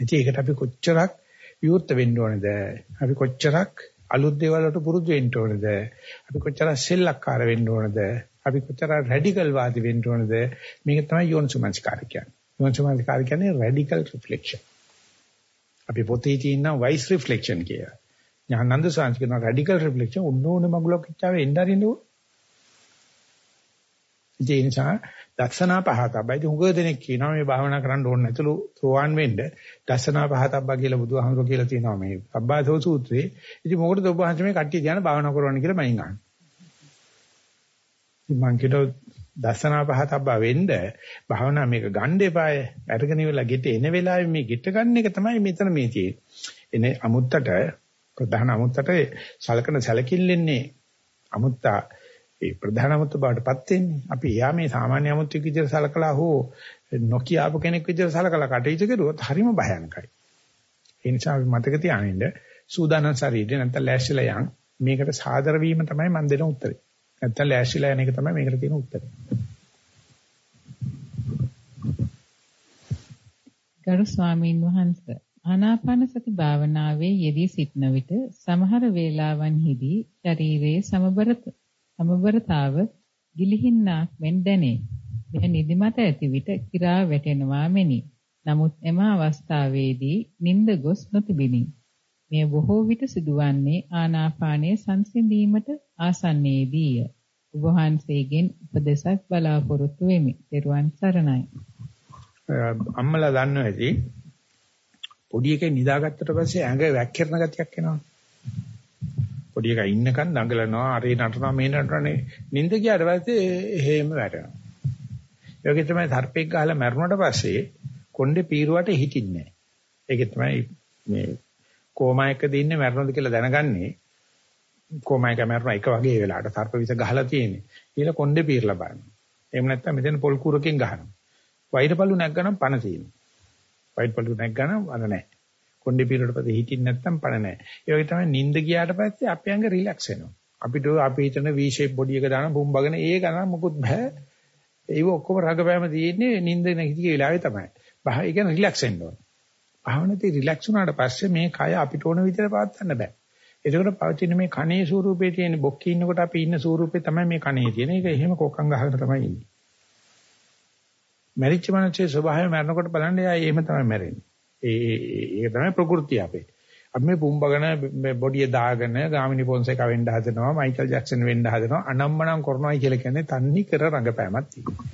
ඉතින් ඒකට අපි කොච්චරක් විවෘත වෙන්න ඕනේද? අපි කොච්චරක් අලුත් දේවල් වලට පුරුදු වෙන්න ඕනේද? අපි කොච්චරක් සෙල්ලක්කාර වෙන්න ඕනේද? අපි කොච්චරක් රැඩිකල් වාදී වෙන්න ඕනේද? මේක තමයි යෝනිසුමංස්කාර කියන්නේ. යෝනිසුමංස්කාර කියන්නේ රැඩිකල් රිෆ්ලෙක්ෂන්. අපි පොතේ තියෙන වයිස් රිෆ්ලෙක්ෂන් කියලා. ඥානන්ද සාංශ කියන රැඩිකල් රිෆ්ලෙක්ෂන් උන්න ඕනේ මගුලක් කිච්චාවේ එන්න අරින්නෝ. ඒ නිසා දක්ෂනා පහතබ්බයි. ඉතින් උගව දෙනෙක් කියනවා මේ භාවනා කරන්න ඕනේ නැතුළු සෝවාන් වෙන්න දක්ෂනා පහතබ්බා කියලා බුදුහාමුදුරුවෝ කියලා තියෙනවා මේ අබ්බාසෝ සූත්‍රයේ. ඉතින් මොකටද ඔබ වහන්සේ මේ කට්ටිය කියන භාවනා කරවන්න කියලා මයින් අහන්නේ. ඉතින් මං කියනවා දසනා පහතබ්බා වෙන්න භාවනා මේක ගන්න එපාය. අරගෙන ඉවරලා ගෙට එන වෙලාවේ මේ ගෙට ගන්න එක තමයි මෙතන මේ තියෙන්නේ. එනේ අමුත්තට ප්‍රධාන අමුත්තට සලකන සැලකිල්ලෙන්නේ අමුත්තා ඒ ප්‍රධාන අමුත්ත බවටපත් වෙන්නේ. අපි එයා මේ සාමාන්‍ය අමුත්තෙක් විදිහට සලකලා හෝ නොකිය ආපු කෙනෙක් විදිහට සලකලා කටයුතු කරුවොත් හරිම භයානකයි. ඒ නිසා අපි මතක තියාගන්න සූදානම් ශරීරය නැත්නම් ලෑස්තිලා යන් මේකට සාදර වීම තමයි මම දෙන උත්තරේ. නැත්නම් ලෑස්තිලා යන එක තමයි මේකට තියෙන උත්තරේ. ගරු ස්වාමීන් වහන්සේ ආනාපාන සති භාවනාවේ යෙදී සිටන විට සමහර වේලාවන්හිදී ශරීරයේ සමබර සමබරතාව ගිලිහින්නාක් මෙන් දැනේ. මෙය නිදිමත ඇති විට කිරා වැටෙනවා මෙනි. නමුත් එම අවස්ථාවේදී නිින්ද ගොස් නොතිබිනි. මෙය බොහෝ විට සිදුවන්නේ ආනාපානයේ සංසිඳීමට ආසන්නයේදීය. ඔබ වහන්සේගෙන් උපදේශක් බලාපොරොත්තු වෙමි. ත්වන් සරණයි. අම්මලා දන්නව ඇති පොඩි එකේ නිදාගත්තට පස්සේ ඇඟ වැක්කිරන ගතියක් එනවා. පොඩි එකා ඉන්නකන් දඟලනවා අරේ නටනවා මේ නටනනේ නිින්ද ගියාට පස්සේ එහෙම වැටෙනවා. ඒ වගේ තමයි සර්පෙක් ගහලා මැරුණට පස්සේ කොණ්ඩේ පීරුවට හිටින්නේ නැහැ. ඒක තමයි මේ කොමා එකද ඉන්නේ මැරුණද කියලා දැනගන්නේ කොමා එක මැරුණා එක වගේ වෙලාවට සර්ප විස ගහලා තියෙන්නේ. ඊළ කොණ්ඩේ පීරලා බලනවා. එහෙම නැත්නම් මෙතන පොල් කුරකින් ගහනවා. වෛරපළු නැග්ගනම් පණ තියෙනවා. වෛරපළු නැග්ගනම් අර නැහැ. කොණ්ඩේ පීරුවට පස්සේ හිටින්න නැත්නම් පණ නැහැ. ඒ වගේ තමයි නිින්ද ගියාට පස්සේ අපේ ඇඟ රිලැක්ස් වෙනවා. අපිට අපි හිතන V shape body එක දාන බුම්බගෙන ඒ ගණන් මොකුත් බෑ. ඒව ඔක්කොම රඟපෑම තියෙන්නේ නිින්ද නැගිටිය වෙලාවේ තමයි. බහ ඒ කියන්නේ රිලැක්ස් වෙන්න ඕන. භාවනාවේ රිලැක්ස් වුණාට පස්සේ මේ කය අපිට ඕන විදිහට පවත්වන්න බෑ. ඒකෝට පවතින මේ කනේ ස්වරූපේ තියෙන බොක්කේ ඉන්නකොට අපි ඉන්න ස්වරූපේ තමයි මේ කනේ තියෙන. ඒක එහෙම කොක්කම් ගහගෙන තමයි ඉන්නේ. මැරිච්ච මනසේ ස්වභාවය මරනකොට බලන්න එයා එහෙම තමයි මැරෙන්නේ. ඒ ඒක තමයි ප්‍රകൃතිය අපේ. අපි මේ පුම්බගෙන මේ බොඩිය දාගෙන ගාමිණි පොන්සේක වෙන්න හදනවා, මයිකල් ජැක්සන් වෙන්න හදනවා, අනම්මනම් කරනවායි කියලා කියන්නේ තන්නේ කර රඟපෑමක් තියෙනවා.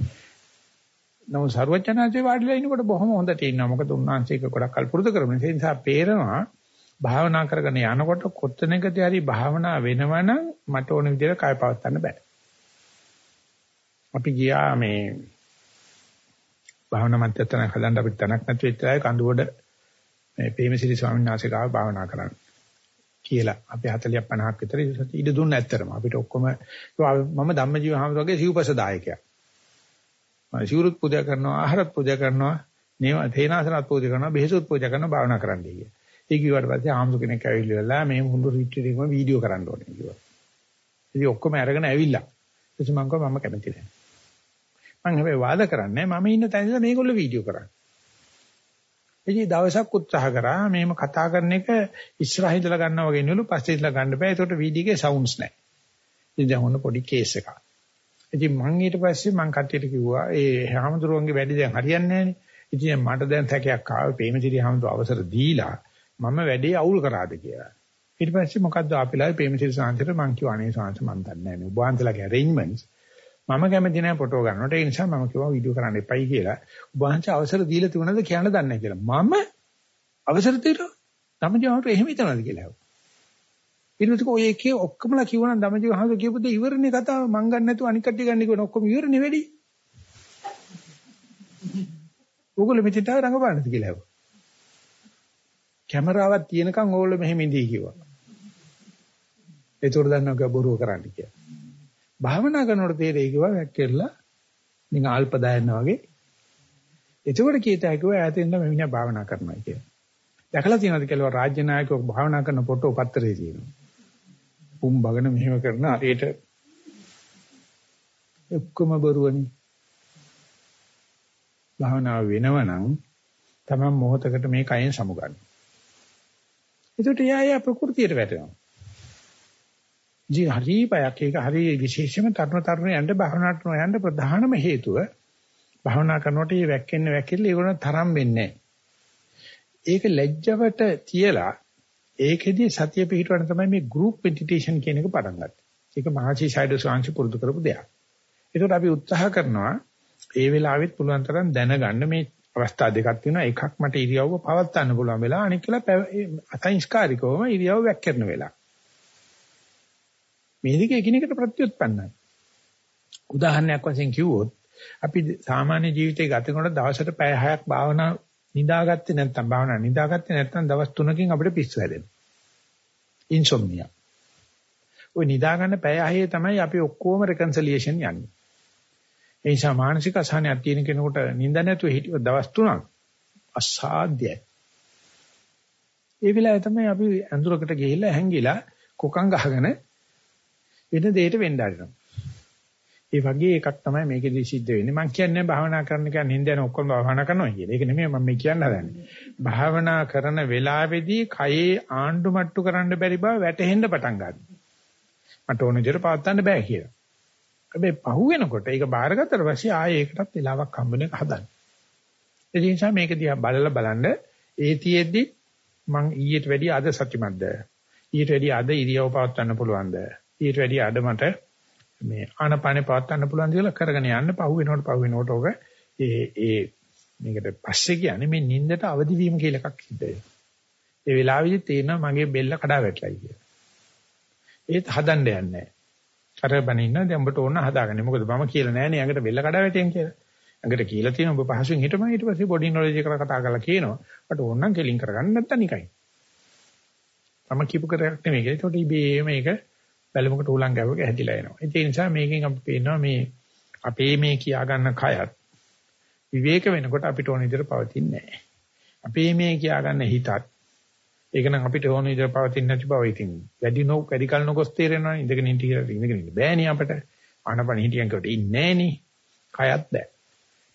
නමුත් ਸਰවඥාන්සේ වාඩිලා ඉන්නකොට බොහොම හොඳට ඉන්නවා. මොකද උන්වහන්සේක ගොඩක් කල් පුරුදු කරගෙන ඒ නිසා පේනවා භාවනා කරගෙන යනකොට කොතැනකදී හරි භාවනා වෙනවනම් මට ඕන විදිහට කය පවත්වා ගන්න බෑ. අපි ගියා මේ භාවනා මධ්‍යස්ථාන හදන්න අපිට තැනක් නැති වෙච්ච අය කඳුවඩ මේ පේමසිරි ස්වාමීන් වහන්සේ ගාව භාවනා කරන්න කියලා. අපි 40ක් 50ක් විතර ඉඩ දුන්න ඇත්තරම අපිට ඔක්කොම මම ධම්මජීව හාමුදුරුවෝගේ සිව්පස දායකයා. මම සිවුරුත් පූජා කරනවා ආහාරත් පූජා කරනවා නේව තේනාසනත් පූජා කරනවා බෙහෙසුත් පූජා කරනවා භාවනා කරන්න කිය. ඒ කිව්වට පස්සේ ආම්සු කෙනෙක් ඇවිල්ලා මේ මුළු රිට්‍රීට් එකම වීඩියෝ කරන්න ඕනේ කිව්වා. ඉතින් ඔක්කොම අරගෙන ඇවිල්ලා. ඊට මම කිව්වා මම කැමති නැහැ. මම හැබැයි වාද කරන්නේ මම ඉන්න තැන ඉඳලා මේගොල්ලෝ වීඩියෝ කරන්නේ. ඉතින් දවසක් උත්සාහ කරා මේම කතා කරන එක ඉස්සරහින් ඉඳලා ගන්නවා වගේ නෙවෙයි පස්සේ ඉඳලා ගන්න බෑ. ඒකට වීඩියෝ එකේ සවුන්ඩ්ස් නැහැ. ඉතින් දැන් ඔන්න පොඩි කේස් එකක්. ඉතින් මම ඊට පස්සේ මම කට්ටියට කිව්වා ඒ හැමතුරුවන්ගේ වැඩි දැන් හරියන්නේ නැහනේ. ඉතින් මට දැන් තැකයක් ආවේ පේමසිරි හැමතුරු අවසර දීලා මම වැඩේ අවුල් කරාද කියලා. ඊට පස්සේ මොකද්ද ආපිලාවේ පේමසිරි සාන්තිට මං කිව්වා අනේ සාන්ත මන් දන්නේ නැහැ මේ ඔබ වහන්සේලාගේ arrangements මම කැමති නැහැ ෆොටෝ ගන්නවට ඒ නිසා මම කිව්වා වීඩියෝ කරන්න එපයි කියලා. ඔබ වහන්සේ අවසර දීලා තිබුණාද කියන්න දන්නේ නැහැ කියලා. මම අවසර දෙනවා. තමජාවට එහෙම හිතනවාද කියලා. ඊට ඔය එකේ ඔක්කොමලා කිව්වනම් ධම්මජීව හඳු කියපු දේ ඉවරනේ කතාව මං ගන්න නැතුව අනික් කට්ටිය ගන්න කිව්වන ඔක්කොම ඉවරනේ වෙඩි. ඕගොල්ලෝ මෙතනට රඟපාන්නද කියලා ඇහුවා. කැමරාවක් තියෙනකන් ඕගොල්ලෝ මෙහෙම ඉඳී කිව්වා. ඒතකොට දන්නවා බොරුව කරන්න කියලා. භාවනා කරනකොට තේරෙයි කිව්වා වැක්කෙල්ලා නිකන් අල්ප දායනා වගේ. එතකොට කීතයි කිව්වා ඈතින් නම් මිනිහා භාවනා කරනවා කියලා. දැකලා තියෙනවද කියලා රාජ්‍ය නායකයෝ භාවනා කරන ෆොටෝ පත්තරේ තියෙනවා. උම් බගන මෙහෙම කරන හරියට ඔක්කොම බොරුවනේ. භාවනාව වෙනවනම් තමයි මොහොතකට මේ කයෙන් සමුගන්න. ඒකට යාය ප්‍රകൃතියට වැටෙනවා. ජී හරි බයක් ඒක හරි විශේෂම තරුණ තරුණයන්ට භාවනාවට නොයන්න ප්‍රධානම හේතුව භාවනා කරනකොට මේ වැක්කෙන්න වැක්කෙල්ල ඒගොල්ලෝ තරම් වෙන්නේ ඒක ලැජ්ජවට තියලා ඒකෙදි සතිය පිහිටවන තමයි මේ group meditation කියන එක පටන් ගත්තේ. ඒක මහසි සයිඩෝ සාංශ පුරුදු කරපු දෙයක්. ඒකට අපි උත්සාහ කරනවා ඒ වෙලාවෙත් පුළුවන් තරම් දැනගන්න මේ අවස්ථා දෙකක් තියෙනවා. එකක් මට ඉරියව්ව පවත්වන්න පුළුවන් වෙලාව අනික කියලා අතයිස්කාරිකවම ඉරියව්ව වැක්කරන වෙලාව. මේ දෙක එකිනෙකට ප්‍රත්‍යুৎපන්නයි. උදාහරණයක් වශයෙන් කිව්වොත් අපි සාමාන්‍ය ජීවිතේ ගත කරන දවසට පැය 6ක් භාවනා නිදාගත්තේ නැත්නම් භාවනා නිදාගත්තේ නැත්නම් දවස් 3කින් අපිට පිස්සු හැදෙනවා. ඉන්සොම්නියා. ওই නිදාගන්න පැය 6 තමයි අපි ඔක්කොම රෙකන්සලියේෂන් යන්නේ. ඒ නිසා මානසික අසහනයක් තියෙන කෙනෙකුට නිින්ද නැතුව හිටිය දවස් 3ක් අසාධ්‍යයි. ඒ වෙලාවේ තමයි අපි ඇඳුරකට ගිහිල්ලා හැංගිලා කොකන් ගහගෙන වෙන දෙයකට වෙන්න ආරිනවා. ඒ වගේ එකක් තමයි මේකෙදි සිද්ධ වෙන්නේ. මම කියන්නේ භාවනා කරන එක නින්ද යන ඔක්කොම භාවනා කරනවා කියලා. ඒක නෙමෙයි මම මේ කියන්න හදන්නේ. භාවනා කරන වෙලාවේදී කයේ ආණ්ඩු මට්ටු කරන්න බැරි බව වැටහෙන්න පටන් ගන්නවා. මට ඕන විදිහට පවත්වන්න බෑ කියලා. හැබැයි පහු වෙනකොට ඒක බාරගත්තට පස්සේ ආයේ ඒකටත් වෙලාවක් හම්බෙන එක හදන්න. ඒ නිසා මේක දිහා බලලා බලන්න ඒතියෙද්දි මං ඊට වැඩිය අද සත්‍යමත්ද? ඊට වැඩිය අද ඉරියව් පවත්වන්න පුළුවන්ද? ඊට වැඩිය අද මට මේ ආනපානේ පවත්වන්න පුළුවන් කියලා කරගෙන යන්න පහු වෙනකොට පහු වෙනකොට ඔක ඒ ඒ මේකට පස්සේ කියන්නේ මේ නින්දට අවදි වීම කියලා එකක් සිද්ධ වෙනවා. ඒ වෙලාවෙදි තේරෙනවා මගේ බෙල්ල කඩා වැටලයි කියලා. ඒත් හදන්න යන්නේ නැහැ. අර බනින්න දැන් උඹට ඕන හදාගන්න. මොකද මම කියලා නෑනේ ඇඟට බෙල්ල කඩා වැටෙන් කියලා. ඇඟට කියලා තියෙන ඔබ පහසුවෙන් හිටම ඊට පස්සේ බොඩි නොලෙජ් එක කතා කරලා කියනවා. මට ඕන නම් කෙලින් කරගන්න නැත්තම් නිකයි. මම කියපු කරයක් නෙමෙයි. ඒකට ඉබේම මේක බැලුමකට උලන් ගැවක හැදිලා එනවා. ඒ නිසා මේකෙන් අපි පේනවා මේ අපේ මේ කියා ගන්න කයත් විවේක වෙනකොට අපිට ඕන විදිහට පවතින්නේ නැහැ. අපේ මේ කියා ගන්න හිතත් ඒක නම් අපිට ඕන විදිහට පවතින්නේ නැති බව ඉතින් වැඩි නෝ වැඩි කල නොගොස් තේරෙනවා ඉඳගෙන ඉඳ ඉඳගෙන ඉන්න බෑනේ අපිට. ආනපන හිටියන් කොට ඉන්නේ නැහනේ. කයත් බෑ.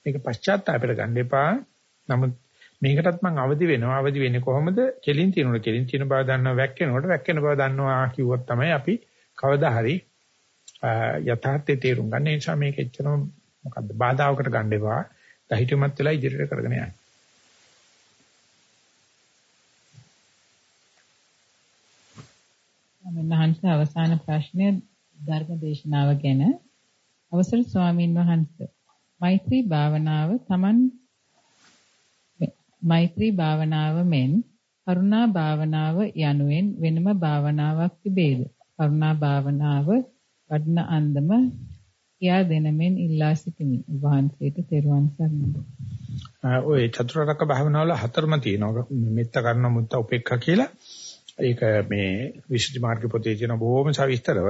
මේක පශ්චාත්තාපයට ගන්න එපා. නමුත් මේකටත් මම අවදි වෙනවා. අවදි වෙන්නේ කොහොමද? කෙලින් තියනකොට කෙලින් තියන බව දන්නවා. වැක්කෙනකොට වැක්කෙන බව දන්නවා කිව්වොත් තමයි අපි කවදා හරි යථාර්ථයේ තේරුම් ගන්න. ඒ නිසා මේක එච්චරම මොකද්ද බාධාවකට ගන්න එපා. දහිතමත් වෙලා ඉදිරියට කරගෙන යන්න. මමහන්ස අවසාන ප්‍රශ්නය ධර්ම දේශනාව ගැන අවසර ස්වාමින් වහන්සේ මෛත්‍රී භාවනාව Taman මෛත්‍රී භාවනාව මෙන් කරුණා භාවනාව යනුවෙන් වෙනම භාවනාවක් තිබේද? කරුණා භාවනාව වඩන අන්දම කියා දෙනමෙන් ඉල්ලා සිටිමි. වහන්සේට තෙරුවන් සරණයි. ඔය චතුරාර්යක භාවනාවල හතරම තියෙනවා. මෙත්ත කරන මුත්ත උපේක්ඛා කියලා. ඒක මේ විසුද්ධි මාර්ග පොතේ තියෙන බොහොම සවිස්තරව.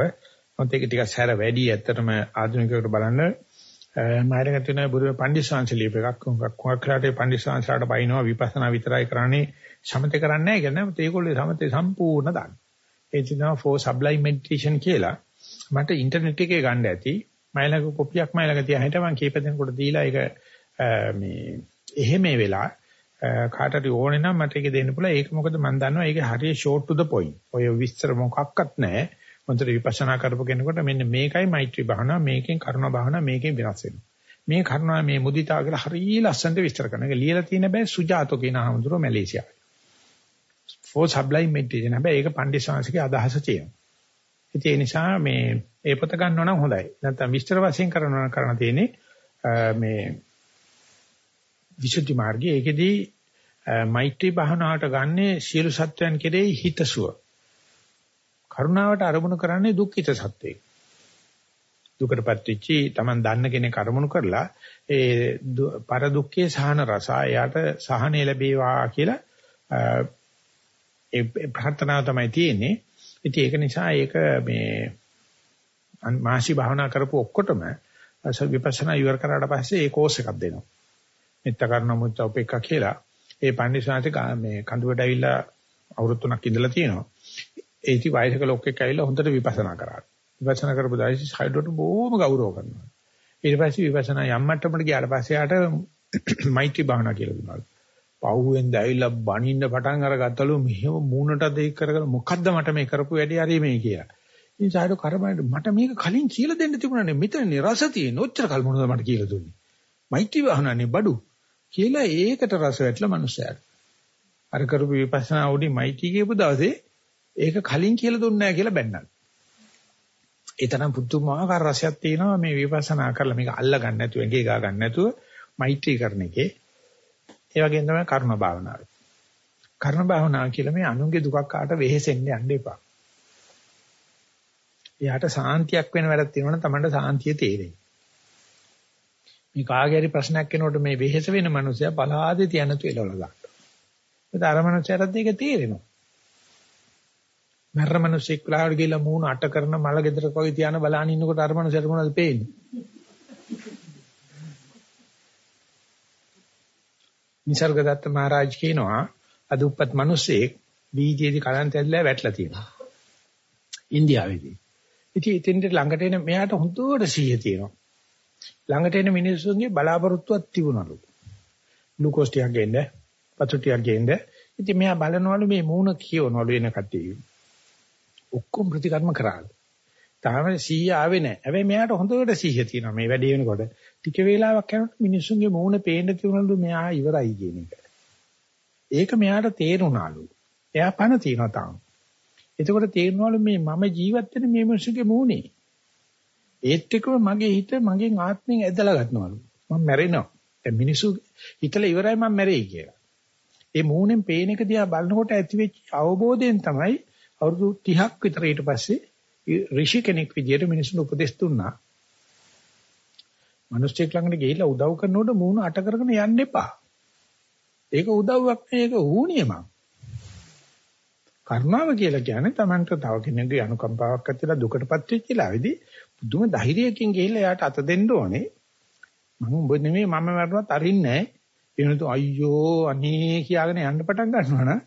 මොකද ඒක ටිකක් සැර වැඩි ඇත්තටම ආධුනිකයෙකුට බලන්න මායරක තියෙන බුදු පණ්ඩිස්වාංශ ලියප එකක් කොහොමද කරාටේ පණ්ඩිස්වාංශලාට බයිනවා විපස්සනා විතරයි කරන්නේ සමතේ කරන්නේ නැහැ කියන්නේ ඒගොල්ලෝ සමතේ සම්පූර්ණ දාන්න. ඒ කියනවා for sublime meditation කියලා. මට ඉන්ටර්නෙට් එකේ ගන්න ඇති. මයිලක කොපියක් මයිලක තියා හිට මම කීප දෙනෙකුට දීලා ඒක මේ එහෙම වෙලා කාටට ඕනේ නම් මට ඒක දෙන්න පුළුවන්. ඒක මොකද මම දන්නවා ඒක හරිය short to the point. ඔය විස්තර මොකක්වත් නැහැ. මොන්තර විපස්සනා කරපු කෙනෙකුට මෙන්න මේකයි මෛත්‍රී භාවනාව මේකෙන් කරුණා භාවනාව මේකෙන් වෙනස් වෙනවා. මේ කරුණා මේ මුදිතා කියලා හරිය ලස්සනට විස්තර කරනවා. ඒක ලියලා තියෙන බෑ සුජාතෝ කියන ආමඳුර මැලේසියාවේ. For sublime meditation. හැබැයි ඒක පණ්ඩිතශාංශිකේ අදහස තියෙනවා. ඒ නිසා මේ ඒ පොත ගන්නව නම් හොඳයි. නැත්නම් විස්තර වශයෙන් කරනවා නම් කරන්න තියෙන්නේ මේ විසුද්ධි මාර්ගයේ ඒකෙදී මෛත්‍රී භාවනාවට ගන්නේ සියලු සත්වයන් කෙරෙහි හිතසුව. කරුණාවට අරමුණු කරන්නේ දුක්ඛිත සත්වෙක්. දුකටපත් වෙච්චි Taman දන්න කෙනෙක් අරමුණු කරලා ඒ පර දුක්ඛේ සහන රස එයාට සහනය ලැබේවා කියලා ඒ ප්‍රාර්ථනාව තමයි තියෙන්නේ. ඉතින් ඒක නිසා ඒක මේ මාසි භාවනා කරපු ඔක්කොටම විපස්සනා ඉවර කරාට පස්සේ ඒ කෝස් එකක් දෙනවා. මෙත්ත කරන මුත්ත උපේක්ඛා කියලා. ඒ පන්දිසාන්ති මේ කඳුවට ඇවිල්ලා අවුරුදු තුනක් ඉඳලා තියෙනවා. ඒ ඉති වයසක ලොක්ෙක් ඇවිල්ලා හොඳට විපස්සනා කරා. විපස්සනා කරපු දායිසි හයිඩ්‍රෝට බොහොම ගෞරව කරනවා. ඊට පස්සේ විපස්සනා යම් මට්ටමකට ගියාට පස්සේ යාට මෛත්‍රී භාවනා කියලා දුන්නා. පහුවෙන් දැවිලා බනින්න පටන් අරගත්තලු මෙහෙම මූණට දෙයක් කරගෙන මොකද්ද මට මේ කරපු වැඩේ හරි මේ කියලා. ඉතින් සායර කරබයිද මට මේක කලින් කියලා දෙන්න තිබුණානේ මෙතනනේ රස තියෙන. ඔච්චර කල් මොනවද මට කියලා දුන්නේ. මෛත්‍රී භාවනානේ බඩු කියලා ඒකට රස වැටලා මිනිස්සයාට. අර කරපු විපස්සනා උඩින් මෛත්‍රී කියපු දවසේ ඒක කලින් කියලා දුන්නේ නැහැ කියලා බැන්නා. ඒ තරම් පුදුමාකාර රසයක් තියෙනවා මේ විපස්සනා කරලා මේක අල්ල ගන්න නැතුව ඇඟේ ගා ගන්න නැතුව මෛත්‍රී කරන එකේ. ඒ වගේම තමයි කර්ම භාවනාව. කර්ම භාවනාව කියලා මේ අනුන්ගේ දුකක් ආට වෙහෙසෙන්න යන්න එපා. එයාට සාන්තියක් වෙන වැඩක් තියෙනවනම් Tamanට සාන්තිය තේරෙයි. මේ කාගේ හරි ප්‍රශ්නයක් එනකොට මේ වෙහෙස වෙන මනුස්සයා බලාදේ තියනතු එලවල ගන්නවා. ඒත් අර මනුස්සයාට ඒක තේරෙනවා. මරර මනුස්සෙක් ලාවට ගිහලා මූණ අට කරන මල ගෙදරක වගේ තියාන බලාන ඉන්නකොට අර මනුස්සයාට මොනවද පේන්නේ? නිසර්ගදත්ත මහරජ කියනවා අද උපත් මිනිස්සෙක් බීජයේදී කලන්ත ඇදලා වැටලා තියෙනවා. ඉන්දියාවේදී. ඉතින් ඉතින්ට ළඟට එන මෙයාට හොඳට සිහිය තියෙනවා. ළඟට එන මිනිස්සුන්ගේ බලාපොරොත්තුවක් තිබුණලු. ග්ලූකෝස් ටිකක් ගේන්න, වතුර ටිකක් ගේන්න. ඉතින් මෙයා බලනවලු මේ මූණ කියවනවලු වෙන කට්ටිය. ඔක්කොම ප්‍රතිකර්ම කරාලු. තාම 100 ආවේ නැහැ. හැබැයි මෙයාට හොඳට 100 තියෙනවා මේ වැඩේ වෙනකොට. ටික වේලාවක් යනකොට මිනිස්සුන්ගේ මූණ පේන්න තියුණලු මෙයා ඉවරයි කියන එක. ඒක මෙයාට තේරුණාලු. එයා පණ තියනවා තාම. එතකොට තේරෙනවලු මේ මම ජීවත් වෙන මේ මිනිස්සුගේ මූණේ. ඒත් එක්කම මගේ හිත මගෙන් ආත්මෙන් ඇදලා ගන්නවලු. මම මැරෙනවා. දැන් මිනිස්සු හිතලා ඉවරයි මම මැරෙයි කියලා. ඒ මූණෙන් පේන එක දිහා බලනකොට ඇතිවෙච්ච අවබෝධයෙන් තමයි අවුරුදු 30ක් විතර ඊට පස්සේ ඍෂි කෙනෙක් විදියට මිනිස්සුන්ට උපදෙස් දුන්නා. මිනිස්සෙක් ළඟට ගිහිල්ලා උදව් කරනකොට මූණ අට කරගෙන යන්න එපා. ඒක උදව්වක් නෙවෙයි ඒක ඌණියමක්. කරුණාව කියලා කියන්නේ Tamanට තව කෙනෙකුගේ අනුකම්පාවක් ඇතිලා දුකටපත් වෙච්ච වෙලාවේදී පුදුම ධෛර්යයෙන් ගිහිල්ලා එයාට අත දෙන්න ඕනේ. මම ඔබ නෙමෙයි මම මරනවත් අරින්නේ නැහැ. එනතු අයියෝ අනේ කියාගෙන යන්න පටන් ගන්නවනම්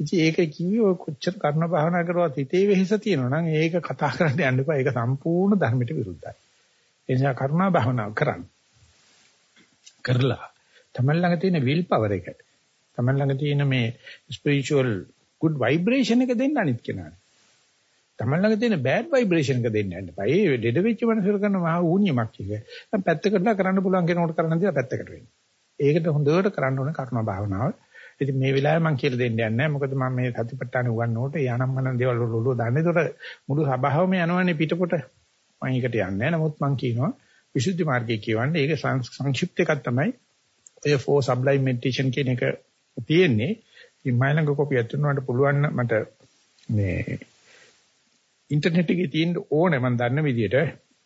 ඉතින් ඒක කිව්වේ ඔය කොච්චර කර්ණ භාවනා කරුවත් හිතේ වෙහෙස තියෙනවා නම් ඒක කතා කරන්න යන්න එපා. ඒක සම්පූර්ණ ධර්මයට විරුද්ධයි. ඒ නිසා කරුණා භාවනාව කරන්න. කරලා තමන් ළඟ තියෙන විල් පවර් එක තමන් ළඟ තියෙන මේ ස්පිරිචුවල් good vibration එක දෙන්න අනිත් කෙනාට. තමන් ළඟ තියෙන bad vibration එක දෙන්න යන්න එපා. ඒ දෙඩ වෙච්ච මනසට කරන මහා ඌණියමක් එක. දැන් පැත්තකටලා කරන්න පුළුවන් කෙනෙකුට කරන්න දිලා පැත්තකට වෙන්න. ඒකට හොඳට කරන්න ඕනේ කරුණා භාවනාව. ඉතින් මේ වෙලාවේ මම කියලා දෙන්න යන්නේ නැහැ. මොකද මම මේ සතිපට්ඨාන උගන්වනකොට යනම්මන දේවල් වල දාන්නේ. ඒතකොට මුළු සභාවම යනවනේ පිටපොට. මම ඒකට යන්නේ නැහැ. නමුත් මම කියනවා විසුද්ධි මාර්ගය කියවන්නේ ඒක සංක්ෂිප්ත එකක් තමයි. ඔය four sublime meditation කියන එක තියෙන්නේ. ඉතින් මයිලඟ කොපියක් තුනකට පුළුවන් මට මේ ඉන්ටර්නෙට් එකේ තියෙන්න ඕනේ මම දන්න විදිහට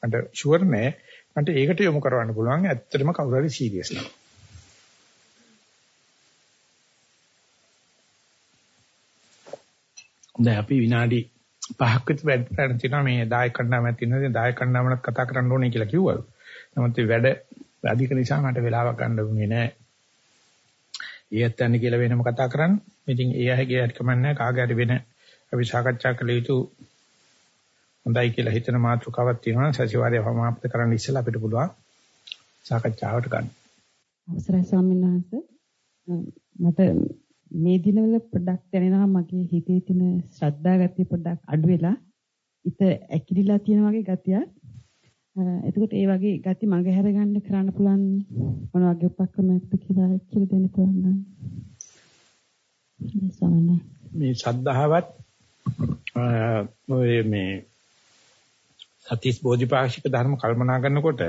මට ෂුවර් නෑ මට ඒකට යොමු කරවන්න පුළුවන් ඇත්තටම කවුරු හරි සීරියස් නම් දැන් අපි විනාඩි 5ක් විතර වැඩ කරන තියෙනවා මේ දායක කණ්ඩායමක් තියෙනවා දායක කණ්ඩායමකට කතා කරන්න ඕනේ කියලා කිව්වලු. නමුත් ඒ වැඩ අධික නිසා මට වෙලාවක් ගන්න දුන්නේ නැහැ. ඊයත් යන්න කියලා වෙනම කතා කරන්න. ඉතින් ඒ අයගේ හරි කමන්නේ කාගේ හරි වෙන අපි සාකච්ඡා කළ යුතු හොඳයි කියලා හිතන මාතෘකාවක් තියෙනවා නම් සතිವಾರය සමාප්ත කරන්න ඉස්සෙල්ලා අපිට පුළුවන් සාකච්ඡාවට ගන්න. අවසරයි ස්වාමීන් වහන්සේ. මට මේ දිනවල පොඩ්ඩක් දැනෙනවා මගේ හිතේ තියෙන ශ්‍රද්ධා ගතිය පොඩ්ඩක් අඩු වෙලා ඉත ඇකිලිලා තියෙන වගේ ගතියක්. එතකොට ඒ වගේ ගති මඟ හැර ගන්න කරන්න පුළුවන් මොන වගේ උපක්‍රමයක්ද කියලා කියලා දෙන්න පුළුවන්. මේ ශ්‍රද්ධාවත් ඔය මේ සතිස් බෝධිපාක්ෂික ධර්ම කල්පනා කරනකොට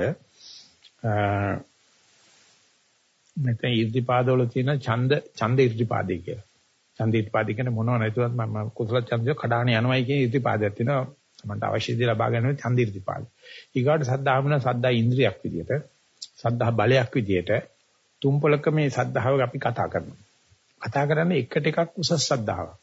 මෙතන ඉර්ධිපාදවල තියෙන ඡන්ද ඡන්ද ඉර්ධිපාදේ කියලා. ඡන්ද ඉර්ධිපාදේ කියන්නේ මොනව නැතුවත් මම කුසල ඡන්දය කඩාන යනවායි කියන ඉර්ධිපාදයක් තියෙනවා. මන්ට අවශ්‍ය දේ ලබා ගන්න ඡන්ද ඉර්ධිපාද. ඊගාට සද්ධාවන සද්දා ඉන්ද්‍රියක් විදියට සද්ධා බලයක් විදියට තුම්පලක මේ සද්ධාව අපි කතා කරනවා. කතා කරන්නේ එකට එකක් උසස් සද්ධාවක්.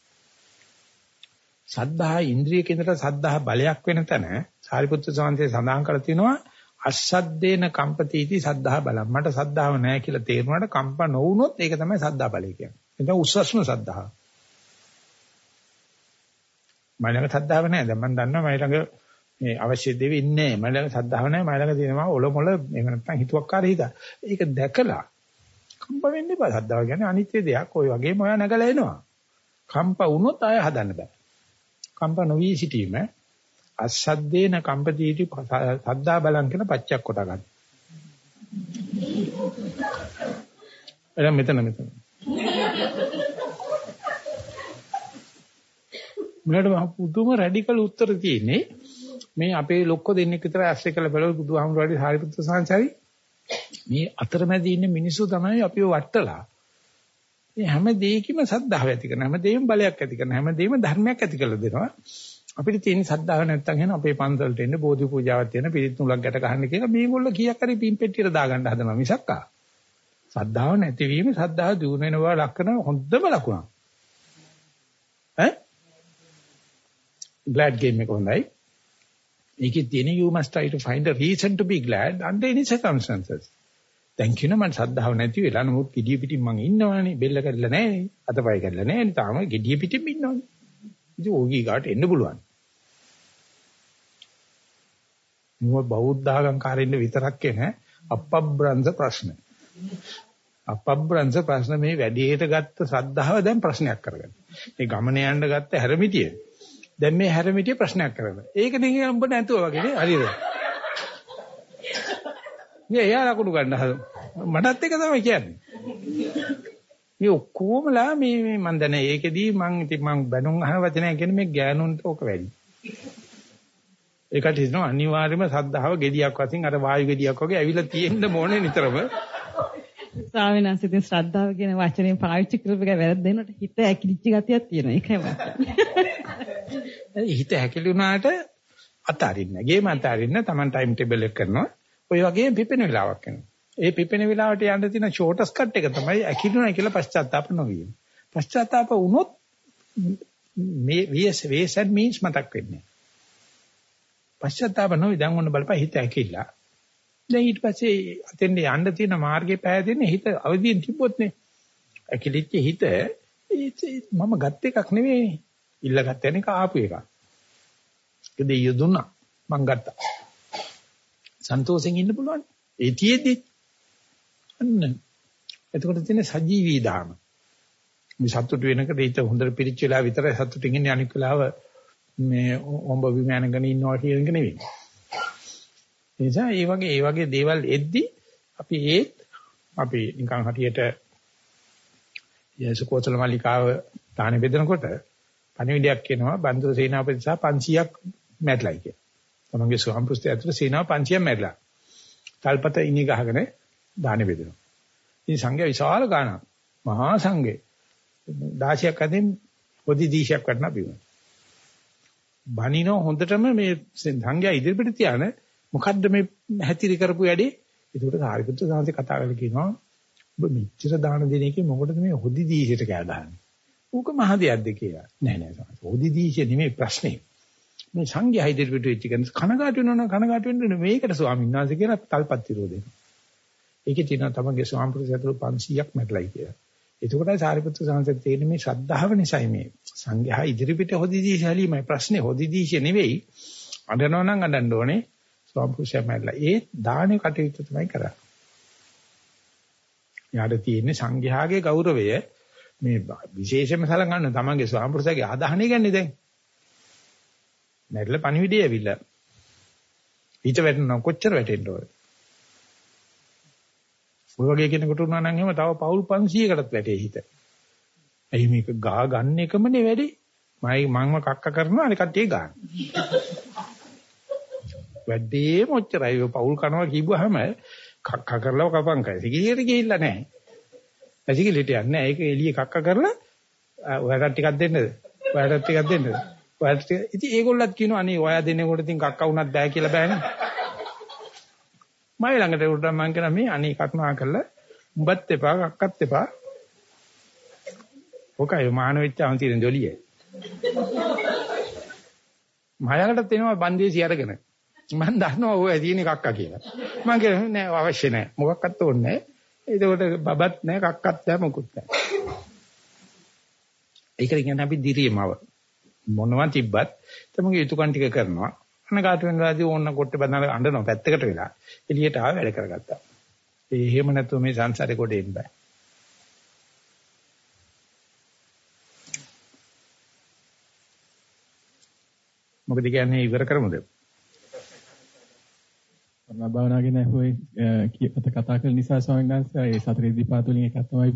සද්ධා ඉන්ද්‍රිය කේන්දර සද්ධා බලයක් වෙන තැන සාරිපුත්‍ර සාන්තේ සඳහන් කරලා තිනවා අසද්දේන කම්පතිටි සද්ධා බලම්. මට සද්ධාව නැහැ කියලා තේරුණාට කම්ප නොවුනොත් ඒක තමයි සද්ධා බලය කියන්නේ. ඒක උස්සස්න සද්ධා. මම ළඟ සද්ධාව නැහැ. දැන් මම දන්නවා මම ළඟ මේ අවශ්‍ය දේ වෙන්නේ නැහැ. මම ළඟ සද්ධාව නැහැ. මම ළඟ තියෙනවා ඔල මොල එහෙම නැත්නම් හිතුවක්කාර හිත. ඒක දැකලා කම්ප වෙන්න එපා. සද්ධාව කියන්නේ අනිත්‍ය දෙයක්. ওই වගේම ඔයා නැගලා එනවා. කම්ප වුණොත් ආය හදන්න බෑ. කම්ප නොවි සිටීම අසද්දේන කම්පතිටි සද්දා බලන් කියන පච්චයක් කොට ගන්න. එරම් මෙතන මෙතන. මලට පුදුම රැඩිකල් උත්තර තියෙන්නේ මේ අපේ ලොක්ක දෙන්නෙක් විතර ඇස්සේ කළ බලව බුදුහාමුදුරුවෝ හරිපුත්‍ර සාංශාරි මේ අතරමැදි ඉන්න මිනිස්සු තමයි අපිව වට්ටලා මේ හැම දෙයකම සද්ධාව ඇති කරන හැම දෙයක්ම බලයක් ඇති කරන හැම දෙයක්ම ධර්මයක් ඇති කරලා දෙනවා අපිට තියෙන සද්ධාව නැත්තම් එහෙනම් අපේ පන්සලට එන්න බෝධි පූජාවක් තියෙන පිරිත් නුලක් ගැට ගන්න කියලා මේගොල්ලෝ කීයක් හරි පින් පෙට්ටියට දාගන්න හදනවා මිසක්කා. සද්ධාව නැතිවීම සද්ධාව දිනු වෙන බව ලක්කන හොඳම ලකුණක්. ඈ? glad game එක හොඳයි. ඒකේ තියෙන you must try to find a reason to be glad under any circumstances. දැන් කියන මම සද්ධාව නැති වෙලා නමුත් gediya පිටින් මං ඉන්නවනේ බෙල්ල කැඩලා නැහැ අතපය කැඩලා නැහැ තාම gediya පිටින් ඉන්නවනේ. ඉතින් ඕගී ගාට එන්න පුළුවන්. මොව බෞද්ධ ආගම්කාරින්න විතරක් එන අපබ්‍රංශ ප්‍රශ්න. අපබ්‍රංශ ප්‍රශ්න මේ වැඩියට ගත්ත ශ්‍රද්ධාව දැන් ප්‍රශ්නයක් කරගන්න. මේ ගමන යන්න ගත්ත හැරමිටිය. දැන් මේ හැරමිටිය ප්‍රශ්නයක් කරගන්න. ඒක නෙවෙයි උඹ නැතුව වගේ නේ හරිද? මේ එයා ලකුණු ගන්න හද. මටත් ඒක තමයි කියන්නේ. මේ ඔක්කොමලා මේ මේ මන් දන්නේ ඒකෙදී මං ඉතින් මං බැනුම් අහන වචනය කියන්නේ මේ ගෑනුන්ට ඕක වැඩි. ඒකට හිතනවා අනිවාර්යයෙන්ම සද්ධාව gediyak වශයෙන් අර වායු gediyak වගේ ඇවිල්ලා තියෙන්න ඕනේ නිතරම. ස්වාමීන් වහන්සේ ඉතින් ශ්‍රද්ධාව කියන වචනේ පාවිච්චි කරපු එක වැරද්දෙනට හිත ඇකිලිච්ච ගතියක් තියෙනවා. ඒකයි මම. හිත ඇකිලුණාට අතාරින්න. ගේම අතාරින්න Taman time table එක කරනවා. ඔය වගේ පිපෙන වෙලාවක් එනවා. ඒ පිපෙන වෙලාවට යන්න තියෙන ෂෝටස් කට් එක තමයි ඇකිලුණා කියලා පශ්චාත්තාප නොවීම. පශ්චාත්තාප වුණොත් මේ VS VS means මතක් වෙන්නේ. පශ්චාත්තාප නොවි දැන් ඔන්න බලපන් හිත ඇකිලා. දැන් ඊට පස්සේ අතෙන්ද යන්න තියෙන මාර්ගේ පෑදෙන්නේ හිත අවදියෙන් තිබ්බොත් නේ. ඇකිලිච්ච හිත මම ගත් එකක් නෙවෙයි. ඉල්ලගත්ත එක ආපු එකක්. ඒක දෙයිය දුන්නා. මං ගත්තා. සන්තෝෂෙන් ඉන්න පුළුවන්. ඒ තියේදී අන්න. එතකොට තියෙන සජීවී දාම. මේ සතුට වෙනකොට හිත හොඳට පිරිච්ච වෙලා විතරයි සතුටින් ඉන්නේ අනික් වෙලාව මේ ඔඹ විමානගෙන ඉන්නවා කියන එක නෙවෙයි. ඒ නිසා මේ වගේ මේ වගේ දේවල් එද්දි අපි ඒත් අපි නිකන් හටියට යසකෝසල මල්ලිකාව තාන බෙදනකොට පණිවිඩයක් කියනවා බන්දුර සේනාපති සහ 500ක් මැරිලායි කියලා. තමන්ගේ ස්වාම්පෘෂ්ඨය ඇතුළේ සේනාව 500ක් මැරිලා. තල්පත ඉනි ගහගෙන දාන බෙදෙනවා. ඉතින් සංඝයා විශාල ගාණක් මහා සංඝේ 16ක් අදින් පොඩි දීශයක් වටන බිම. බණිනෝ හොඳටම මේ සංඝයා ඉදිරිපිට තියාන මොකද්ද මේ හැතිරි කරපු වැඩේ? ඒකට සාරිපුත්‍ර සාන්ති කතා කරලා කියනවා ඔබ මෙච්චර දාන දෙන එකේ මොකටද මේ හොදි දීශයට කෑ ගහන්නේ? ඌක මහ දෙයක්ද කියලා. නෑ නෑ සාන්ති. හොදි දීශය නෙමෙයි ප්‍රශ්නේ. මේ සංඝයා ඉදිරිපිට වෙච්ච කෙනෙක් කනගාටු වෙනවා නම් කනගාටු වෙන්න මේකට ස්වාමීන් වහන්සේ කියලා තල්පත් විරෝධය. ඒකේ තියෙනවා තමන්ගේ ස්වාමීන් වහන්සේ 500ක් මැටලයි කියලා. එතකොටයි සාරිපුත්‍ර සංසද තේරෙන්නේ මේ ශ්‍රද්ධාව නිසායි මේ සංඝයා ඉදිරිපිට හොදිදී ශාලීමයි ප්‍රශ්නේ හොදිදීෂ නෙවෙයි අඬනවා නම් අඬන්න ඕනේ ස්වාමීන් මැරලා ඒ දානේ කටයුතු තමයි කරන්නේ. යාට තියෙන්නේ සංඝයාගේ ගෞරවය මේ විශේෂයෙන්ම සලකන්න තමන්ගේ ස්වාමීන් ආදාහණය ගන්නේ දැන්. මැරලා පණිවිඩය ඇවිල්ලා. ඊට වැටෙනවා කොච්චර වැටෙන්න ඕනේ. ඔය වගේ කෙනෙකුට උනා නම් එහෙම තව පවුල් 500කටත් වැටේ හිත. එයි මේක ගා ගන්න එකමනේ වැඩි. මම මංව කක්ක කරනවා අනික කට්ටිය ගන්න. වැඩේ මොච්චරයි ඔය පවුල් කනවා කිව්වහම කක්ක කරලා කපන් කයි. සිගිලියට ගිහිල්ලා නැහැ. සිගිලියට යන්නේ නැහැ. ඒක එළිය කක්ක කරලා ඔයාලට ටිකක් දෙන්නද? ඔයාලට ටිකක් දෙන්නද? ඔයාලට ඉතින් ඒගොල්ලත් කියනවා අනේ ඔයා දෙනකොට ඉතින් කක්ක වුණත් බෑ කියලා බෑනේ. මම ළඟට උඩ මම කියන මේ අනේ කරුණා කරලා උඹත් එපා කක්කත් එපා. ඔකයි මාන වෙච්චාම තියෙන ජොලිය. මලකටත් එනවා බන්දේසි අරගෙන. මම දන්නවා ඔය තියෙන කක්ක කියලා. මම කියන්නේ නෑ අවශ්‍ය නෑ. මොකක්වත් ඕනේ නෑ. ඒකට බබත් නෑ කක්කත් නෑ මොකුත් නෑ. ඒකට කියන්නේ අපි දිරියමව. මොනවා තිබ්බත් තමගේ යුතුයකම් ටික කරනවා. අනගාට වෙනවාදී ඕන්න කොට්ටේ බඳන අඬනවා පැත්තකට වෙලා. එළියට ආව වැඩ කරගත්තා. ඒ එහෙම නැතුව මේ සංසාරේ කොට එන්න බෑ. මොකද කියන්නේ ඉවර කරමුද? මම භාවනා ගැන හොයි කියපත කතා කරන නිසා ස්වාමීන් වහන්සේ ඒ සතර ඉදිපාත වලින් එකක් තමයි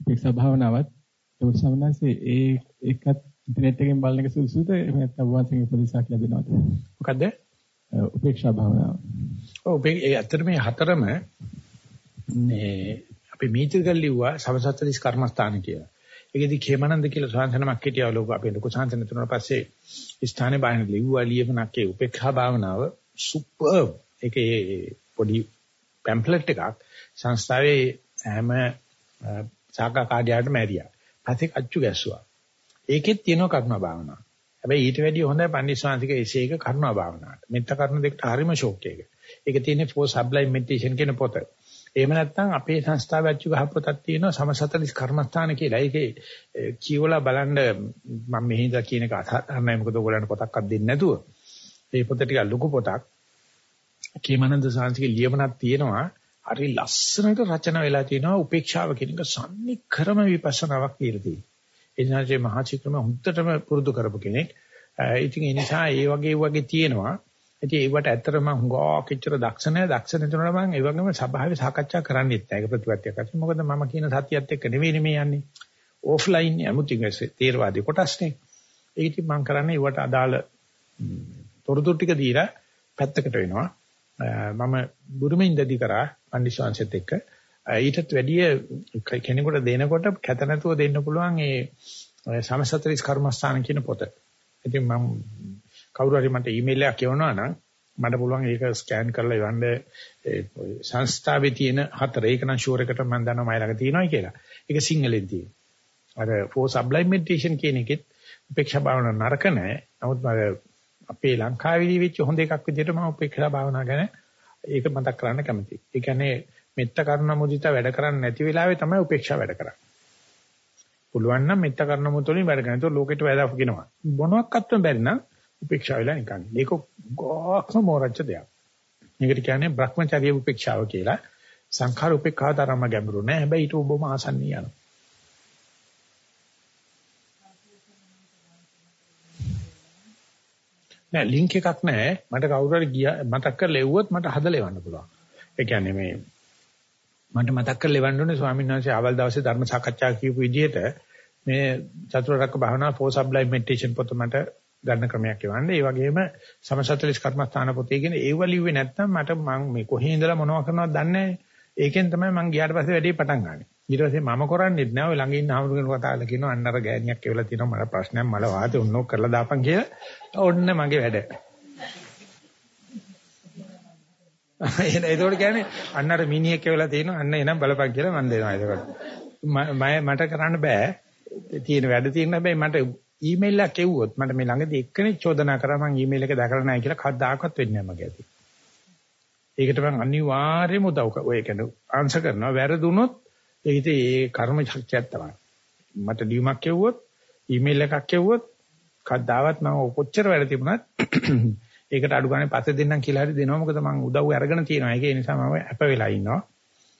උපේක්ෂා භාවනාවත්. ඒක ස්වාමීන් වහන්සේ ඒ එකත් ඉන්ටර්නෙට් එකෙන් බලන එක සුදුසුද? එහෙම නැත්නම් වාසික උපදේශයක් ලැබෙනවද? මොකද්ද? උපේක්ෂා භාවනාව. ඔව් ඒ ඇත්තට මේ හතරම මේ අපි මීතිකල් ලිව්වා සමසත්තරිස් කර්මස්ථාන කියලා. ඒකෙදි khemaනන්ද කියලා සාන්තනමක් හිටියා ලෝක අපේ ලොකු සාන්තන තුනට පස්සේ ස්ථානේ බාහිර ලිව්වා ලියපනක් ඒ උපේක්ෂා භාවනාව සුපර් ඒකේ පොඩි පැම්ප්ලට් එකක් සංස්ථාවේ හැම සාකා කාර්යයකටම ඇරියා. පස්සේ අච්චු ගැස්සුවා. ඒකෙත් තියෙනවා කර්ම භාවනාව. හැබැයි ඊට වැඩිය හොඳයි පන්දිස්වාංශික එසේ එක කර්ම භාවනාවට. මෙත්ත කර්ම දෙකට හරිම ෂෝක් එක. ඒක තියෙන්නේ for sublime meditation කියන පොත. එහෙම නැත්නම් අපේ සංස්ථාවේ අච්චු ගහ පොතක් තියෙනවා සමසතලිස් කර්මස්ථාන කියලා. ඒකේ කියවලා බලන්න මම මෙහිඳ කියන එක අසහරණයි මොකද ඔයගොල්ලන්ට පොතක්වත් දෙන්නේ නැතුව. මේ පොත ටික ලොකු පොතක්. කේමනන්ද සාංශිකේ ලියමනක් තියෙනවා. හරි ලස්සනට රචන වෙලා තියෙනවා උපේක්ෂාව කියන එක සම්නික්‍රම විපස්සනාවක් කියලා තියෙනවා. ඒ නිසා මේ මහචික්‍රම හුත්තටම පුරුදු කරපු කෙනෙක්. ඉතින් ඒ නිසා ඒ වගේ වගේ තියෙනවා. ඉතින් ඒවට ඇත්තටම හුඟා කිච්චර දක්ෂ නැහැ. දක්ෂ නැතුනම මම ඒ වගේම සභාවේ සාකච්ඡා කරන්නෙත් නැහැ. ඒක ප්‍රතිපත්තියක් අස්සේ. මොකද මම කියන සත්‍යයත් එක්ක නෙවෙයි මේ යන්නේ. ඕෆ්ලයින් යමුතිගසේ තේරවාදී කොටස්නේ. ඒක ඉතින් මම කරන්නේ ඒවට අදාළ තොරතුරු ටික දීලා පැත්තකට වෙනවා. මම බුරුමෙන් ඉඳදී කරා පන්දිස්වාංශෙත් එක්ක ඊටත් වැඩිය කෙනෙකුට දෙනකොට කැත නැතුව දෙන්න පුළුවන් ඒ සමසතරිස් කර්මස්ථාන කියන පොත. ඉතින් මම කවුරු හරි මට ඊමේල් එකක් යවනවා නම් මට පුළුවන් ඒක ස්කෑන් කරලා යවන්න සංස්ථාවේ තියෙන හතර ඒක නම් ෂුවර් එකට මම දන්නවා මයි ළඟ තියෙනවායි කියලා. ඒක සිංහලෙන් තියෙනවා. අර for sublime meditation කියන එකෙත් උපේක්ෂා භාවනා නරක නැහැ. නමුත් අපේ ලංකාවේදී වෙච්ච හොඳ එකක් විදිහට මම උපේක්ෂා භාවනා ගැන ඒක මතක් කරන්න කැමතියි. ඒ කියන්නේ මෙත්ත කරුණ මුදිතා වැඩ කරන්නේ නැති වෙලාවේ තමයි උපේක්ෂා වැඩ කරන්නේ. පුළුවන් නම් මෙත්ත කරුණ මුතුලින් වැඩ කරනවා. ඒක ලෝකෙට වැදගත් වෙනවා. මොනවාක්වත්ම බැරි නම් උපේක්ෂාව වෙලා නිකන්. මේක ගොක්ම මෝරච්ච දෙයක්. මේකට කියන්නේ Brahmacharya උපේක්ෂාව කියලා. සංඛාර උපේක්ඛාව තරම්ම ගැඹුරු නෑ. හැබැයි ඊට ඔබම ආසන්නී යනවා. නෑ ලින්ක් එකක් නෑ. මට කවුරු හරි ගියා මතක් කරලා එව්වොත් මට හදලා එවන්න පුළුවන්. ඒ කියන්නේ මේ මට මතක් කරලා එවන්න ඕනේ ස්වාමීන් වහන්සේ ආවල් දවසේ ධර්ම සාකච්ඡා කියපු විදිහට මේ චතුරාර්යක භාවනා for sublime meditation පොත මට ගන්න ක්‍රමයක් එවන්න. ඒ වගේම සමසතලිස් කර්මස්ථාන පොතේ කියන ඒව ලිව්වේ නැත්නම් මට මම මේ කොහේ ඉඳලා මොනව කරනවද දන්නේ නැහැ. ඒකෙන් තමයි මම ගියාට පස්සේ වැඩේ පටන් ගන්නෙ. ඊට පස්සේ මම කරන්නේත් නෑ. ඔය ළඟ ඉන්න ආමුරුගෙන කතා කරලා කියනවා අන්න අර ගෑණියක් එවලා තියෙනවා මට ප්‍රශ්නයක් මල වාතේ උන්නෝ කරලා දාපන් කියලා. ඔන්න මගේ වැඩ. එහෙනම් ඒකෝට කියන්නේ අන්න අර මිනිහෙක් එවලා තියෙනවා අන්න එනම් බලපන් කියලා මම දෙනවා ඒකට. මට කරන්න බෑ. තියෙන වැඩ තියෙන හැබැයි මට ඊමේල් එකක් එව්වොත් මට මේ ළඟදී එක්කෙනෙක් චෝදනා කරා මම ඊමේල් එක දැකලා නැහැ කියලා කවදාකවත් වෙන්නේ නැහැ මගේ ඇති. ඒකට මම අනිවාර්යයෙන්ම උදව් කරනවා. ඔය කියන්නේ ආන්සර් කරනවා. වැරදුනොත් ඒක ඒ කර්ම ශක්තියක් තමයි. මට ලියුමක් එව්වොත් ඊමේල් එකක් එව්වොත් කවදාවත් මම කොච්චර වැඩ තිබුණත් ඒකට අඩු ගානේ පස්සේ දෙන්නම් කියලා හරි දෙනවා. මොකද මම උදව් අරගෙන තියෙනවා. ඒක නිසා මම අප වෙලා ඉන්නවා.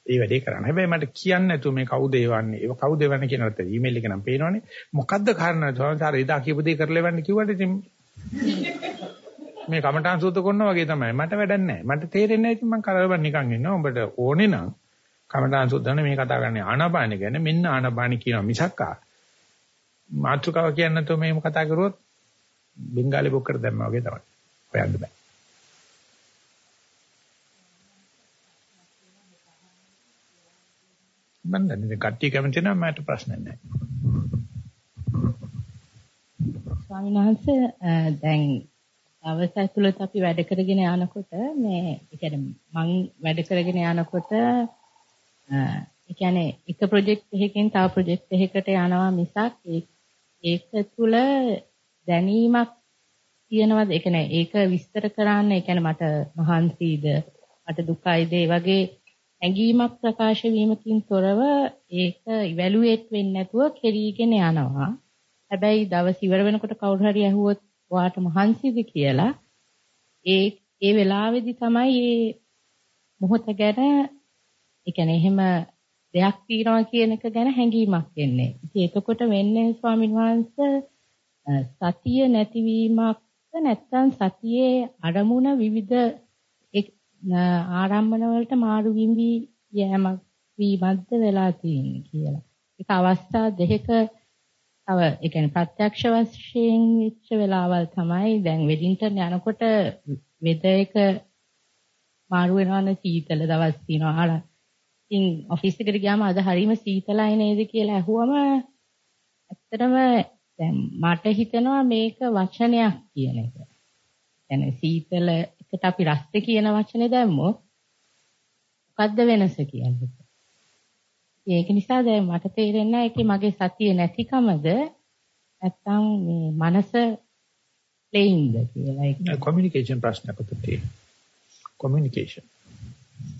ඒ වැඩේ කරන්න. හැබැයි මට කියන්න නැතුව මේ කවුද එවන්නේ? ඒක කවුද එවන්නේ කියන එක ඊමේල් එක නම් පේනවනේ. මොකද්ද කාරණා? සමහර එදා කියපු දේ කරලා එවන්න කිව්වට ඉතින් මේ කමඨාන් සූත්‍ර කරනවා වගේ තමයි. මට වැඩක් නැහැ. මට තේරෙන්නේ නැහැ ඉතින් මම කරවන්න නිකන් ඉන්නවා. උඹට ඕනේ නම් කමඨාන් සූත්‍රනේ මේ කතා කරන්නේ ආනාපාන ගැන මෙන්න ආනාපාන කියනවා මිසක්කා. මාතෘකාව කියන්නේ නැතුව මේක කතා කරුවොත් බෙන්ගාලි බොක්කට දැම්මා වගේ තමයි. හොයන්න බෑ. මම දන්නේ කට්ටිය කැමති නම් මට ප්‍රශ්න නැහැ. ස්වාමීන් වහන්සේ දැන් අවසය තුලත් අපි වැඩ කරගෙන යනකොට මේ ඒ කියන්නේ මම වැඩ කරගෙන යනකොට ඒ කියන්නේ එක ප්‍රොජෙක්ට් එකකින් තව ප්‍රොජෙක්ට් එකකට යනවා මිසක් ඒක තුල දැනීමක් තියෙනවද? ඒ කියන්නේ ඒක විස්තර කරන්න, ඒ කියන්නේ මට මහන්සිද, මට දුකයිද, ඒ වගේ ඇඟීමක් ප්‍රකාශ වීමකින් තොරව ඒක ඉවැලුවේට් වෙන්නේ නැතුව කෙරීගෙන යනවා. හැබැයි දවස් ඉවර වෙනකොට කවුරු හරි ඇහුවොත් ඔයාට මහන්සිද කියලා ඒ ඒ වෙලාවේදී තමයි මේ මොහොත ගැන ඒ කියන්නේ එහෙම දෙයක් තියනවා කියන එක ගැන හැඟීමක් එන්නේ. ඉතින් එතකොට වෙන්නේ ස්වාමීන් වහන්සේ සතිය නැතිවීමක් නැත්නම් සතියේ අරමුණ විවිධ ආරම්භන වලට මාරු වීමි යෑමක් වීමක්ද වෙලා තියෙන්නේ කියලා. ඒක අවස්ථා දෙකක තව ඒ කියන්නේ ප්‍රත්‍යක්ෂ වශයෙන් වෙච්ච වෙලාවල් තමයි දැන් වෙඩින්ටන් යනකොට වෙද එක මාරු වෙනවනේ සීතල දවස් තියෙනවා. අර ඉතින් ඔෆිස් එකට ගියාම අද හරීම සීතලයි නේද කියලා ඇහුවම ඇත්තටම දැන් මට හිතෙනවා මේක වචනයක් කියන එක. يعني සීතල එකට අපි රස්ත කියන වචනේ දැම්මොත් මොකද්ද වෙනස කියන්නේ? ඒක නිසා දැන් මට තේරෙන්නේ ඒකේ මගේ සතිය නැතිකමද නැත්නම් මේ මනස ප්ලේයින්ද කියලා ඒක. කොමියුනිකේෂන් ප්‍රශ්නයක් උත්තේ. කොමියුනිකේෂන්.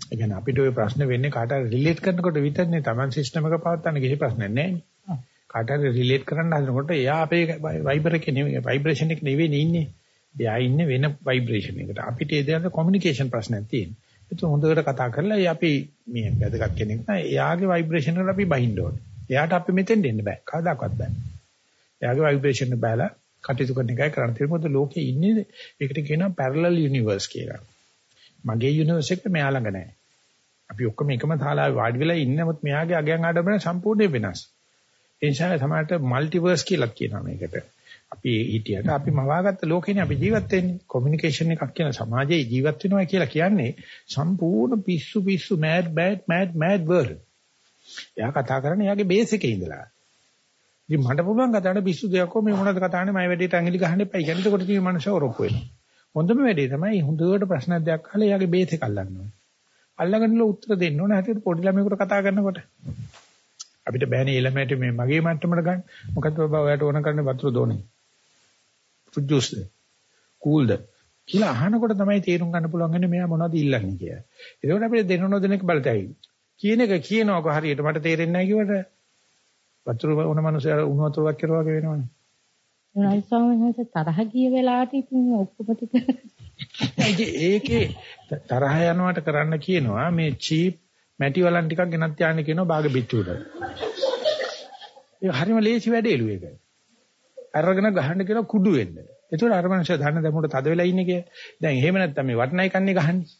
ඒ කියන්නේ අපිට ওই ප්‍රශ්න වෙන්නේ කාට හරි රිලේට් කරනකොට විතරනේ Taman සිස්ටම් එක පවත්වන්න කිසි ප්‍රශ්නයක් නැහැ. කාටද රිලේට් කරන්න හදනකොට එයා අපේ ভাইබර් එකේ නෙවෙයි ভাইබ්‍රේෂන් එක නෙවෙයි ඉන්නේ. එයා ඉන්නේ වෙන ভাইබ්‍රේෂන් එකකට. අපිට ඒ දෙන කොමියුනිකේෂන් ප්‍රශ්නයක් තියෙනවා. ඒක හොඳට කතා කරලා අපි මේ වැදගත් කෙනෙක් නෑ. එයාගේ ভাইබ්‍රේෂන් වල අපි බහින්න ඕනේ. එයාට අපි මෙතෙන් දෙන්න බෑ. කවදාකවත් බෑ. එයාගේ ভাইබ්‍රේෂන් එක බෑලා කටයුතු කරන එකයි කරන්න තියෙන්නේ. මොකද ලෝකේ ඉන්නේ ඒකට කියනවා පැරලල් යුනිවර්ස් කියලා. මගේ යුනිවර්ස් එක මෙයා ළඟ නෑ. අපි ඔක්කොම එකම තාලාවේ වාඩි වෙලා ඉන්නේ. නමුත් මෙයාගේ අගයන් ආඩම්බරය සම්පූර්ණයෙන් වෙනස්. ඒ නිසා තමයි මල්ටිවර්ස් කියලා කියනවා මේකට. අපි හිටියට අපි මවාගත්ත ලෝකේනේ අපි ජීවත් වෙන්නේ. කොමියුනිකේෂන් එකක් කියන සමාජයේ ජීවත් වෙනවා කියලා කියන්නේ සම්පූර්ණ පිස්සු පිස්සු mad bad mad mad world. එයා කතා කරන්නේ එයාගේ බේස් එකේ ඉඳලා. ඉතින් මට පුළුවන් කතා කරන්න පිස්සු දෙයක් කො මේ මොනවද කතා කරන්නේ මම වැඩේට ඇඟිලි ගහන්න එපා. කියන්නේ එතකොට තියෙන මනුෂ්‍ය ඔරොප්පු වෙනවා. හොඳම වැඩේ තමයි හොඳට ප්‍රශ්න දෙයක් අහලා එයාගේ බේස් එක අල්ලන්න ඕනේ. අල්ලගෙන උත්තර දෙන්න ඕනේ. හැටියට පොඩි ළමයෙකුට කතා කරනකොට. අපිට බෑනේ ළමයට මේ මගේ මට්ටමට ගන්න. මොකද බබා ඔයාලට ඕන කරන්නේ වතුර දෝනේ. ෆෘට් ජූස්ද? කූල්ද? කියලා අහනකොට තමයි තේරුම් ගන්න පුළුවන්න්නේ මෙයා මොනවද ඉල්ලන්නේ කියලා. ඒකෝට අපිට දෙන නොදෙනක බලතයි. කියන එක කියනවාක හරියට මට තේරෙන්නේ නැහැ කිව්වට වතුර වුණ මනුස්සයර උණු වතුරක් කරවා වගේ වෙනවනේ. ඒ ස්වාමීන් තරහ ගිය වෙලාවට ඉතින් ඔක්කොම ටික ඒකේ තරහ යනවට කරන්න කියනවා මේ චීප් මැටි වලන් ටිකක් ගෙනත් යන්න කියනවා බාග පිටුවට. ඒ හරිම ලේසි වැඩේලු ඒක. අරගෙන ගහන්න කියන කුඩු වෙන්න. ඒතකොට අර මනුස්සයා දන්න දැමුට තද වෙලා ඉන්නේ කිය. දැන් එහෙම නැත්තම් මේ වටනයි කන්නේ ගහන්නේ.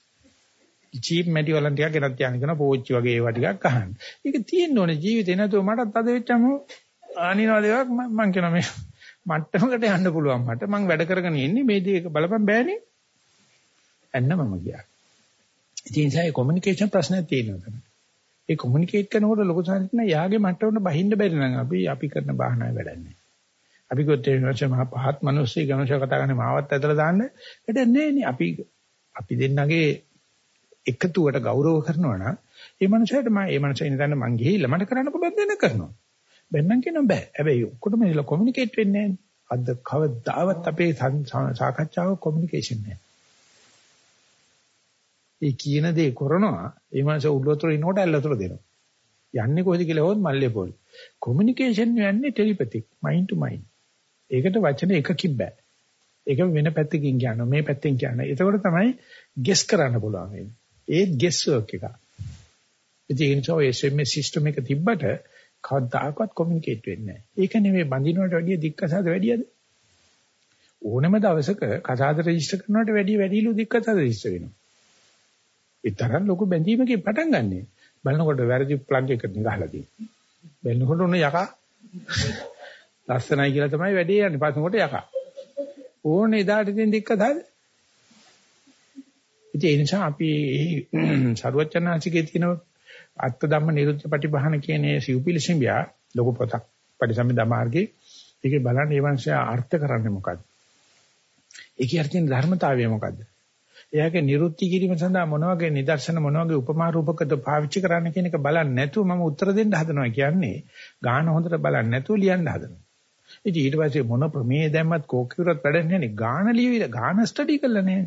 චීප් මැටි වලන් ටිකක් ගෙනත් යන්න කියන පෝච්චි වගේ ඒවා ටිකක් ගහන්න. ඒක තියෙන්න ඕනේ ජීවිතේ නැතුව මටත් තද වෙච්චම අනිනවා දෙයක් මම කියන මේ මට්ටමකට යන්න පුළුවන් මට මම වැඩ කරගෙන ඉන්නේ මේ දේ බලපන් බෑනේ. එන්න මම ගියා. ඉතින් ඒ කොමියුනිකේෂන් ප්‍රශ්නයක් තියෙනවා තමයි. ඒ කොමියුනිකේට් කරනකොට ලොකු සංහිඳන යාගේ මට්ටමට බහින්න බැරි නම් අපි අපි කරන බාහනාවේ වැඩන්නේ. අපි කොත් එනවාච මහ පහත් මිනිස්සු ගමනශ කතා කරන්නේ මාවත් ඇදලා දාන්න වැඩ නැහැ අපි අපි දෙන්නගේ එකතුවට ගෞරව කරනවා නම් ඒ මනුස්සයාට මම ඒ මනුස්සයා ඉඳන් මං ගිහිල්ලා මට කරන්න පුළුවන් දෙන්න කරනවා. බැන්නම් කියනවා බෑ. හැබැයි ඔක්කොටම ඉල කොමියුනිකේට් වෙන්නේ නැහැ. අද කවදාවත් අපේ සාකච්ඡාව කොමියුනිකේෂන් නෑ. ඒ කියන දේ කරනවා ඒ මනුස්සයා උඩතර ඉනකොට ඇල්ලතර දෙනවා. යන්නේ කොහෙද කියලා හොත් මල්ලේ පොල්. කොමියුනිකේෂන් යන්නේ ටෙලිපැතික් මයින්ඩ් ටු මයින්ඩ්. ඒකට වචන එකකින් බෑ. ඒක වෙන පැත්තකින් කියනවා මේ පැත්තෙන් කියනවා. ඒකවල තමයි ගෙස් කරන්න පුළුවන් වෙන්නේ. ඒත් ගෙස් වර්ක් එක. ඉතින් ඒ SMS සිස්ටම් එක තිබ්බට කවදාකවත් කොමියුනිකේට් වෙන්නේ නැහැ. ඒක නෙමෙයි බඳිනවට වැඩිය දික්කසාද වැඩියද? ඕනම දවසක කසාද රෙජිස්ටර් කරනවට වැඩිය වැඩිලු දික්කසාද රෙජිස්ටර් වෙනවා. ඒ තරම් ලොකු බැඳීමකින් පටන් ගන්නනේ. බලනකොට වැරදි ප්ලග් එකකට ගහලා තියෙනවා. බලනකොට උන යකා ලස්සනයි කියලා තමයි වැඩේ යන්නේ. පස්සෙකොට යකා. ඕනේ එදාට ඉතින් දික්කසාද? ඉතින් ඒ නිසා අපි සරුවචනාංශිකේ තියෙන අත්ත ධම්ම නිරුද්ධ පටිභාන කියන ඒ සිව්පිලිසිඹියා ලොකු පොතක් පරිසම්පදා මාර්ගයේ ඒකේ බලන්න මේ වංශය අර්ථ කරන්නේ මොකද්ද? ඒකේ අර්ථින් ධර්මතාවය මොකද්ද? එයාගේ නිරුද්ධි කිරීම සඳහා මොන වගේ නිදර්ශන මොන වගේ උපමා රූපකද පාවිච්චි කරන්න කියන එක බලන්නේ නැතුව මම උත්තර දෙන්න හදනවා කියන්නේ ගාන හොඳට බලන්නේ නැතුව ලියන්න හදනවා. ඉතින් ඊට පස්සේ මොන ප්‍රමේය දැම්මත් කෝකියුරත් වැඩන්නේ නැහැ ගාන ලියවිලා ගාන ස්ටඩි කරලා නැහැ.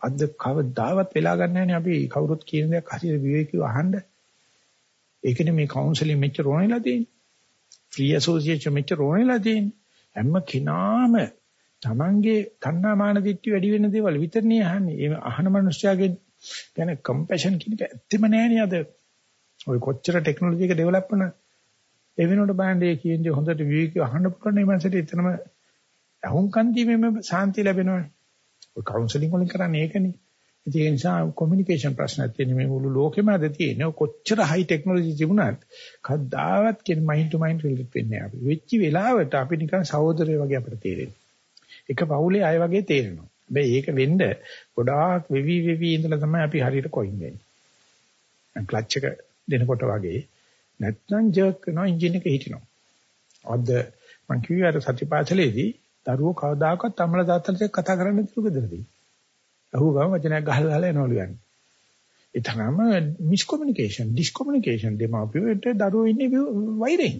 අද කවදාවත් වෙලා ගන්න නැහැ අපි කවුරුත් කියන දේ හරියට විවේකීව අහන්න. ඒකනේ මේ කවුන්සලින් මෙච්චර ඕනෙලා තියෙන්නේ. ෆ්‍රී ඇසෝසියේෂන් මෙච්චර ඕනෙලා තියෙන්නේ. හැම කෙනාම තමන්ගේ තණ්හාමාන දිට්ඨිය වැඩි වෙන දේවල් විතරනේ අහන්නේ. ඒ අහන මනුස්සයාගේ ගැන කම්පැෂන් කියන එක ඇත්තෙම නෑනේ අද. ඔය කොච්චර ටෙක්නොලොජි එක ඩෙවලොප් කරන ඒ වෙනකොට බෑන්ඩේ කියන්නේ හොඳට විවේකීව අහන්න පුළුවන් මේ මනසට එතනම අහුම්කන් දීමේම සාන්තිය ලැබෙනවනේ. ඔය කවුන්සලින් වලින් කරන්නේ ඒකනේ. ඒ නිසා කොමියුනිකේෂන් ප්‍රශ්නක් තියෙන මේ මුළු ලෝකෙම අද තියෙන කොච්චර හයි ටෙක්නොලොජි තිබුණත් කවදාවත් කියන මයින්ඩ් ටු මයින්ඩ් රිලේට් වෙන්නේ නැහැ අපි. වෙච්ච වෙලාවට අපි නිකන් සහෝදරයෝ වගේ අපිට තේරෙනවා. එක පවුලේ අය වගේ තේරෙනවා. හැබැයි ඒක වෙන්න ගොඩාක් වෙවි වෙවි ඉඳලා තමයි අපි හරියට කොයින් වෙන්නේ. ක්ලච් එක දෙනකොට වගේ නැත්නම් ජර්ක් කරනවා එන්ජින් එක හිටිනවා. අද මං කිව්වේ අර සතිපාසලේදී දරුවෝ කවදාකවත් අම්මලා තාත්තලාට කතා කරන්න නැතුව ගෙදරදී. අහුවම වචනයක් ගහලා ගහලා එනවලු යන්නේ. ඒ තරම මිස්කොමියුනිකේෂන්, ඩිස්කොමියුනිකේෂන් දෙමාපියෝට දරුවෝ ඉන්නේ වෛරයෙන්.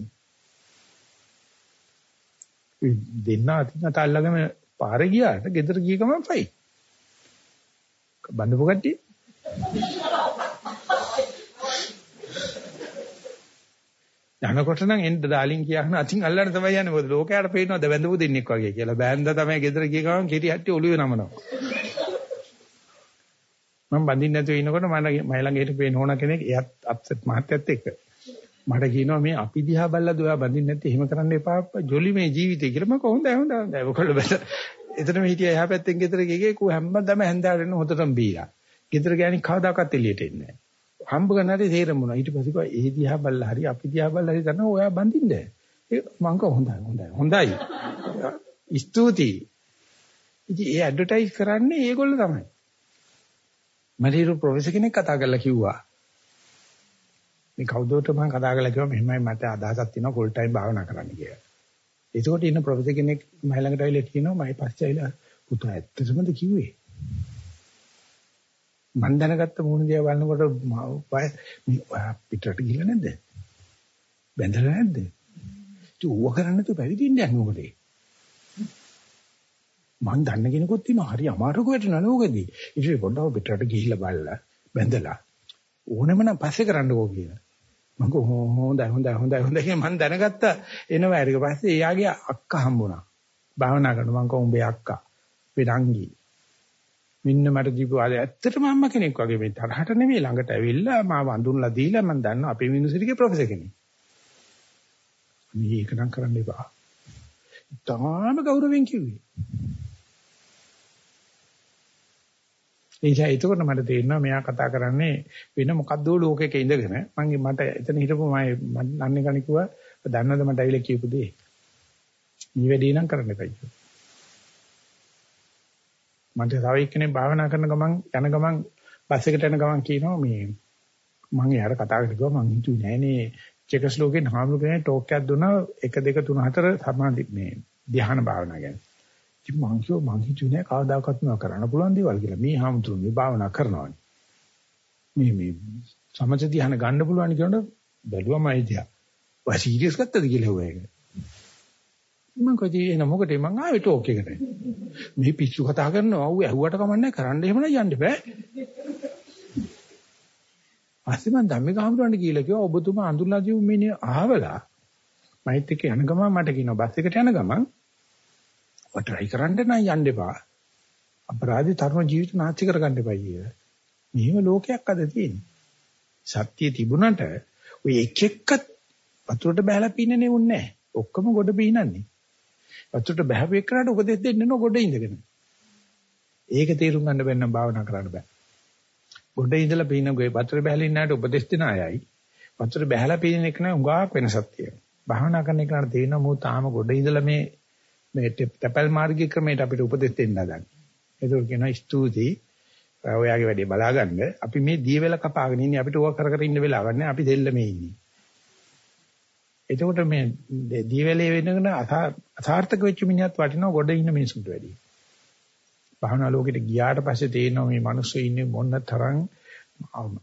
දෙන්න අතින් අල්ලගෙන පාරේ ගියාට ගෙදර ගිය ගමන් ෆයි. බඳපු කට්ටිය? යනකොට නම් එන්න ඩාලින් කියහන අතින් අල්ලන්න තමයි යන්නේ. මොකද ලෝකයට පේනවද වැඳපු දෙන්නෙක් වගේ කියලා. බෑන්දා තමයි ගෙදර ගිය ගමන් කිරි හැටි ඔළුවේ නමනවා. මම බඳින්න නැතුව ඉනකොට මම මයි ළඟ හිටපු නෝන කෙනෙක් එයත් අප්සෙට් මහත්තයත් එක්ක. මට කියනවා මේ අපි දිහා බල්ලා දුවා බඳින්න නැත්te එහෙම කරන්න එපා ජොලි මේ ජීවිතේ කියලා මම කොහොමද හොඳයි හොඳයි ඔකල බැල එතනම හිටියා එහා පැත්තෙන් ගෙදර ගිහේ කෝ හැමදාම හැන්දාවට එන්න හොතටම බීලා ගෙදර ගෑණි කවදාකවත් එළියට එන්නේ නැහැ හම්බ ගන්නට තේරෙමුණා. ඊට පස්සේ කිව්වා ඒ දිහා බල්ලා හරි අපි දිහා බල්ලා හරි දන්නවා ඔයා බඳින්න. ඒ මං කව හොඳයි හොඳයි හොඳයි. ස්තුතියි. ඉතින් ඒ ඇඩ්වර්ටයිස් කරන්නේ ඒගොල්ලෝ තමයි. මට හිරු ප්‍රොෆෙසර් කෙනෙක් කතා කරලා කිව්වා. මේ කවුදෝට මම කතා කරලා කිව්වා මෙහෙමයි මට අදහසක් තියෙනවා ෆුල් ටයිම් භාවනා කරන්න කියලා. ඒකෝට ඉන්න ප්‍රොෆෙසර් කෙනෙක් මම ළඟට ඇවිල්ලා කියනවා මම පස්සේ ඇවිල්ලා පුතා ඇත්තටමද කිව්වේ? මම දැනගත්ත මොන දිහා බලනකොට මේ පිටරට ගිහලා නැද්ද? බැඳලා නැද්ද? ඒ ඌව කරන්නේ තු පැවිදිින්න යන්නේ මොකද? මං දන්න කෙනෙකුත් ඉන්නවා හරි අමාරුක වැටෙනවා නෝකදී. ඉතින් පොඩ්ඩක් පිටරට ගිහිල්ලා බලලා බැඳලා ඕනෙම නම් පස්සේ කරන්නකෝ කියලා. මම කො හොඳයි හොඳයි හොඳයි හොඳයි කියලා මං දැනගත්ත එනවා ඊට පස්සේ එයාගේ අක්කා හම්බුණා. භාවනා කරනවා මං කො උඹේ අක්කා. වෙඩංගි. මෙන්න මට දීපු ආද ඇත්තටම අම්මා කෙනෙක් වගේ මේ තරහට නෙමෙයි ළඟට ඇවිල්ලා මාව අඳුන්ලා දීලා මම දන්නවා අපේ යුනිවර්සිටි එකේ ප්‍රොෆෙසර් කෙනෙක්. මේක නම් කරන්න එපා. තාම ගෞරවයෙන් කිව්වේ. එනිසා එතකොට මට තේරෙනවා මෙයා කතා කරන්නේ වෙන මොකද්ද ලෝකෙක ඉඳගෙන මම මට එතන හිටපු මම අන්නේ කණිකුව දන්නවද මට ඇවිල්ලා කියපු දේ. මේ වැඩේ නම් කරන්න එපා කියලා. මන්ට තව එක්කෙනෙක් භාවනා කරන ගමන් යන ගමන් බස් එකට යන ගමන් කියනවා මේ මම එයාට කතා කරලා මං හිතුවේ නෑනේ චෙකස්ලෝකෙන් හාමුදුරු කෙනෙක් ටෝක් එකක් දුන්නා 1 2 3 4 සමාධි මේ ධ්‍යාන භාවනා ගැන. ඉතින් මං කිව්වා මං හිතුවේ නෑ කවදාකවත් නෝ කරන්න පුළුවන් දේවල් කියලා. මේ හාමුදුරු මේ භාවනා කරනවානේ. මේ මේ සමථ ධ්‍යාන ගන්න පුළුවන් කියනකොට බැලුවම අයිතිය. ඔය සීරියස් ගත්තද කියලා හුවා ඒක. මම කදී එන මොකටද මං ආවේ ටෝක් එකට. මේ පිස්සු කතා කරනවා ඌ ඇහුවට කමන්නේ කරන්න එහෙම නම් යන්න බෑ. පස්සේ මං ධම්මික හමුදුරන්ට කියලා කිව්වා ඔබතුමා අඳුරලා දීපු මිනිහ ආවලා මයිත් එක්ක යන ගමන් මට කියනවා බස් එකට යන ගමන් ඔය try කරන්න නම් යන්න එපා. අපරාධි තරුණ ජීවිත නාස්ති කරගන්න එපා කියලා. මෙහෙම ලෝකයක් අද තියෙන්නේ. සත්‍ය තිබුණට ඔය එක එක්ක වතුරට බහලා පින්නනේ උන්නේ නැහැ. ඔක්කොම ගොඩ බිනන්නේ. වතුරට බහැපු එක්කනට උපදෙස් දෙන්න නෝ ගොඩ ඉඳගෙන. ඒක තේරුම් ගන්න බැන්නම් භාවනා කරන්න බෑ. ගොඩ ඉඳලා පීන ගොයි වතුර බහැලින් නැට උපදෙස් දෙන අයයි. වතුර බහැලා පීන එක නෑ උගාක් වෙනසක් තියෙනවා. භාවනා කරන එකට තේරෙනවා මෝ තාම ගොඩ ඉඳලා මේ මේ තැපල් මාර්ගික ක්‍රමයට අපිට උපදෙස් දෙන්න හදන්නේ. ඒක කියනවා ස්තුතියි. ඔයාගේ වැඩේ බලාගන්න. අපි මේ දී වෙල කපාගෙන ඉන්නේ අපිට ඕවා කර කර ඉන්න වෙලාවක් නෑ. අපි දෙල්ලමේ ඉන්නේ. එතකොට මේ දීවැලේ වෙනකන අසාර්ථක වෙච්ච මිනිහත් වටිනවා ගොඩ ඉන්න මිනිසුන්ට වැඩිය. භාවනා ලෝකෙට ගියාට පස්සේ තේරෙනවා මේ මිනිස්සු ඉන්නේ මොන තරම්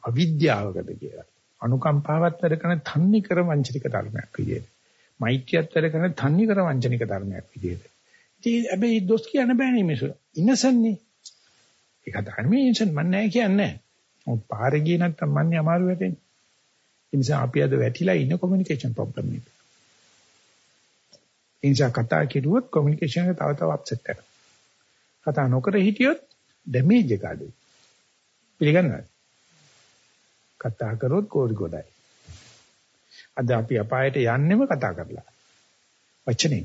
අවිද්‍යාවකද කියලා. අනුකම්පාවත් වැඩ කරන තන්නේ කර වංචනික ධර්මයක් විදියට. මෛත්‍රියත් වැඩ කරන තන්නේ කර වංචනික ධර්මයක් විදියට. ඉතින් හැබැයි දොස් කියන්න බෑනේ මේසු. ඉනසන්නේ. ඒක ධර්මයේ ඉනසන් මන්නේ නැහැ කියන්නේ නැහැ. මොකද පාරේ ගියේ නැත්තම් මන්නේ අමාරු වෙටෙන්නේ. ඒ නිසා අපි අද වැටිලා ඉන්න කොමියුනිකේෂන් ප්‍රොබ්ලම් එක. ඒ නිසා කතා කෙරුවොත් කොමියුනිකේෂන් එක තව තව අප්සෙට් කරනවා. කතා නොකර හිටියොත් ඩැමේජ් එක අඩුයි. පිළිගන්නවද? කතා කරොත් කෝරි ගොඩයි. අද අපි අපායට යන්නෙම කතා කරලා. වචනේ.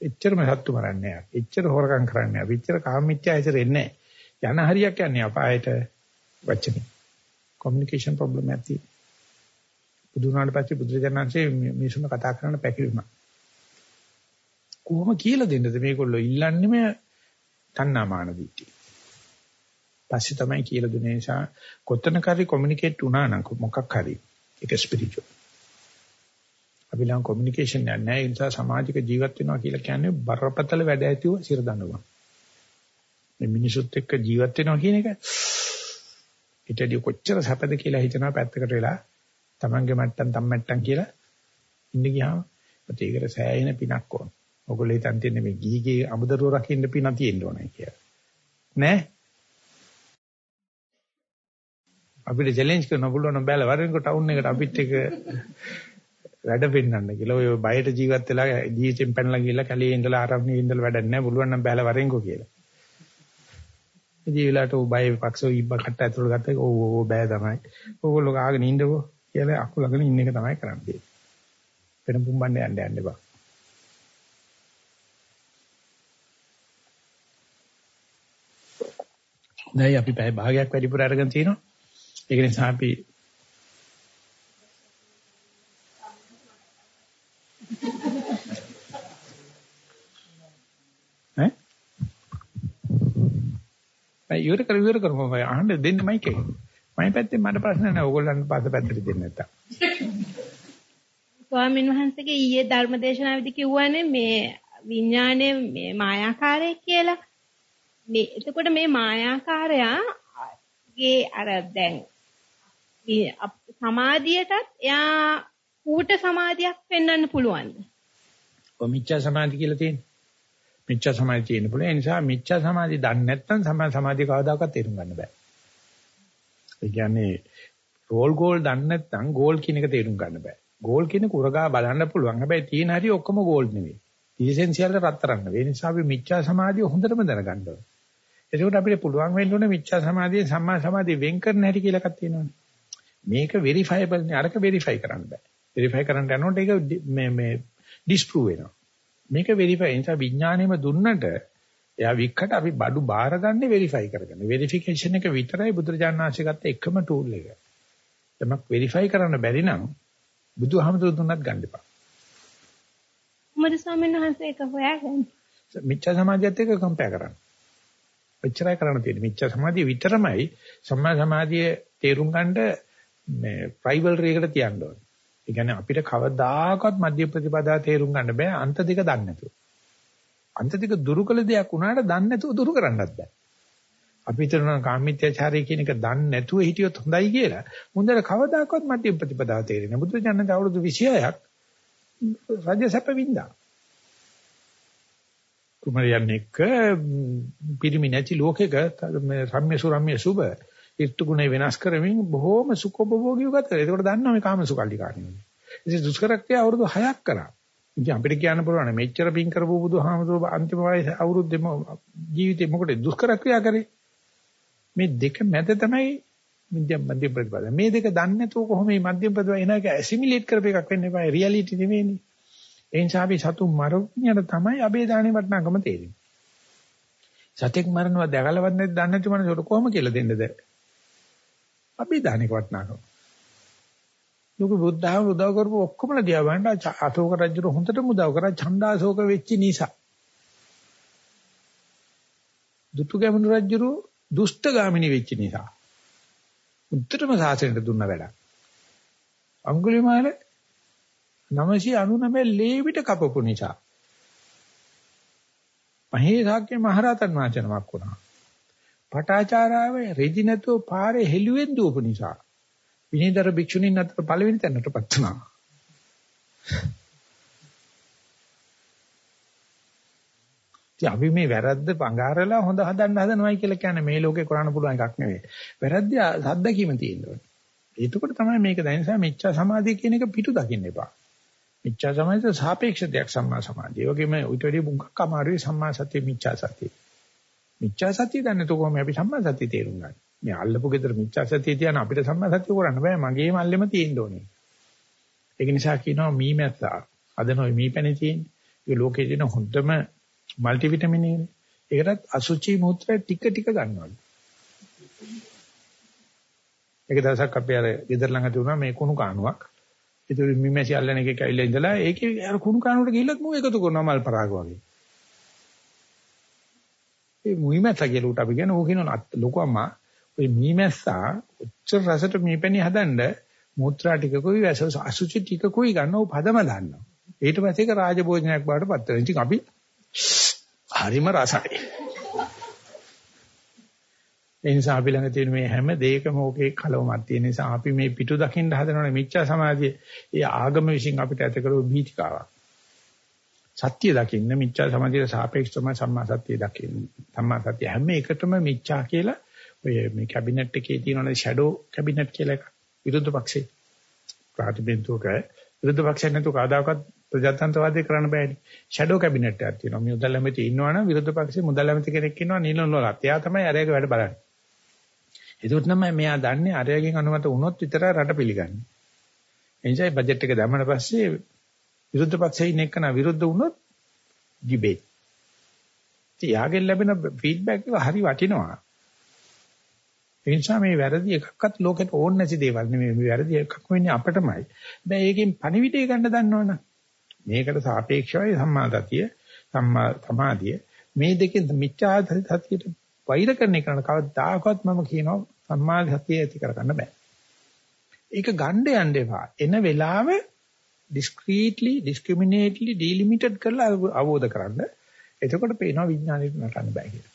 එච්චරම සත්තු මරන්නේ නැහැ. එච්චර හොරකම් කරන්නේ නැහැ. එච්චර කාමීත්‍යයතර එන්නේ නැහැ. යන හරියක් යන්නේ අපායට වචනේ. කොමියුනිකේෂන් ප්‍රොබ්ලම් එකක් තියෙනවා. බුදුනාට පස්සේ බුදුරජාණන්සේ මිනිසුන් කතා කරන්න පැකිලුණා. කොහොම කියලා දෙන්නද මේගොල්ලෝ ඉල්ලන්නේම තණ්හාමාන දිට්ඨිය. පස්සේ තමයි කියලා දුන්නේ නිසා කොතනකරි කොමියුනිකේට් වුණා නම් මොකක් හරි ඒක ස්පිරිචුවල්. අපි ලං කොමියුනිකේෂන් යන්නේ නැහැ ඒ නිසා සමාජික ජීවත් වෙනවා කියලා කියන්නේ බරපතල වැඩ ඇතිව සිර දඬුවම්. මේ මිනිසුත් එක්ක ජීවත් වෙනවා කියන එක ඊටදී කොච්චර සැපද කියලා හිතනවා පැත්තකට වෙලා Tamange මට්ටම් තම් මට්ටම් කියලා ඉන්න ගියාම ඒකට සෑහෙන පිනක් ඕන. ඔයගොල්ලෝ හිතන් තියන්නේ මේ ගීගේ අමුදරුව රකින්න පින තියෙන්න ඕනේ කියලා. නෑ. අපිට චැලෙන්ජ් කරන්න පුළුවන් බැල වරෙන්කො ටවුන් එකට අපිත් එක වැඩ පෙන්නන්න කියලා. ඔය බයට ජීවත් වෙලා ජීවිතෙන් පැනලා ගිහලා කැලේ ඉඳලා ආරම්භයේ ඉඳලා වැඩක් නැහැ. පුළුවන් නම් බැල වරෙන්කො කියලා. ඉතින් වෙලාවට ඔය බය පක්ෂෝ ඉබ්බ කට්ට ඇතුළට ගත්තා. ඔව් ඔව් බෑ තමයි. ඕගොල්ලෝ කාගෙන ඉන්නකෝ කියලා අකුලගෙන ඉන්න එක තමයි කරන්නේ. වෙන පුම්බන්න යන්න යන්න එපා. දැන් අපි පැය භාගයක් වැඩිපුර අරගෙන තිනවා. ඒක නිසා අපි ඉවර කර ඉවර කරමු. අහන්න දෙන්න මයික් එක. මම පැත්තෙන් මට ප්‍රශ්න නැහැ. ඕගොල්ලන්ට පස්ස පැත්තට දෙන්න නැත්තම්. ස්වාමීන් වහන්සේගේ ඊයේ ධර්මදේශනාවේදී කිව්වනේ මේ විඥානයේ මේ මායාකාරය කියලා. මේ එතකොට මේ මායාකාරයාගේ අර දැන් සමාධියටත් එයා කූට සමාධියක් පෙන්වන්න පුළුවන්ද? ඔය මිච්ඡා සමාධි කියලා තියෙන්නේ. මිච්ඡා සමාධි තියෙන පුළුවන්. ඒ නිසා මිච්ඡා සමාධි දන්නේ නැත්නම් සමා සමාධිය කවදාකවත් තේරුම් ගන්න බෑ. ඒ කියන්නේ රෝල් ගෝල් දන්නේ නැත්නම් ගෝල් කියන එක තේරුම් ගන්න බෑ. ගෝල් කියන කුරගා බලන්න පුළුවන්. හැබැයි තියෙන හැටි ඔක්කොම ගෝල් නෙවෙයි. ඉසෙන්ෂියල් රත්තරන් නෙවෙයි. ඒ නිසා අපි මිච්ඡා සමාධිය හොඳටම දැනගන්න ඕනේ. එතකොට අපිට පුළුවන් වෙන්න ඕනේ මිච්ඡා සමාධිය සම්මා සමාධිය වෙන් කරන්න හැටි කියලා එකක් තියෙනවානේ. මේක වෙරිෆයබල් නේ අරක වෙරිෆයි කරන්න බෑ. වෙරිෆයි කරන්න යනකොට ඒක මේ මේ ඩිස්ප්‍රූව් වෙනවා. මේක වෙරිෆයි නිසා විඥාණයම දුන්නට එයා වික්කට අපි බඩු බාරගන්නේ වෙරිෆයි කරගෙන. වෙරිෆිකේෂන් එක විතරයි බුදුරජාණන් වහන්සේ ගත්ත එකම ටූල් එක. තමක් වෙරිෆයි කරන්න බැරි නම් බුදුහාමුදුරු දුන්නත් ගන්න එපා. මොකද ස්වාමීන් වහන්සේ ඒක හොයාගන්න. මිච්ඡා සමාධියත් එක්ක කම්පයර් කරන්න. එච්චරයි කරන්න තියෙන්නේ. මිච්ඡා සමාධිය විතරමයි සම්මා සමාධිය තේරුම් ගන්නට මේ රයිවල්රි එකට තියන්න ඕනේ. ඒ කියන්නේ අපිට කවදාකවත් මධ්‍ය ප්‍රතිපදා තේරුම් ගන්න බෑ අන්ත දෙක දන්නේ නැතුව. අන්ත දෙක දුරු කළ දෙයක් වුණාට දන්නේ නැතුව දුරු කරන්නත් බෑ. අපි හිතනවා කාමීත්‍යචාරය කියන එක දන්නේ නැතුව හිටියොත් හොඳයි කියලා. මුන්දර කවදාකවත් මධ්‍ය ප්‍රතිපදාව තේරෙන්නේ. බුදු දඥාන අවුරුදු 26ක් රජ සැප වින්දා. කුමරියන් එක්ක පිරිමි නැති ලෝකෙක රම්‍ය සුරම්‍ය සුබ ඍතු ගුණ වෙනස් කරමින් බොහෝම සුඛෝපභෝගීව ගත කරා. ඒකට දන්නවා මේ කාම සුඛල්ලිකාණිය. ඉතින් දුෂ්කරක්තිය අවුරුදු 6ක් කරා. ඉතින් අපිට කියන්න පුළුවන් මෙච්චර පින් කරපු බුදුහාමුදුරුවෝ අන්තිම වයස අවුරුද්දෙම ජීවිතේ මොකටද දුෂ්කරක්‍රියා කරේ? මේ දෙක මැද තමයි මධ්‍යම මධ්‍ය ප්‍රතිපද. මේ දෙක දන්නේ නැතුව කොහොම මේ මධ්‍යම ප්‍රතිපද එන එක ඇසිමිලේට් කරපු එකක් වෙන්න එපා. රියැලිටි නෙවෙයිනේ. ඒ නිසා අපි සතු මරුණියට තමයි අබේ දානේ වටනකම තේරෙන්නේ. සතෙක් මරනවා දැකලවත් නැද්ද දන්නේ නැති මනසට කොහොම කියලා දෙන්නද? අබේ දානේ වටනකම. ලෝක බුද්ධාව උදව් කරපු ඔක්කොමලා දිහා බලන්න අශෝක රජුට හොඳටම උදව් කරා ඡණ්ඩාශෝක වෙච්ච නිසා. දුටු ගැමුණු රජුරු දුෂ්ට ගාමිනී වෙච්ච නිසා. උත්තරම සාසනයට දුන්න වැඩක්. අඟුලිමාල 999 ලේවිට කපපු නිසා. මහේසාක්‍ය මහරහතන් වහන්සේ නමක් වුණා. පටාචාරාවේ රෙදි නැතුව පාරේ හෙළුවෙන් දුවපු නිසා විනීතර භික්ෂුණීන් අතර පළවෙනි තැනටපත් වුණා. ඉතින් අපි මේ වැරද්ද පඟාරලා හොඳ හදන්න හදනවයි කියලා කියන්නේ මේ ලෝකේ කරන්න පුළුවන් එකක් නෙවෙයි. වැරද්ද සද්දකීම තියෙනවා. එතකොට තමයි මේක දැනසා මිච්ඡා සමාධිය කියන එක පිටු දකින්න එපා. මිච්ඡා සමාධිය සාපේක්ෂ දෙයක් සම්මා සමාධිය. ඒ වගේම ඊට වඩා මුක්කමාරුවේ සම්මා සතිය මිච්ඡා සතිය. මිච්ඡා සතිය දන්නේ તો කොහොම අපි සම්මා සතිය තේරුම් ගන්න. මේ අල්ලපු ගෙදර මිච්ඡා සතිය තියන අපිට සම්මා සතිය කරන්න බෑ. මගේ මල්ලෙම තියෙන්න ඕනේ. ඒක නිසා කියනවා මීමැස්සා අද නොයි මීපැණි තියෙන්නේ. ඒ ලෝකේ තියෙන හොඳම මල්ටි විටමින් එකනේ. ඒකටත් අසුචි මූත්‍රා ටික ටික ගන්නවලු. එක දවසක් අපි අර ගෙදර ළඟ තිබුණා මේ කුණු කානුවක්. ඒතර මිමැසි අල්ලන එකේ කැවිලා ඉඳලා ඒකේ අර කුණු කානුවට ගිහිල්ලත් මම එකතු කරනවා මල් පරාග වගේ. ඒ මුයිමැස්ස කියලා උට අපි කියන ඕක කියන ලොකු අම්මා ඔය මීමැස්සා උච්ච රසට මීපැණි හදන්න මූත්‍රා ටිකකුයි වැස අසුචි ටිකකුයි ගන්න ඕ පදම දාන්නවා. ඊට පස්සේ ඒක රාජභෝජනයක් බවට පත් වෙනවා. ඉතින් අපි හරිම රසයි. ඒ නිසා අපි ළඟ තියෙන මේ හැම දෙයකම ඕකේ කලවමක් තියෙන නිසා අපි මේ පිටු දකින්න හදනවනේ මිච්ඡා සමාධිය. ඒ ආගම විසින් අපිට ඇත කරව බීතිකාවක්. සත්‍ය දකින්න මිච්ඡා සමාධියට සාපේක්ෂව සම්මා සත්‍ය දකින්න. සම්මා සත්‍ය හැම එකටම මිච්ඡා කියලා ඔය මේ කැබිනට් එකේ තියෙනවනේ ෂැඩෝ කැබිනට් කියලා එක විරුද්ධ පක්ෂේ. ප්‍රතිබිම්බක විරුද්ධ පක්ෂයක් නැතුව කවදාකවත් ප්‍රජාතන්ත්‍රවාදය කරන්න බෑනේ. ෂැඩෝ කැබිනට් එකක් තියෙනවා. මේ මුදල් ඇමති ඉන්නවනම් විරුද්ධ පක්ෂේ මුදල් ඇමති කෙනෙක් ඉන්නවා නිල නොලත්. එයා තමයි අරයගේ වැඩ බලන්නේ. ඒකට තමයි මෙයා දන්නේ අරයගෙන් අනුමත වුණොත් විතරයි රට පිළිගන්නේ. එනිසා බජට් එක දැම්මම පස්සේ විරුද්ධ පක්ෂයේ ඉන්න එක්කන විරුද්ධ වුණොත් ඩිබේට්. ඉතින් යාගෙන් ලැබෙන ෆීඩ්බැක් එක හරි වටිනවා. ඒ නිසා මේ වැරදි එකක්වත් ලෝකෙට ඕන නැති දේවල් නෙමෙයි මේ වැරදි එකක් වෙන්නේ අපටමයි. දැන් ඒකෙන් පණිවිඩය ගන්න දන්නවනේ. මේකට සාපේක්ෂවයි සම්මා සතිය සම්මා සමාධිය මේ දෙකෙන් මිච්ඡා සතියට වෛර කරන එක කවදාකවත් මම කියනවා සම්මා සතිය ඇති කරගන්න බෑ. ඒක ගන්න යන්න එපා. එන වෙලාව discreetly discriminately delimited කරලා අවබෝධ කරගන්න. එතකොට පේනවා විඥාණයට නටන්න බෑ කියලා.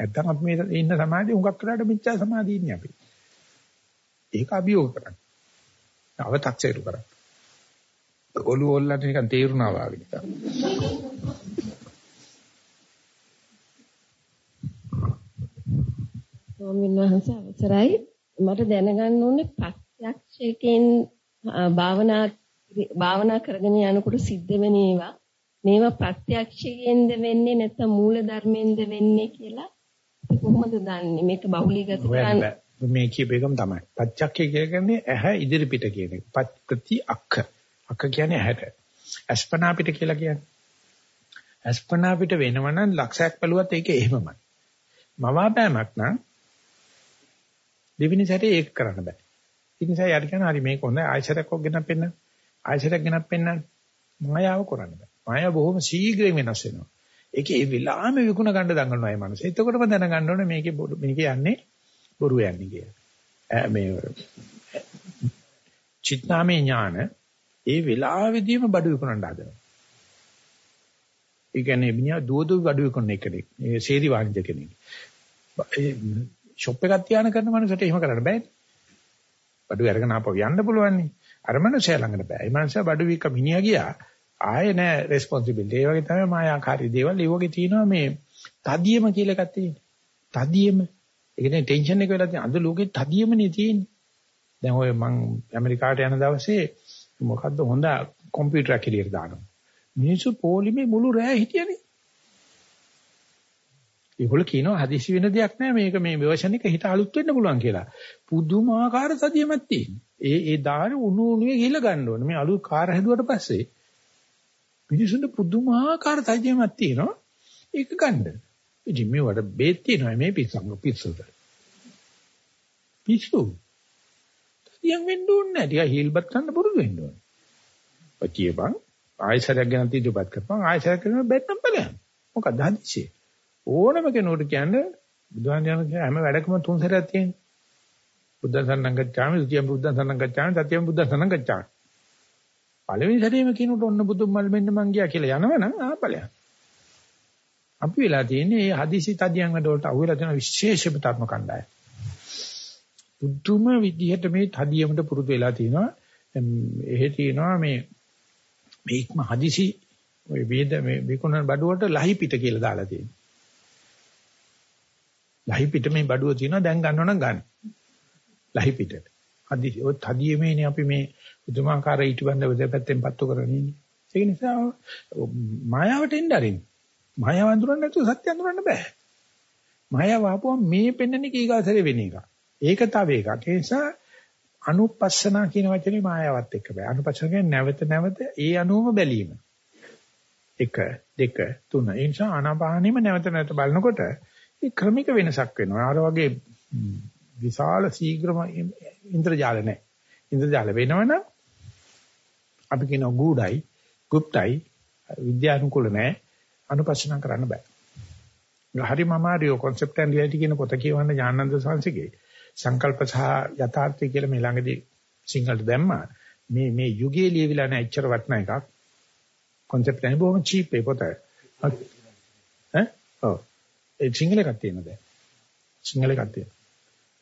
නැත්තම් අපි මේ ඉන්න සමාධිය උඟක් කරාට මිච්ඡා සමාධිය ඉන්නේ අපි. ඒක අභියෝග කරන්න. අව탁සේරු කරන්න. ඔළුව ඔල්ලන්න නිකන් තේරුණා වගේ නිකන්. ස්වාමීන් වහන්සේ අවසරයි මට දැනගන්න ඕනේ ප්‍රත්‍යක්ෂයෙන් භාවනා භාවනා කරගෙන යනකොට සිද්ධ වෙන ඒවා. මේවා ප්‍රත්‍යක්ෂයෙන්ද වෙන්නේ නැත්නම් මූල ධර්මයෙන්ද වෙන්නේ කියලා කොහොමද දන්නේ? මේක බහුලීගත කරන්න. මේ කියපේකම තමයි. ප්‍රත්‍යක්ෂය කියන්නේ ඇහැ ඉදිරි පිට කියන එක. ප්‍රති අක්ඛ අක්ඛ කියන්නේ ඇහැට. අස්පනා පිට කියලා කියන්නේ. අස්පනා පිට වෙනවනම් ලක්ෂයක් බැලුවත් ඒක එහෙමමයි. මවාපෑමක් නම් දෙවෙනි සැරේ ඒක කරන්න බෑ. ඒ නිසා යාර කියන හරි මේක හොඳයි. ආයශරයක් ඔක්ගෙන පෙන්න ආයශරයක් ගෙනත් පෙන්නන්න මායාව කරන්න බෑ මායාව බොහොම ශීඝ්‍රයෙන් වෙනස් වෙනවා ඒකේ ඒ විලාම විකුණ ගන්න දඟලනවා මේ මනස. එතකොටම දැනගන්න ඕනේ මේකේ මේකේ යන්නේ බොරු යන්නේ කියලා. මේ චිත්තාමේ ඥාන ඒ වෙලාවෙදීම බඩු විකුණන්න හදනවා. ඒ කියන්නේ මිනිහා දුවදු බඩු විකුණන එකනේ. ඒ ශේරි වාණිජ කෙනෙක්. ඒ ෂොප් එකක් තියාන කරන මනුස්සයට එහෙම කරන්න බෑනේ. බඩු අරගෙන ආපහු යන්න පුළුවන් නේ. අර මනුස්සයා ළඟට බෑ. ඒ මනුස්සයා බඩු වික මිනිහා ගියා. ආයේ නෑ රෙස්පොන්සිබිලිටි. ඒ වගේ තමයි මායාකාරී දේවල්. ඒ වගේ තියෙනවා මේ තදියම කියලා එකක් තියෙනවා. තදියම. ඒ කියන්නේ ටෙන්ෂන් එක වෙලා තියෙන අද ලෝකේ තදියමනේ තියෙන්නේ. දැන් ඔය මං ඇමරිකාට යන දවසේ මොකද්ද හොඳ කම්පියුටර් එකක් එළියට දානවා. මිනිස්සු පොලිමේ මුළු රෑ හිටියනේ. ඒගොල්ලෝ කියනවා හදිසි වෙන දෙයක් නෑ මේක මේ version එක හිත අලුත් වෙන්න පුළුවන් කියලා. පුදුමාකාර සතියමක් තියෙනවා. ඒ ඒ දානේ උණු උණුවේ ගිහලා ගන්න ඕනේ. මේ අලුත් කාර් හැදුවට පස්සේ මිනිසුන්ට පුදුමාකාර තජයමක් තියෙනවා. ඒක ගන්න. ඉතින් මේවට බේත් තියෙනවා මේ පිස්සංග පිස්සුද. පිස්සු. තියන් වෙන්න ඕනේ නැහැ. ටික හීල්පත් ගන්න පුරුදු වෙන්න ඕනේ. ඔය කියපන් ආයසරයක් ගැන තීදුපත් කරපන් ආයසරයක් කරන බෙත්තම් බලයන්. මොකක්ද හදිස්සියේ? ඕනම කෙනෙකුට කියන්නේ බුදුහාම කියන හැම වැඩකම තුන් සැරයක් තියෙනවා. බුද්ධ සන්නංගච්ඡාමි, ද්විතියම් බුද්ධ සන්නංගච්ඡාමි, තතියම් බුද්ධ සන්නංගච්ඡාමි. පළවෙනි සැරේම කියනකොට ඔන්න බුදුන් මල් මෙන්න මං ගියා කියලා යනවනම් ආපලයක්. අපි වෙලා තියෙන්නේ මේ හදිසි තදියන් වල වලට අහුවෙලා තියෙන විශේෂම ධර්ම කණ්ඩායම. බුදුම විදිහට මේ තදියමට පුරුදු වෙලා තිනවා. එහෙ තියෙනවා මේ මේක්ම හදිසි ওই වේද මේ විකුණන බඩුවට ලහි පිට කියලා දාලා තියෙනවා. ලහි පිට මේ බඩුව තියෙනවා දැන් ගන්නව නම් ගන්න. ලහි පිටට. අදි ඔය තදියමේනේ අපි මේ උතුමාකාර ඊටබන්ද දෙපැත්තෙන් පත්තු කරගෙන ඉන්නේ. ඒක නිසා මායාවට එන්න අරින්න. මායාව අඳුරන්න නැතුව සත්‍ය අඳුරන්න බෑ. මායාව ආපුවම මේ පෙන්නන්නේ කීගාසරේ වෙන එක. ඒක තව එකක්. ඒ නිසා අනුපස්සනා කියන වචනේ මායාවත් එක්ක බෑ. අනුපස්සන කියන්නේ නැවත නැවත ඒ අනුවම බැලීම. 1 2 3 ඒ නිසා ආනාපානෙම නැවත නැවත බලනකොට ඒ ක්‍රමික වෙනසක් වෙනවා. අර වගේ විශාල ශීඝ්‍රම ඉන්ද්‍රජාල නැහැ. ඉන්ද්‍රජාල වෙනවනම් අපි කියන ගුඩයි, গুপ্তයි විද්‍යානුකූල නැහැ. අනුපස්සන කරන්න බෑ. හරි මම ආරියෝ concept and reality කියන පොත කියවන්න ඥානන්ද සංසගේ සංකල්ප සහ යථාර්ථය කියලා මේ ළඟදී සිංහලට දැම්මා. මේ මේ යුගයේ ලියවිලා නැහැ එච්චර වටන එකක්. concept එක බොහොම cheap ඒ පොත. ඈ? ඔව්. ඒ සිංහල එකක් තියෙනවා දැන්. සිංහල එකක් තියෙනවා.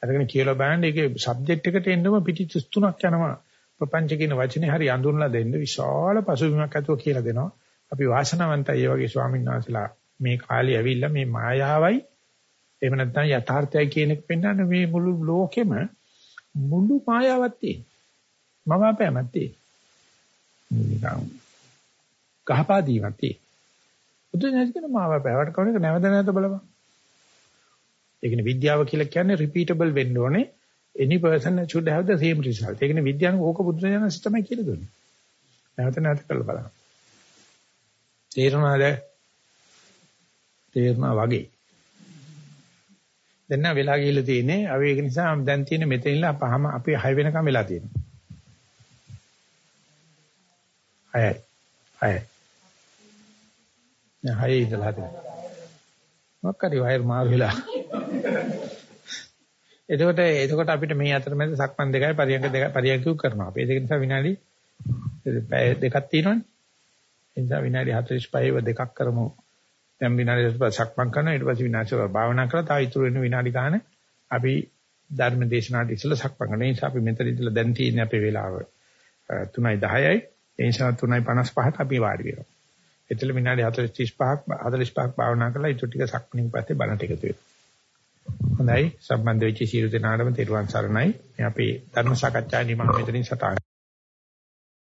අරගෙන කියලා බලන්න ඒකේ සබ්ජෙක්ට් එකට එන්නම පිටි 33ක් යනවා. ප්‍රපංච කියන වචනේ හරි අඳුන්ලා දෙන්න විශාල පසුබිමක් ඇතුව කියලා දෙනවා. අපි වාසනාවන්තයි ඒ වගේ ස්වාමීන් වහන්සේලා මේ කාලේ ඇවිල්ලා මේ මායාවයි එහෙම නැත්නම් යථාර්ථයයි කියන එක පෙන්වන්න මේ මුළු ලෝකෙම මුළු මායාවක් තියෙනවා. මම අපෑමක් තියෙනවා. ගහපාදීමක් තියෙනවා. බුදුන් කියන මාව අපෑවට කවුරුක නැවත නැවත බලපන්. ඒ කියන්නේ විද්‍යාව කියලා කියන්නේ repeatable වෙන්න ඕනේ. any person should have the same result. ඒ කියන්නේ විද්‍යාව ඕක බුදුරජාණන් තමයි කියලා දුන්නේ. නැවත නැවත කරලා බලන්න. තේරුණාද? තේරුණා වගේ. දැන් නම් වෙලා ගිහිල්ලා තියෙන්නේ. අපි ඒක නිසා දැන් තියෙන්නේ මෙතන ඉන්න අපහම අපි 6 වෙනකම් වෙලා තියෙනවා. 6යි. 6යි. නෑ 6 ඉඳලා තියෙනවා. මොකක්ද වයර් මාරු වෙලා. එතකොට එතකොට අපිට මේ අතරමැද සක්මන් දෙකයි පරියන්ක දෙකයි පරියන්කු කරනවා. අපි ඒක නිසා විනාඩි දෙකක් තියෙනවනේ. ඒ නිසා විනාඩි 45ව දෙකක් කරමු. දැන් විනාඩි 45 සක්මන් කරනවා ඊට පස්සේ විනාඩි 45 භාවනා කරලා තව ඉතුරු වෙන විනාඩි ගන්න අපි ධර්ම දේශනාවට ඉස්සෙල්ලා සක්මන් කරනවා. ඒ නිසා අපි මෙතන ඉඳලා දැන් තියෙන්නේ අපේ වෙලාව 3:10යි. ඒ නිසා 3:55ට අපි වාඩි වෙනවා. එතන විනාඩි 45ක් 45ක් භාවනා කරලා ඊට ටික සක්මනින් පස්සේ බණට එකතු වෙනවා. හොඳයි සම්බන්ධ වෙච්ච සියලු දෙනාටම තෙරුවන් සරණයි. මේ අපේ ධර්ම සාකච්ඡා නිමා මෙතනින් සටහන්